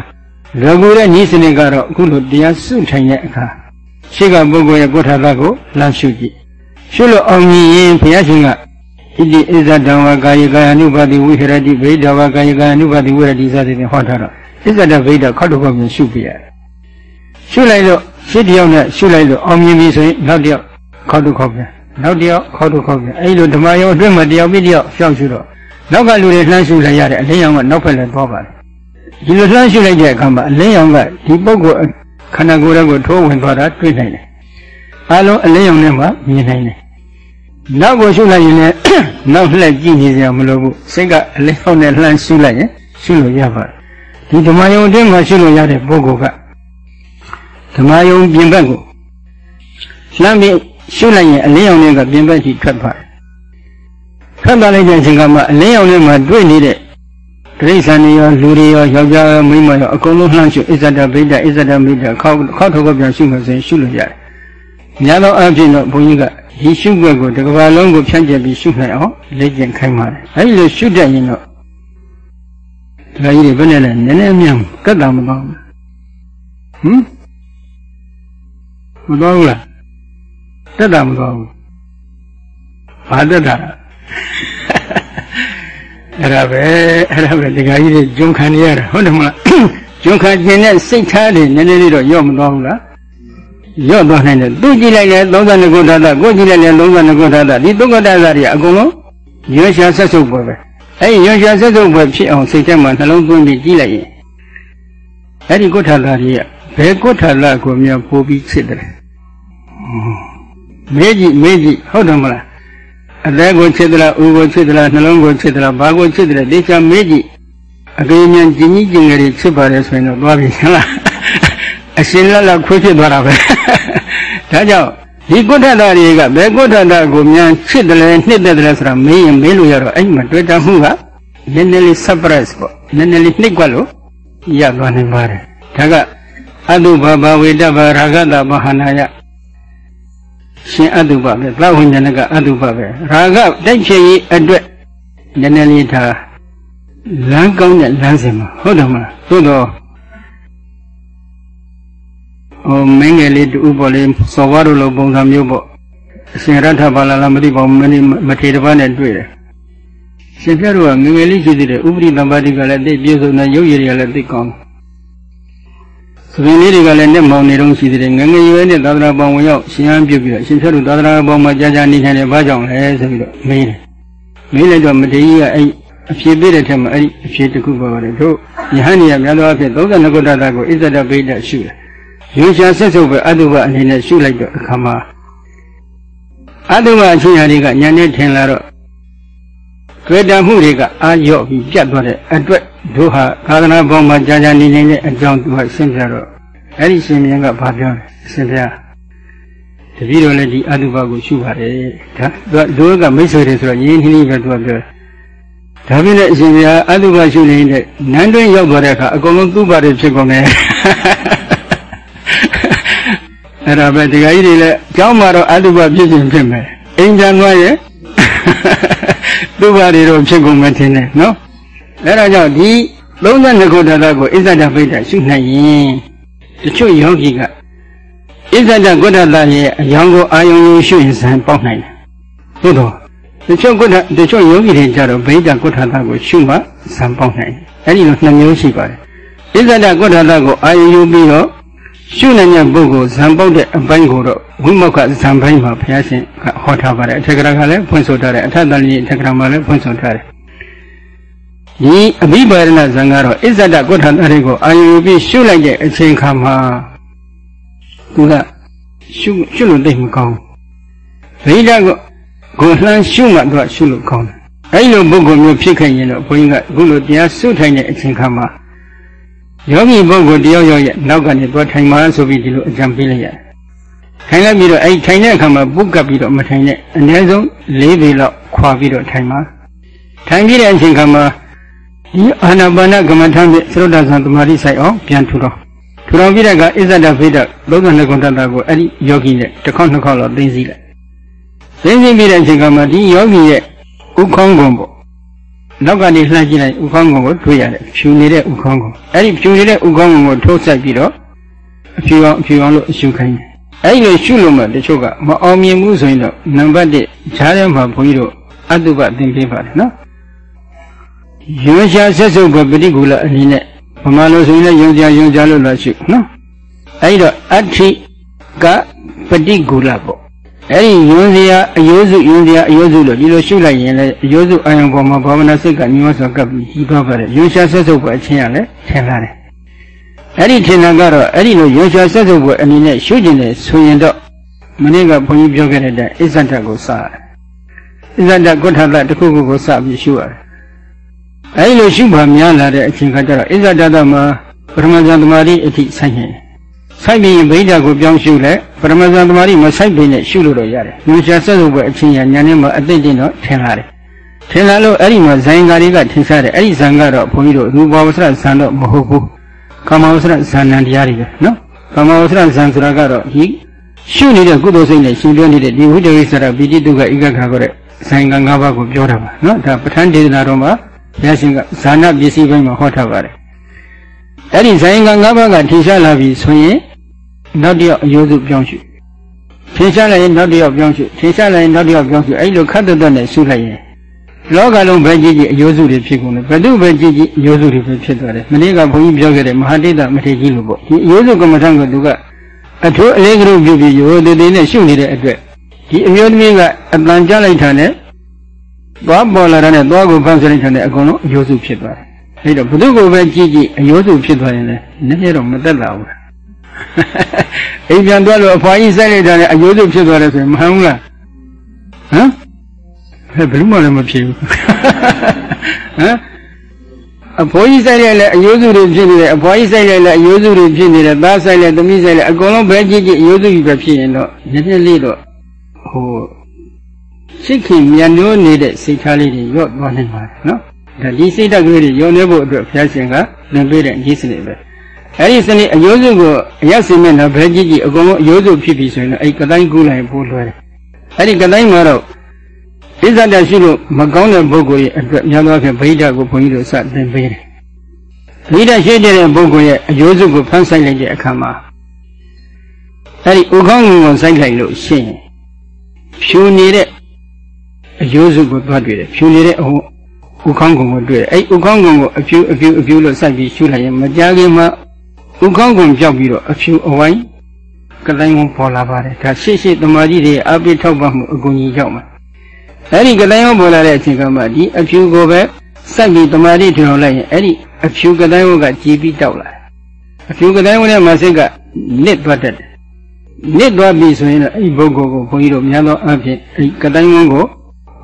လောကူတဲ့ဤစနစ်ကတော့အခုလိုတရားစုထိုင်တဲ့အခါရှိကပုဂ္ဂိုလ်ရဲ့ကုဋ္ဌတာကိုလမ်းရှုကြည့်ရှုလို့အောင်မြင်ရင်ဘုရားရှင်ကဣတိအစ္ဆဒံဝကာယကာယ ानु ပါတိဝိဟရတိဗိဒ္ဓဝကာယကာယ ानु ပါတိဝိဟရတိစသည်ဖြင့်ဟောထားတော့အစ္ဆဒဗိဒ္ဓခောက်တော့ပြန်ရှုပြရတယ်ရှုလိုက်လို့ရှစ်တယောက်နဲ့ရှုလိုက်လို့အောင်မြင်ပြီဆိုရင်နောက်တယောက် ခောက်တော့ခောက်ပြန်နောက်တယောက်ခေါက်တော့ခေါက်ပြန်အဲ့လိုဓမ္မယုံအတွင်းမှာတယောက်ပြီးတယောက်ရှောက်ရှုတော့နောက်ကလူတွေလှမ်းရှုလိုက်ရတယ်အလင်းရောင်ကနောက်ဖက်လည်းသွားပါတယ်ဒီလိုလှမ်းရှုလိုက်တဲ့အခါမှာအလင်းရောင်ကဒီပုဂ္ဂိုလ်ခန္ဓာကိုယ်ရဲ့ကိုထိုးဝင်သွားတာတွေ့နိုင်တယ်အလုံးအလင်းရောင်ထဲမှာမြင်နိုင်တယ်နောက်ကိုရှုလိုက်ရင်လည်းနောက်လှည့်ကြည့်နေကြမလို့ဘူးစိတ်ကအလင်းရောင်နဲ့လှမ်းရှုလိုက်ရင်ရှုလို့ရပါတယ်ဒီဓမ္မယုံအတွင်းမှာရှုလို့ရတဲ့ပုဂ္ဂိုလ်ကဓမ္မယုံပြင်ဘက်ကိုလှမ်းပြီး ရှုလိုက်ရင်အလင်းရောင်တွေကပြင်ပက်ကြီးထွက်သွားတယ်။ထွက်သွားလိုက်တဲ့အချိန်ကမှအလင်းရောင်တွေမှာတွေ့နေတဲ့တိရစ္ဆာန်တွေရောလူတွေရောယောက်ျားရောမိန်းမရောအကုန်လုံးလှမ်းရှုအစ္ဆဒဗိဒ္ဓအစ္ဆဒမိဒ္ဓခောက်ခောက်ထောက်ပြန်ရှုမှဆိုရင်ရှုလို့ရတယ်။များသောအားဖြင့်တော့ဘုန်းကြီးကဒီရှုွက်ကိုတစ်ကဘာလုံးကိုဖြန့်ကျက်ပြီးရှုနိုင်အောင်လေ့ကျင့်ခိုင်းပါတယ်။အဲဒီလိုရှုတတ်ရင်တော့ဒါကြီးတွေဘယ်နဲ့လဲနည်းနည်းမြန်ကတ်တာမကောင်းဘူး။ဟမ်မတော်ဘူးလား တက်တာမသွားဘူးဘာတက်တာအဲ့ဒါပဲအဲ့ဒါပဲဒီကကြီးတွေဂျုံခံနေရတာဟုတ်တယ်မလားဂျုံခံခြင်းနဲ့စိတ်ထားတွေနည်းနည်းလေးတော့ရော့မသွားဘူးလားရော့သွားနိုင်တယ်သူကြည့်လိုက်တယ်32ခုထာတာကိုကြည့်လိုက်တယ်32ခုထာတာဒီသုက္ကတသာတွေအကုန်လုံးရွှေရှာဆက်စုပ်ပွဲပဲအဲ့ဒီရွှေရှာဆက်စုပ်ပွဲဖြစ်အောင်စိတ်ထဲမှာနှလုံးသွင်းပြီးကြည့်လိုက်ရင်အဲ့ဒီကုဋ္ဌာတာတွေဘယ်ကုဋ္ဌလကိုမြတ်ပို့ပြီးချစ်တယ် မေးကြည့်မေးကြည့်ဟုတ်တယ်မလားအသက်ကိုချစ်သလားဦးကိုချစ်သလားနှလုံးကိုချစ်သလားဘာကိုချစ်တယ်တေချာမေးကြည့်အကေမြန်ကျင်ကြီးကျင်ငယ်တွေချစ်ပါတယ်ဆိုရင်တော့သွားပြီလားအရှင်လက်လက်ခွေးဖြစ်သွားတာပဲဒါကြောင့်ဒီကုဋ္ဌတာတွေကဘယ်ကုဋ္ဌတာကိုမြန်ချစ်တယ်လဲနှစ်သက်တယ်လဲဆိုတာမေးရင်မေးလို့ရတော့အဲ့မှာတွေ့တာမှုကနည်းနည်းလေး surprise ပေါ့နည်းနည်းလေးနှိပ်ကွက်လို့ရသွားနိုင်ပါတယ်ဒါကအတုဘဘဝေတ္တဗရာဂတဘာဟနာယ ရှင်အတုပပဲသဝိညာဏကအတုပပဲရာဂတိုက်ချေရေးအတွက်နည်းနည်းလေးထားလမ်းကောင်းတဲ့လမ်းစဉ်မှာဟုတ်တယ်မလားသို့တော့ဟိုမင်းငယ်လေးတူပေါ့လေစော်ဘွားတို့လိုပုံစံမျိုးပေါ့အရှင်ရထဘာလာလာမသိပါဘူးမင်းမထေတပါးနဲ့တွေ့တယ်ရှင်ပြတို့ကငငယ်လေးရှိသေးတယ်ဥပရိသမ္ပါတိကလည်းသိပြည့်စုံတဲ့ရုပ်ရည်တွေကလည်းသိကောင်း သဘင်လေးတွေကလည်းနဲ့မောင်နေတော့ရှိသေးတယ်ငငယ်ရွယ်နဲ့သာသနာပေါင်းဝင်ရောက်ရှင်ဟန်ပြုတ်ပြီးတော့ရှင်ပြတို့သာသနာပေါင်းမှာကြာကြာနေထိုင်တယ်ဘာကြောင့်လဲဆိုပြီးတော့မေးတယ်မေးလိုက်တော့မထေရကြီးကအဲ့အဖြေပေးတဲ့ထက်မှာအဲ့ဒီအဖြေတစ်ခုပါပါတယ်တို့ယဟန်ကြီးကများသောအားဖြင့်32ခုတ္တတာကိုဣဇဒဗိဒ္ဓရှုတယ်ရွှေရှာဆက်စုပ်ပဲအတုပအနေနဲ့ရှုလိုက်တော့အခါမှာအတုပအချင်းရာတွေကညာနဲ့ထင်လာတော့တွေ့တာမှုတွေကအာရော့ပြီးပြတ်သွားတဲ့အတွက် တို့ဟာသာသနာ့ဘောင်မှာကြာကြာနေနေတဲ့အကြောင်းသူကရှင်းပြတော့အဲ့ဒီရှင်မြင်းကဘာပြောလဲအရှင်ဘုရားတပည့်တော်လည်းဒီအတုပကိုရှုပါတယ်ဒါသူကမိတ်ဆွေတွေဆိုတော့ရင်းနှီးနှီးပဲသူကပြောဒါပြည့်နဲ့အရှင်ဘုရားအတုပရှုနေတဲ့နန်းတွင်းရောက်သွားတဲ့အခါအကုန်လုံးသူ့ပါတယ်ဖြစ်ကုန်တယ်အဲ့ဒါပဲတရားကြီးတွေလည်းကျောင်းမှာတော့အတုပဖြစ်ခြင်းဖြစ်မယ်အိမ်ပြန်သွားရဲ့သူ့ဘာတွေတော့ဖြစ်ကုန်မထင်နဲ့နော် အဲ့ဒါကြောင့်ဒီ32ခုတတကိုအစ္ဆဒပိဋကရှုနိုင်ရင်တချို့ယောဂီကအစ္ဆဒကုဋ္ဌတရဲ့အယောင်ကိုအာယုံယူရှုရင်ဇံပေါက်နိုင်တယ်သို့တော့တချို့ကုဋ္ဌတချို့ယောဂီတွေကြတော့ဗိဒ္ဓကုဋ္ဌတကိုရှုမှဇံပေါက်နိုင်တယ်အဲ့ဒီလိုနှစ်မျိုးရှိပါတယ်အစ္ဆဒကုဋ္ဌတကိုအာယုံယူပြီးတော့ရှုနိုင်တဲ့ပုဂ္ဂိုလ်ဇံပေါက်တဲ့အပိုင်းကိုတော့ဝိမောက္ခဇံပိုင်းမှာဘုရားရှင်ကဟောထားပါတယ်အထက်ကရာကလည်းဖွင့်ဆိုထားတယ်အထက်တန်ကြီးအထက်ကရာမှာလည်းဖွင့်ဆိုထားတယ် ဒီအဘိပါရဏဇံကတော့အစ္ဆဒကုဋ္ဌာတတွေကိုအာယုပြီးရှုလိုက်တဲ့အချိန်ခါမှာသူကရှုရှုလို့သိမကောင်းဗိဓာကိုကိုလှမ်းရှုမှသူကရှုလို့ကောင်းတယ်အဲဒီလိုပုဂ္ဂိုလ်မျိုးဖြစ်ခဲ့ရင်တော့ဘုန်းကြီးကအခုလိုတရားစွထိုင်တဲ့အချိန်ခါမှာယောဂီပုဂ္ဂိုလ်တယောက်ယောက်ရဲ့နောက်ကနေသွားထိုင်မှဆိုပြီးဒီလိုအကြံပေးလိုက်ရတယ်ထိုင်လိုက်ပြီးတော့အဲဒီထိုင်တဲ့အခါမှာပုတ်ကပ်ပြီးတော့မထိုင်နဲ့အနည်းဆုံး၄ပေလောက်ခွာပြီးတော့ထိုင်ပါထိုင်ပြီးတဲ့အချိန်ခါမှာ ဒီအာနာပါနကမ္မထံဖြင့်သရုဒ္ဓဆံသမာဓိဆိုင်အောင်ပြန်ထူတော့ထူတော်ပြီးတဲ့ကအစ္ဆဒဖိဒ32ခုတတကိုအဲ့ဒီယောဂီနဲ့တစ်ခေါက်နှစ်ခေါက်လောက်သိသိလိုက်သိသိပြီးတဲ့အချိန်ကမှဒီယောဂီရဲ့ဥခေါင်းကုန်ပေါ့နောက်ကနေလှမ်းကြည့်လိုက်ဥခေါင်းကုန်ကိုတွေ့ရတယ်ဖြူနေတဲ့ဥခေါင်းကုန်အဲ့ဒီဖြူနေတဲ့ဥခေါင်းကုန်ကိုထိုးဆက်ပြီးတော့အဖြူအောင်အဖြူအောင်လို့အရှုခိုင်းတယ်အဲ့ဒီလိုရှုလို့မှတချို့ကမအောင်မြင်ဘူးဆိုရင်တော့နံပါတ်1ဈာထဲမှာဘုန်းကြီးတို့အတုပသင်ပေးပါတယ်နော် ရွှေရှာဆက်စုပ်ပဲပฏิကူလအနေနဲ့ဗမာလိုဆိုရင်လည်းယုံကြယုံကြလို့လားရှိနော်အဲဒီတော့အဋ္ဌိကပฏิကူလပေါ့အဲ့ဒီယွန်းစရာအယိုးစုယွန်းစရာအယိုးစုလို့ဒီလိုရှုလိုက်ရင်လည်းအယိုးစုအာယုံပေါ်မှာဘာဝနာစိတ်ကညီမစွာကပ်ပြီးကြီးသွားပါတယ်ရွှေရှာဆက်စုပ်ပဲအချင်းရလဲထင်လာတယ်အဲ့ဒီထင်တာကတော့အဲ့ဒီလိုရွှေရှာဆက်စုပ်ပဲအနေနဲ့ရှုကျင်တယ်ဆိုရင်တော့မနေ့ကဘုန်းကြီးပြောခဲ့တဲ့အစ္ဆဒတ်ကိုစရတယ်အစ္ဆဒတ်ကုဋ္ဌတတစ်ခုခုကိုစပြီးရှုရတယ် အဲဒီလိုရှုပါများလာတဲ့အချိန်ခါကျတော့ဣဇဒတမှာပရမဇန်သမารိအထိဆိုင်နေဆိုင်ပြီးရင်ဗိဓာကိုပြောင်းရှုလဲပရမဇန်သမารိမဆိုင်ပြီးနဲ့ရှုလို့တော့ရတယ်။ဉာဏ်ရှာဆက်စုပ်ပဲအချင်းညာညာနဲ့မှအသိတင်တော့ထင်လာတယ်။ထင်လာလို့အဲ့ဒီမှာဇိုင်ကာတွေကထင်ရှားတယ်။အဲ့ဒီဇံကတော့ဘုန်းကြီးတို့ရူပဝဆရဇံတော့မဟုတ်ဘူး။ကာမဝဆရဇံနံတရားတွေပဲနော်။ကာမဝဆရဇံဆိုတာကတော့ဒီရှုနေတဲ့ကုသိုလ်စိတ်နဲ့ရှင်ပြောနေတဲ့ဒီဝိတဝိဆရာပိဋိတုကဧကခါခေါ်တဲ့ဇိုင်က၅ပါးကိုပြောတာပါနော်။ဒါပဋ္ဌာန်းဒေသနာတော်မှာ ဘုရားရှင်ကဇာနာပစ္စည်းပိုင်းမှာဟောထားပါတယ်အဲ့ဒီဇိုင်းက၅ပါးကထင်ရှားလာပြီဆိုရင်နောက်တစ်ယောက်အယိုးစုပြောင်းရှုထင်ရှားလာရင်နောက်တစ်ယောက်ပြောင်းရှုထင်ရှားလာရင်နောက်တစ်ယောက်ပြောင်းရှုအဲ့လိုခတ်တွတ်နဲ့ရှုလိုက်ရင်လောကလုံးပဲကြည့်ကြည့်အယိုးစုတွေဖြစ်ကုန်တယ်ဘယ်သူပဲကြည့်ကြည့်အယိုးစုတွေပဲဖြစ်သွားတယ်မနေ့ကဘုန်းကြီးပြောခဲ့တဲ့မဟာတိတမထေရကြီးလို့ပေါ့ဒီအယိုးစုကမ္မထံကသူကအထူးအလေးကလေးပြုပြီးရိုးသေးသေးနဲ့ရှုနေတဲ့အတွက်ဒီအမျိုးသမီးကအတန်ကြလိုက်တာနဲ့ သွားပေါ်လာတဲ့သွားကိုဖန်ဆင်းလိုက်တဲ့အကုန်လုံးအယိုးစုဖြစ်သွားတယ်။အဲဒါဘုသူကိုပဲကြည့်ကြည့်အယိုးစုဖြစ်သွားရင်လည်းနည်းနည်းတော့မသက်သာဘူး။ဟအိမ်ပြန်သွားလို့အဖွာကြီးစိုက်လိုက်တာနဲ့အယိုးစုဖြစ်သွားတယ်ဆိုရင်မဟန်ဘူးလားဟမ်ဘယ်ဘလို့မှလည်းမဖြစ်ဘူးဟမ်အဖိုးကြီးဆိုင်လိုက်လဲအယိုးစုတွေဖြစ်နေတယ်အဖွားကြီးဆိုင်လိုက်လဲအယိုးစုတွေဖြစ်နေတယ်သားဆိုင်လဲသမီးဆိုင်လဲအကုန်လုံးပဲကြည့်ကြည့်အယိုးစုကြီးပဲဖြစ်ရင်တော့နည်းနည်းလေးတော့ဟို စိတ်ခင်မြန်နိုးနေတဲ့စိတ်ထားလေးတွေရော့သွားနိုင်ပါတယ်နော်ဒါဒီစိတ်ဓာတ်ကလေးတွေရောနေဖို့အတွက်ဘုရားရှင်ကသင်ပေးတဲ့ဤစနစ်ပဲအဲ့ဒီစနစ်အယိုးစုကိုအရက်စင်မဲ့တော့ဘဲကြည့်ကြည့်အကုန်လုံးအယိုးစုဖြစ်ပြီဆိုရင်တော့အဲ့ကတိုင်းကူးလိုက်ဖို့လွယ်တယ်အဲ့ဒီကတိုင်းမှာတော့ဣဇဒရှိလို့မကောင်းတဲ့ပုဂ္ဂိုလ်ရဲ့အတွက်များသောအားဖြင့်ဗိဓာကိုဘုန်းကြီးတို့စသင်ပေးတယ်ဗိဓာရှိတဲ့ပုဂ္ဂိုလ်ရဲ့အယိုးစုကိုဖန်ဆိုင်လိုက်တဲ့အခါမှာအဲ့ဒီဥကောင်းငုံကိုစိုက်လိုက်လို့ရှိရင်ဖြူနေတဲ့ အယိုးစုကိုသွားတွေ့တယ်ဖြူနေတဲ့အဥကောင်းငုံကိုတွေ့တယ်အဲ့ဥကောင်းငုံကိုအဖြူအဖြူအဖြူလို့စိုက်ပြီးရှုလိုက်ရင်မကြခင်မှာဥကောင်းငုံပြောက်ပြီးတော့အဖြူအဝိုင်းကတိုင်းကိုပေါ်လာပါတယ်ဒါရှေ့ရှေ့တမာကြီးတွေအပိထောက်ပါမှုအကူကြီးရောက်မှာအဲ့ဒီကတိုင်းကိုပေါ်လာတဲ့အချိန်ကမှဒီအဖြူကိုပဲစိုက်ပြီးတမာကြီးထောင်လိုက်ရင်အဲ့ဒီအဖြူကတိုင်းကိုကကြည်ပြီးတောက်လာအဖြူကတိုင်းကိုလည်းမစိတ်ကနစ်သွားတတ်တယ်နစ်သွားပြီဆိုရင်တော့အဲ့ဒီပုဂ္ဂိုလ်ကိုဘုန်းကြီးတို့များသောအားဖြင့်အဲ့ဒီကတိုင်းကို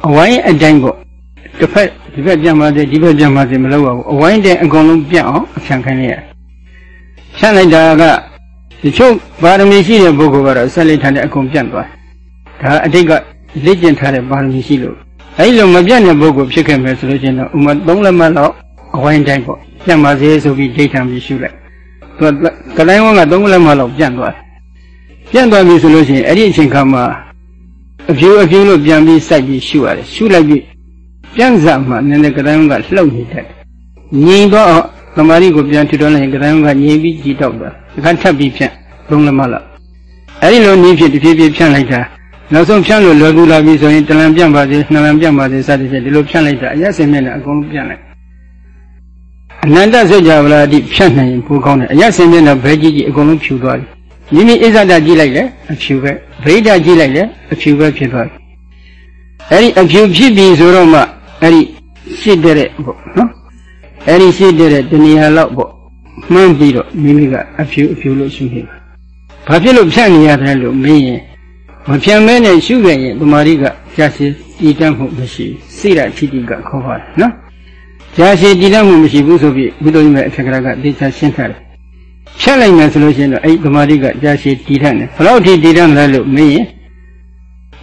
အဝိုင်းအတိုင်းပေါ့တစ်ဖက်ဒီဘက်ပြန်ပါစေဒီဘက်ပြန်ပါစေမလုပ်ရဘူးအဝိုင်းတဲ့အကုန်လုံးပြတ်အောင်အဖြန့်ခိုင်းလိုက်ရဖြန့်လိုက်တာကတချို့ပါရမီရှိတဲ့ပုဂ္ဂိုလ်ကတော့ဆက်လက်ထားတဲ့အကုန်ပြတ်သွားဒါအတိတ်ကလေ့ကျင့်ထားတဲ့ပါရမီရှိလို့အဲဒီလိုမပြတ်တဲ့ပုဂ္ဂိုလ်ဖြစ်ခဲ့မယ်ဆိုလို့ရှိရင်တော့ဥမာ၃လက်မှတ်တော့အဝိုင်းတိုင်းပေါ့ပြတ်ပါစေဆိုပြီးဒိဋ္ဌံပြီးရှုလိုက်သူကကတိုင်းဝန်းက၃လက်မှတ်တော့ပြတ်သွားတယ်ပြတ်သွားပြီဆိုလို့ရှိရင်အဲ့ဒီအချိန်ခါမှာ အဖြူအဖြူလို့ပြန်ပြီးစိုက်ပြီးရှုရတယ်ရှုလိုက်ပြီးပြန်စားမှနည်းနည်းကတိုင်းကလှုပ်နေတတ်ငြိမ်တော့သမာဓိကိုပြန်ထူထောင်လိုက်ရင်ကတိုင်းကငြိမ်ပြီးကြည်တောက်တာအခါထပ်ပြီးဖြန့်သုံးလက်မလောက်အဲ့ဒီလိုနည်းဖြစ်တဖြည်းဖြည်းဖြန့်လိုက်တာနောက်ဆုံးဖြန့်လို့လွယ်ကူလာပြီဆိုရင်တလံပြန့်ပါစေနှစ်လံပြန့်ပါစေစသဖြင့်ဒီလိုဖြန့်လိုက်တာအရက်စင်မြဲနဲ့အကုန်လုံးပြန့်လိုက်အနန္တစိတ်ကြဗလာတိဖြန့်နိုင်ရင်ပိုကောင်းတယ်အရက်စင်မြဲနဲ့ဘဲကြီးကြီးအကုန်လုံးဖြူသွားတယ် မိမိအစ္ဆဒကြည့်လိုက်လေအဖြူပဲဗိဒကြည့်လိုက်လေအဖြူပဲဖြစ်သွားတယ်အဲ့ဒီအဖြူဖြစ်ပြီဆိုတော့မှအဲ့ဒီရှိတဲ့ပေါ့နော်အဲ့ဒီရှိတဲ့တဏှာလောက်ပေါ့မှန်းပြီးတော့မိမိကအဖြူအဖြူလို့ရှုနေပါဘာဖြစ်လို့ဖြန့်နေရတယ်လို့မင်းရင်မဖြန့်မဲနဲ့ရှုခဲ့ရင်တမာရီကကြာရှည်တည်တတ်မှုမရှိစိရထိတိကခေါ်ပါတယ်နော်ကြာရှည်တည်တတ်မှုမရှိဘူးဆိုပြီးဘုဒ္ဓမြတ်အထက်ကရာကသေချာရှင်းထားတယ် ဖြတ်လိုက်မယ်ဆိုလို့ရှိရင်တော့အဲ့ဒီတမာရီကကြာရှည်တည်တတ်တယ်ဘယ်လောက်ထိတည်တတ်လဲလို့မင်းရင်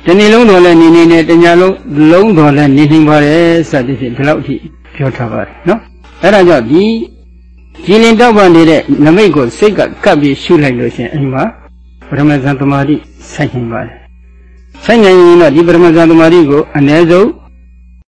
ဒီနေ့လုံးတော်လည်းနေနေနဲ့တညာလုံးလုံးတော်လည်းနေနေပါတယ်စသဖြင့်ဒီလောက်အထိပြောထားပါတယ်နော်အဲ့ဒါကြောင့်ဒီကြည်လင်တောက်ပန်နေတဲ့နမိတ်ကိုစိတ်ကကပ်ပြီးရှုလိုက်လို့ရှိရင်အိမ်မှာပရမဇန်သမာဓိဆိုင်နိုင်ပါတယ်ဆိုင်နိုင်ရင်တော့ဒီပရမဇန်သမာဓိကိုအ ਨੇ ဆုံး